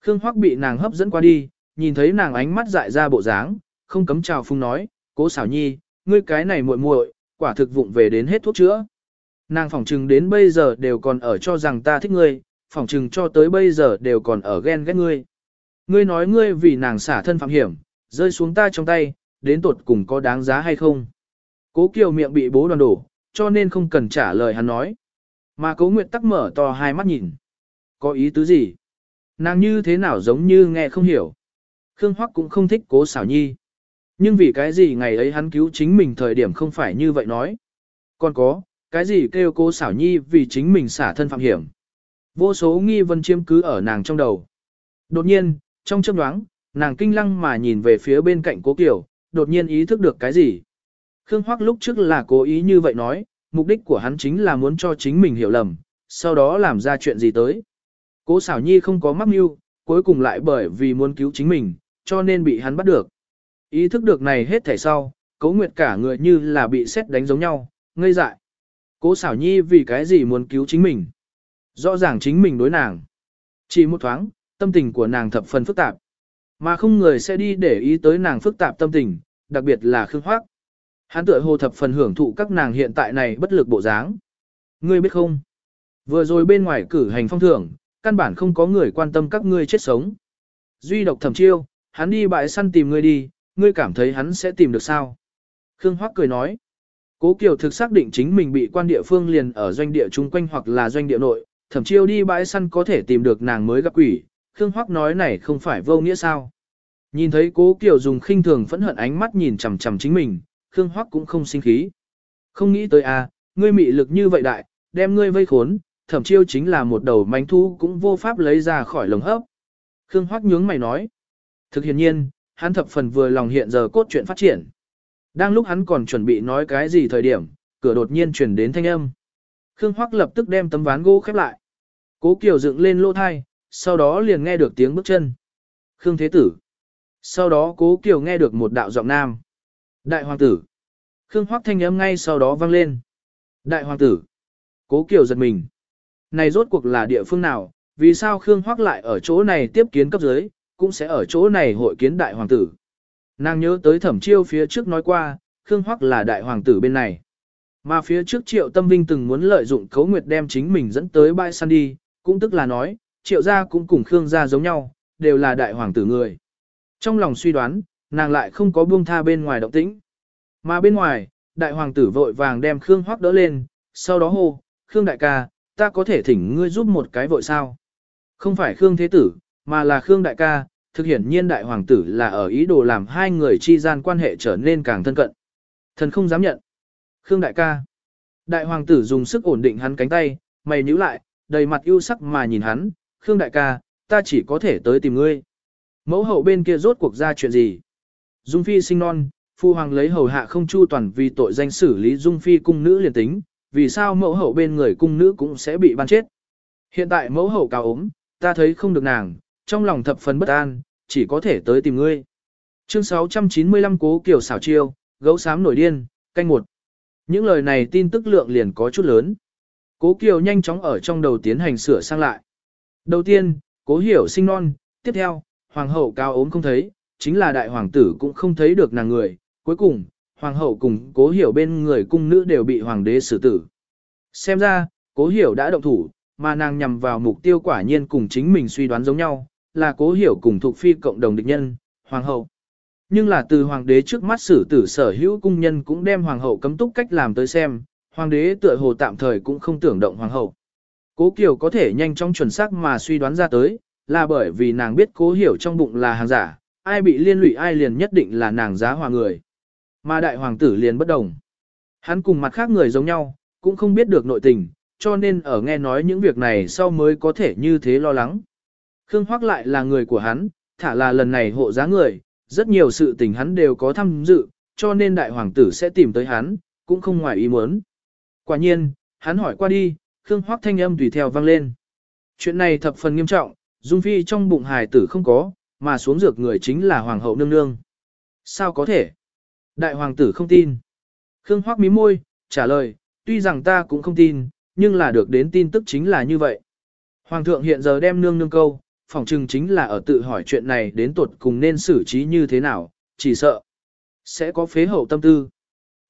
Khương Hoắc bị nàng hấp dẫn qua đi, nhìn thấy nàng ánh mắt dại ra bộ dáng, không cấm chào phung nói, cố xảo nhi, ngươi cái này muội muội, quả thực vụng về đến hết thuốc chữa. Nàng phỏng trừng đến bây giờ đều còn ở cho rằng ta thích ngươi, phỏng trừng cho tới bây giờ đều còn ở ghen ghét ngươi. Ngươi nói ngươi vì nàng xả thân phạm hiểm, rơi xuống ta trong tay, đến tột cùng có đáng giá hay không. Cố Kiều miệng bị bố đoàn đổ, cho nên không cần trả lời hắn nói. Mà Cố Nguyệt tắc mở to hai mắt nhìn. Có ý tứ gì? Nàng như thế nào giống như nghe không hiểu. Khương Hoắc cũng không thích Cố Sảo Nhi. Nhưng vì cái gì ngày ấy hắn cứu chính mình thời điểm không phải như vậy nói. Còn có, cái gì kêu cô Xảo Nhi vì chính mình xả thân phạm hiểm. Vô số nghi vân chiêm cứ ở nàng trong đầu. Đột nhiên, trong chớp nhoáng, nàng kinh lăng mà nhìn về phía bên cạnh Cố Kiều, đột nhiên ý thức được cái gì. Khương Hoắc lúc trước là cố ý như vậy nói, mục đích của hắn chính là muốn cho chính mình hiểu lầm, sau đó làm ra chuyện gì tới. Cố xảo nhi không có mắc mưu, cuối cùng lại bởi vì muốn cứu chính mình, cho nên bị hắn bắt được. Ý thức được này hết thảy sau, cố nguyệt cả người như là bị xét đánh giống nhau, ngây dại. Cố xảo nhi vì cái gì muốn cứu chính mình? Rõ ràng chính mình đối nàng. Chỉ một thoáng, tâm tình của nàng thập phần phức tạp. Mà không người sẽ đi để ý tới nàng phức tạp tâm tình, đặc biệt là Khương Hoác. Hắn tựa hồ thập phần hưởng thụ các nàng hiện tại này bất lực bộ dáng. Ngươi biết không? Vừa rồi bên ngoài cử hành phong thưởng, căn bản không có người quan tâm các ngươi chết sống. Duy độc thẩm chiêu, hắn đi bãi săn tìm ngươi đi, ngươi cảm thấy hắn sẽ tìm được sao? Khương Hoắc cười nói. Cố Kiều thực xác định chính mình bị quan địa phương liền ở doanh địa chung quanh hoặc là doanh địa nội, thậm chiêu đi bãi săn có thể tìm được nàng mới gặp quỷ. Khương Hoắc nói này không phải vô nghĩa sao? Nhìn thấy Cố Kiều dùng khinh thường phẫn hận ánh mắt nhìn chằm chằm chính mình, Khương Hoắc cũng không sinh khí. Không nghĩ tới à, ngươi mị lực như vậy đại, đem ngươi vây khốn, thẩm chiêu chính là một đầu mánh thu cũng vô pháp lấy ra khỏi lồng hấp. Khương Hoắc nhướng mày nói. Thực hiện nhiên, hắn thập phần vừa lòng hiện giờ cốt truyện phát triển. Đang lúc hắn còn chuẩn bị nói cái gì thời điểm, cửa đột nhiên truyền đến thanh âm. Khương Hoắc lập tức đem tấm ván gỗ khép lại. Cố Kiều dựng lên lỗ thai, sau đó liền nghe được tiếng bước chân. Khương Thế Tử. Sau đó Cố Kiều nghe được một đạo giọng nam. Đại hoàng tử. Khương Hoắc thanh âm ngay sau đó vang lên. Đại hoàng tử. Cố Kiều giật mình. Này rốt cuộc là địa phương nào, vì sao Khương Hoắc lại ở chỗ này tiếp kiến cấp dưới, cũng sẽ ở chỗ này hội kiến đại hoàng tử. Nàng nhớ tới thẩm chiêu phía trước nói qua, Khương Hoắc là đại hoàng tử bên này. Mà phía trước triệu tâm vinh từng muốn lợi dụng cấu nguyệt đem chính mình dẫn tới bãi săn đi, cũng tức là nói, triệu gia cũng cùng Khương gia giống nhau, đều là đại hoàng tử người. Trong lòng suy đoán, nàng lại không có buông tha bên ngoài động tĩnh. Mà bên ngoài, đại hoàng tử vội vàng đem Khương Hoắc đỡ lên, sau đó hô, Khương đại ca, ta có thể thỉnh ngươi giúp một cái vội sao? Không phải Khương Thế Tử, mà là Khương đại ca, thực hiện nhiên đại hoàng tử là ở ý đồ làm hai người chi gian quan hệ trở nên càng thân cận. Thần không dám nhận. Khương đại ca. Đại hoàng tử dùng sức ổn định hắn cánh tay, mày nhíu lại, đầy mặt ưu sắc mà nhìn hắn, Khương đại ca, ta chỉ có thể tới tìm ngươi. Mẫu hậu bên kia rốt cuộc ra chuyện gì? Dung Phi sinh non, phu hoàng lấy hầu hạ không chu toàn vì tội danh xử lý Dung Phi cung nữ liền tính, vì sao mẫu hậu bên người cung nữ cũng sẽ bị ban chết. Hiện tại mẫu hậu cao ốm, ta thấy không được nàng, trong lòng thập phần bất an, chỉ có thể tới tìm ngươi. Chương 695 Cố Kiều xảo chiêu, gấu xám nổi điên, canh một. Những lời này tin tức lượng liền có chút lớn. Cố Kiều nhanh chóng ở trong đầu tiến hành sửa sang lại. Đầu tiên, Cố Hiểu sinh non, tiếp theo, Hoàng hậu cao ốm không thấy, chính là đại hoàng tử cũng không thấy được nàng người, cuối cùng, hoàng hậu cùng cố hiểu bên người cung nữ đều bị hoàng đế xử tử. Xem ra, cố hiểu đã động thủ, mà nàng nhằm vào mục tiêu quả nhiên cùng chính mình suy đoán giống nhau, là cố hiểu cùng thuộc phi cộng đồng địch nhân, hoàng hậu. Nhưng là từ hoàng đế trước mắt xử tử sở hữu cung nhân cũng đem hoàng hậu cấm túc cách làm tới xem, hoàng đế tựa hồ tạm thời cũng không tưởng động hoàng hậu. Cố Kiều có thể nhanh chóng chuẩn xác mà suy đoán ra tới, là bởi vì nàng biết cố hiểu trong bụng là hàng giả, ai bị liên lụy ai liền nhất định là nàng giá hòa người. Mà đại hoàng tử liền bất đồng. Hắn cùng mặt khác người giống nhau, cũng không biết được nội tình, cho nên ở nghe nói những việc này sau mới có thể như thế lo lắng. Khương Hoắc lại là người của hắn, thả là lần này hộ giá người, rất nhiều sự tình hắn đều có tham dự, cho nên đại hoàng tử sẽ tìm tới hắn, cũng không ngoài ý muốn. Quả nhiên, hắn hỏi qua đi, Khương Hoắc thanh âm tùy theo vang lên. Chuyện này thập phần nghiêm trọng, Dung Phi trong bụng hài tử không có, mà xuống dược người chính là Hoàng hậu nương nương. Sao có thể? Đại hoàng tử không tin. Khương Hoắc mí môi, trả lời, tuy rằng ta cũng không tin, nhưng là được đến tin tức chính là như vậy. Hoàng thượng hiện giờ đem nương nương câu, phỏng chừng chính là ở tự hỏi chuyện này đến tuột cùng nên xử trí như thế nào, chỉ sợ. Sẽ có phế hậu tâm tư.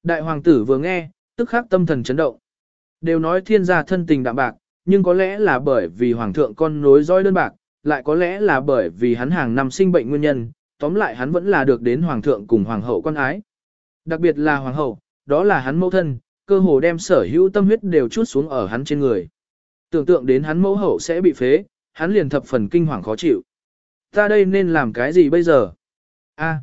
Đại hoàng tử vừa nghe, tức khắc tâm thần chấn động. Đều nói thiên gia thân tình đạm bạc, nhưng có lẽ là bởi vì hoàng thượng con nối dõi đơn bạc, lại có lẽ là bởi vì hắn hàng năm sinh bệnh nguyên nhân, tóm lại hắn vẫn là được đến hoàng thượng cùng hoàng hậu con ái. Đặc biệt là hoàng hậu, đó là hắn mẫu thân, cơ hồ đem sở hữu tâm huyết đều chút xuống ở hắn trên người. Tưởng tượng đến hắn mẫu hậu sẽ bị phế, hắn liền thập phần kinh hoàng khó chịu. Ta đây nên làm cái gì bây giờ? A.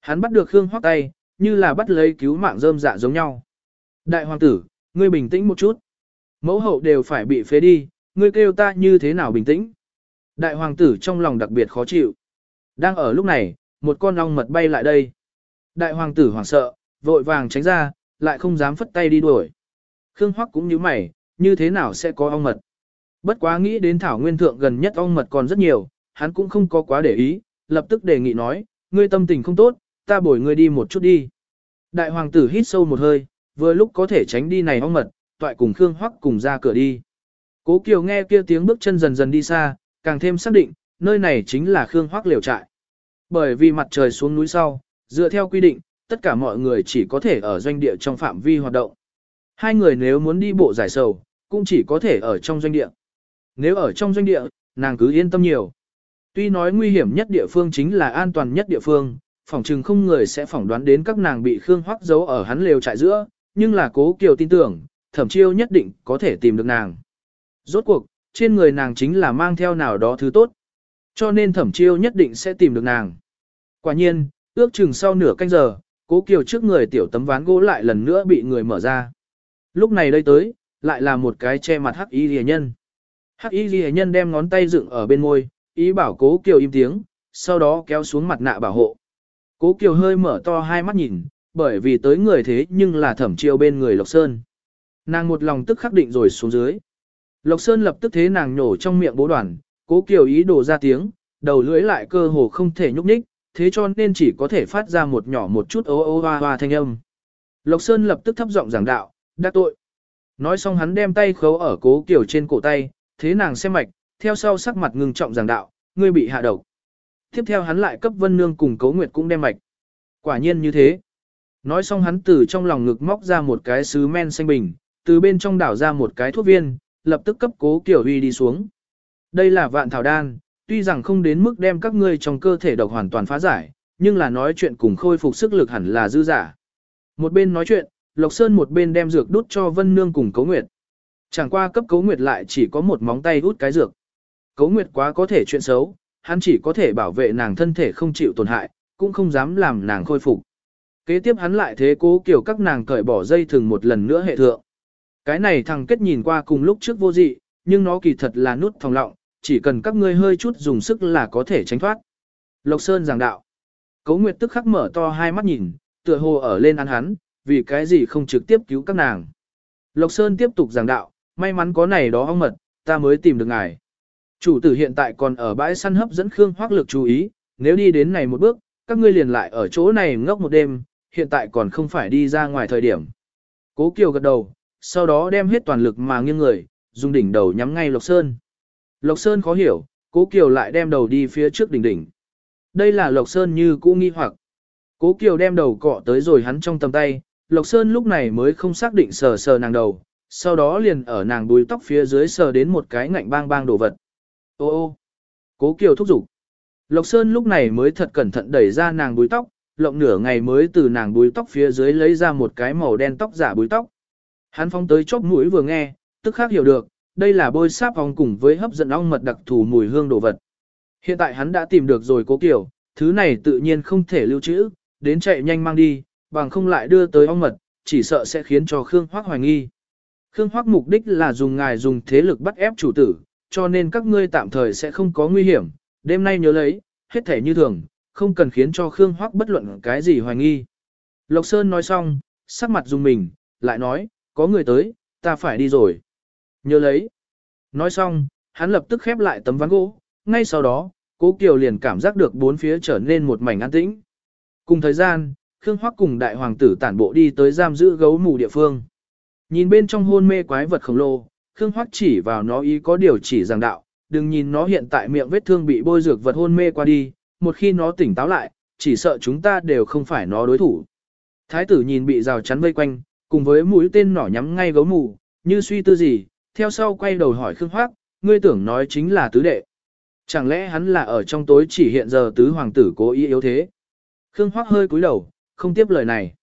hắn bắt được Khương Hoắc tay, như là bắt lấy cứu mạng rơm dạ giống nhau. Đại hoàng tử, ngươi bình tĩnh một chút. Mẫu hậu đều phải bị phế đi, ngươi kêu ta như thế nào bình tĩnh? Đại hoàng tử trong lòng đặc biệt khó chịu. Đang ở lúc này, một con ong mật bay lại đây. Đại hoàng tử hoảng sợ, vội vàng tránh ra, lại không dám phất tay đi đuổi. Khương Hoắc cũng nhíu mày, như thế nào sẽ có ong mật? Bất quá nghĩ đến thảo nguyên thượng gần nhất ong mật còn rất nhiều, hắn cũng không có quá để ý, lập tức đề nghị nói, ngươi tâm tình không tốt, ta bồi ngươi đi một chút đi. Đại hoàng tử hít sâu một hơi, vừa lúc có thể tránh đi này ong mật, toại cùng Khương Hoắc cùng ra cửa đi. Cố Kiều nghe kia tiếng bước chân dần dần đi xa, càng thêm xác định, nơi này chính là Khương Hoắc liều trại. Bởi vì mặt trời xuống núi sau, dựa theo quy định, tất cả mọi người chỉ có thể ở doanh địa trong phạm vi hoạt động. Hai người nếu muốn đi bộ giải sầu, cũng chỉ có thể ở trong doanh địa. Nếu ở trong doanh địa, nàng cứ yên tâm nhiều. Tuy nói nguy hiểm nhất địa phương chính là an toàn nhất địa phương, phỏng chừng không người sẽ phỏng đoán đến các nàng bị Khương Hoắc giấu ở hắn lều trại giữa, nhưng là cố kiều tin tưởng, thẩm chiêu nhất định có thể tìm được nàng. Rốt cuộc, trên người nàng chính là mang theo nào đó thứ tốt. Cho nên thẩm chiêu nhất định sẽ tìm được nàng. Quả nhiên, ước chừng sau nửa canh giờ, cố kiều trước người tiểu tấm ván gỗ lại lần nữa bị người mở ra. Lúc này đây tới, lại là một cái che mặt hắc y rìa nhân. Hắc y rìa nhân đem ngón tay dựng ở bên môi, ý bảo cố kiều im tiếng, sau đó kéo xuống mặt nạ bảo hộ. Cố kiều hơi mở to hai mắt nhìn, bởi vì tới người thế nhưng là thẩm chiêu bên người Lộc Sơn. Nàng một lòng tức khắc định rồi xuống dưới. Lộc Sơn lập tức thế nàng nhổ trong miệng bố đoàn, cố kiều ý đồ ra tiếng, đầu lưỡi lại cơ hồ không thể nhúc nhích, thế cho nên chỉ có thể phát ra một nhỏ một chút ố ô hoa hoa thanh âm. Lộc Sơn lập tức thấp giọng giảng đạo, đã tội. Nói xong hắn đem tay khấu ở cố kiều trên cổ tay, thế nàng xem mạch, theo sau sắc mặt ngưng trọng giảng đạo, ngươi bị hạ độc. Tiếp theo hắn lại cấp vân nương cùng cố nguyệt cũng đem mạch. Quả nhiên như thế. Nói xong hắn từ trong lòng ngực móc ra một cái sứ men xanh bình, từ bên trong đảo ra một cái thuốc viên, lập tức cấp cố kiểu huy đi xuống. Đây là vạn thảo đan, tuy rằng không đến mức đem các ngươi trong cơ thể độc hoàn toàn phá giải, nhưng là nói chuyện cùng khôi phục sức lực hẳn là dư giả. Một bên nói chuyện, Lộc Sơn một bên đem dược đút cho Vân Nương cùng Cấu Nguyệt. Chẳng qua cấp Cấu Nguyệt lại chỉ có một móng tay út cái dược. Cấu Nguyệt quá có thể chuyện xấu, hắn chỉ có thể bảo vệ nàng thân thể không chịu tổn hại, cũng không dám làm nàng khôi phục. Kế tiếp hắn lại thế cố kiểu các nàng cởi bỏ dây thường một lần nữa hệ thượng. Cái này thằng kết nhìn qua cùng lúc trước vô dị, nhưng nó kỳ thật là nút thòng lọng, chỉ cần các ngươi hơi chút dùng sức là có thể tránh thoát. Lộc Sơn giảng đạo. Cấu Nguyệt tức khắc mở to hai mắt nhìn, tựa hồ ở lên ăn hắn, vì cái gì không trực tiếp cứu các nàng. Lộc Sơn tiếp tục giảng đạo, may mắn có này đó ong mật, ta mới tìm được ngài. Chủ tử hiện tại còn ở bãi săn hấp dẫn Khương Hoác lực chú ý, nếu đi đến này một bước, các ngươi liền lại ở chỗ này ngốc một đêm, hiện tại còn không phải đi ra ngoài thời điểm. Cố Kiều gật đầu, sau đó đem hết toàn lực mà nghiêng người, dùng đỉnh đầu nhắm ngay Lộc Sơn. Lộc Sơn khó hiểu, Cố Kiều lại đem đầu đi phía trước đỉnh đỉnh. Đây là Lộc Sơn như cũ nghi hoặc. Cố Kiều đem đầu cọ tới rồi hắn trong tầm tay, Lộc Sơn lúc này mới không xác định sờ sờ nàng đầu, sau đó liền ở nàng đuôi tóc phía dưới sờ đến một cái ngạnh bang bang đồ vật. Ô ô, cố kiều thúc giục. Lộc Sơn lúc này mới thật cẩn thận đẩy ra nàng đuôi tóc, lộng nửa ngày mới từ nàng đuôi tóc phía dưới lấy ra một cái màu đen tóc giả búi tóc. Hắn phóng tới chóp mũi vừa nghe, tức khác hiểu được, đây là bôi sáp ong cùng với hấp dẫn ong mật đặc thù mùi hương đồ vật. Hiện tại hắn đã tìm được rồi cố kiểu, thứ này tự nhiên không thể lưu trữ, đến chạy nhanh mang đi, bằng không lại đưa tới ong mật, chỉ sợ sẽ khiến cho Khương Hoắc hoài nghi. Khương Hoắc mục đích là dùng ngài dùng thế lực bắt ép chủ tử, cho nên các ngươi tạm thời sẽ không có nguy hiểm, đêm nay nhớ lấy, hết thể như thường, không cần khiến cho Khương Hoắc bất luận cái gì hoài nghi. Lộc Sơn nói xong, sắc mặt dùng mình, lại nói, có người tới, ta phải đi rồi. Nhớ lấy. Nói xong, hắn lập tức khép lại tấm ván gỗ, ngay sau đó, Cố Kiều liền cảm giác được bốn phía trở nên một mảnh an tĩnh. Cùng thời gian, Khương Hoắc cùng đại hoàng tử tản bộ đi tới giam giữ gấu mù địa phương. Nhìn bên trong hôn mê quái vật khổng lồ, Khương Hoắc chỉ vào nó ý có điều chỉ rằng đạo, đừng nhìn nó hiện tại miệng vết thương bị bôi dược vật hôn mê qua đi, một khi nó tỉnh táo lại, chỉ sợ chúng ta đều không phải nó đối thủ. Thái tử nhìn bị rào chắn vây quanh, cùng với mũi tên nỏ nhắm ngay gấu mù, như suy tư gì, theo sau quay đầu hỏi Khương Hoắc, ngươi tưởng nói chính là tứ đệ. Chẳng lẽ hắn là ở trong tối chỉ hiện giờ tứ hoàng tử cố ý yếu thế? Khương Hoắc hơi cúi đầu, không tiếp lời này.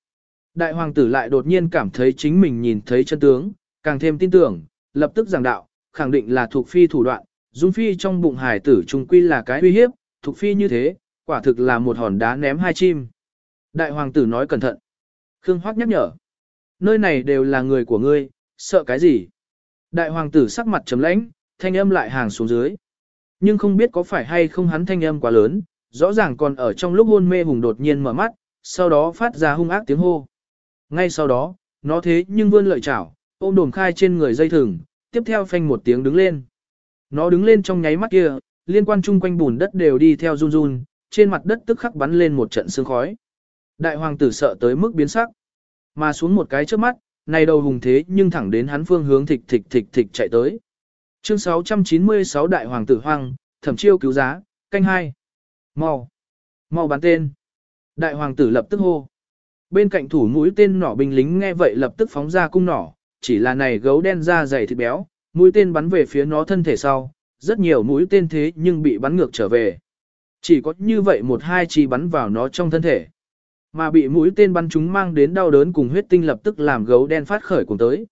Đại hoàng tử lại đột nhiên cảm thấy chính mình nhìn thấy chân tướng, càng thêm tin tưởng, lập tức giảng đạo, khẳng định là thuộc phi thủ đoạn, dung phi trong bụng hải tử trung quy là cái uy hiếp, thuộc phi như thế, quả thực là một hòn đá ném hai chim. Đại hoàng tử nói cẩn thận. Khương Hoắc nhắc nhở. Nơi này đều là người của ngươi, sợ cái gì? Đại hoàng tử sắc mặt trầm lãnh, thanh âm lại hàng xuống dưới. Nhưng không biết có phải hay không hắn thanh âm quá lớn, rõ ràng còn ở trong lúc hôn mê hùng đột nhiên mở mắt, sau đó phát ra hung ác tiếng hô. Ngay sau đó, nó thế nhưng vươn lợi chảo, ôm đồm khai trên người dây thừng, tiếp theo phanh một tiếng đứng lên. Nó đứng lên trong nháy mắt kia, liên quan chung quanh bùn đất đều đi theo run run, trên mặt đất tức khắc bắn lên một trận sương khói. Đại hoàng tử sợ tới mức biến sắc, mà xuống một cái trước mắt, này đầu hùng thế nhưng thẳng đến hắn phương hướng thịch thịch thịch thịch chạy tới. Chương 696 Đại hoàng tử hoang, thẩm chiêu cứu giá, canh hai. Mau, mau bán tên. Đại hoàng tử lập tức hô. Bên cạnh thủ mũi tên nỏ binh lính nghe vậy lập tức phóng ra cung nỏ, chỉ là này gấu đen da dày thịt béo, mũi tên bắn về phía nó thân thể sau, rất nhiều mũi tên thế nhưng bị bắn ngược trở về. Chỉ có như vậy một hai chi bắn vào nó trong thân thể. Mà bị mũi tên bắn chúng mang đến đau đớn cùng huyết tinh lập tức làm gấu đen phát khởi cùng tới.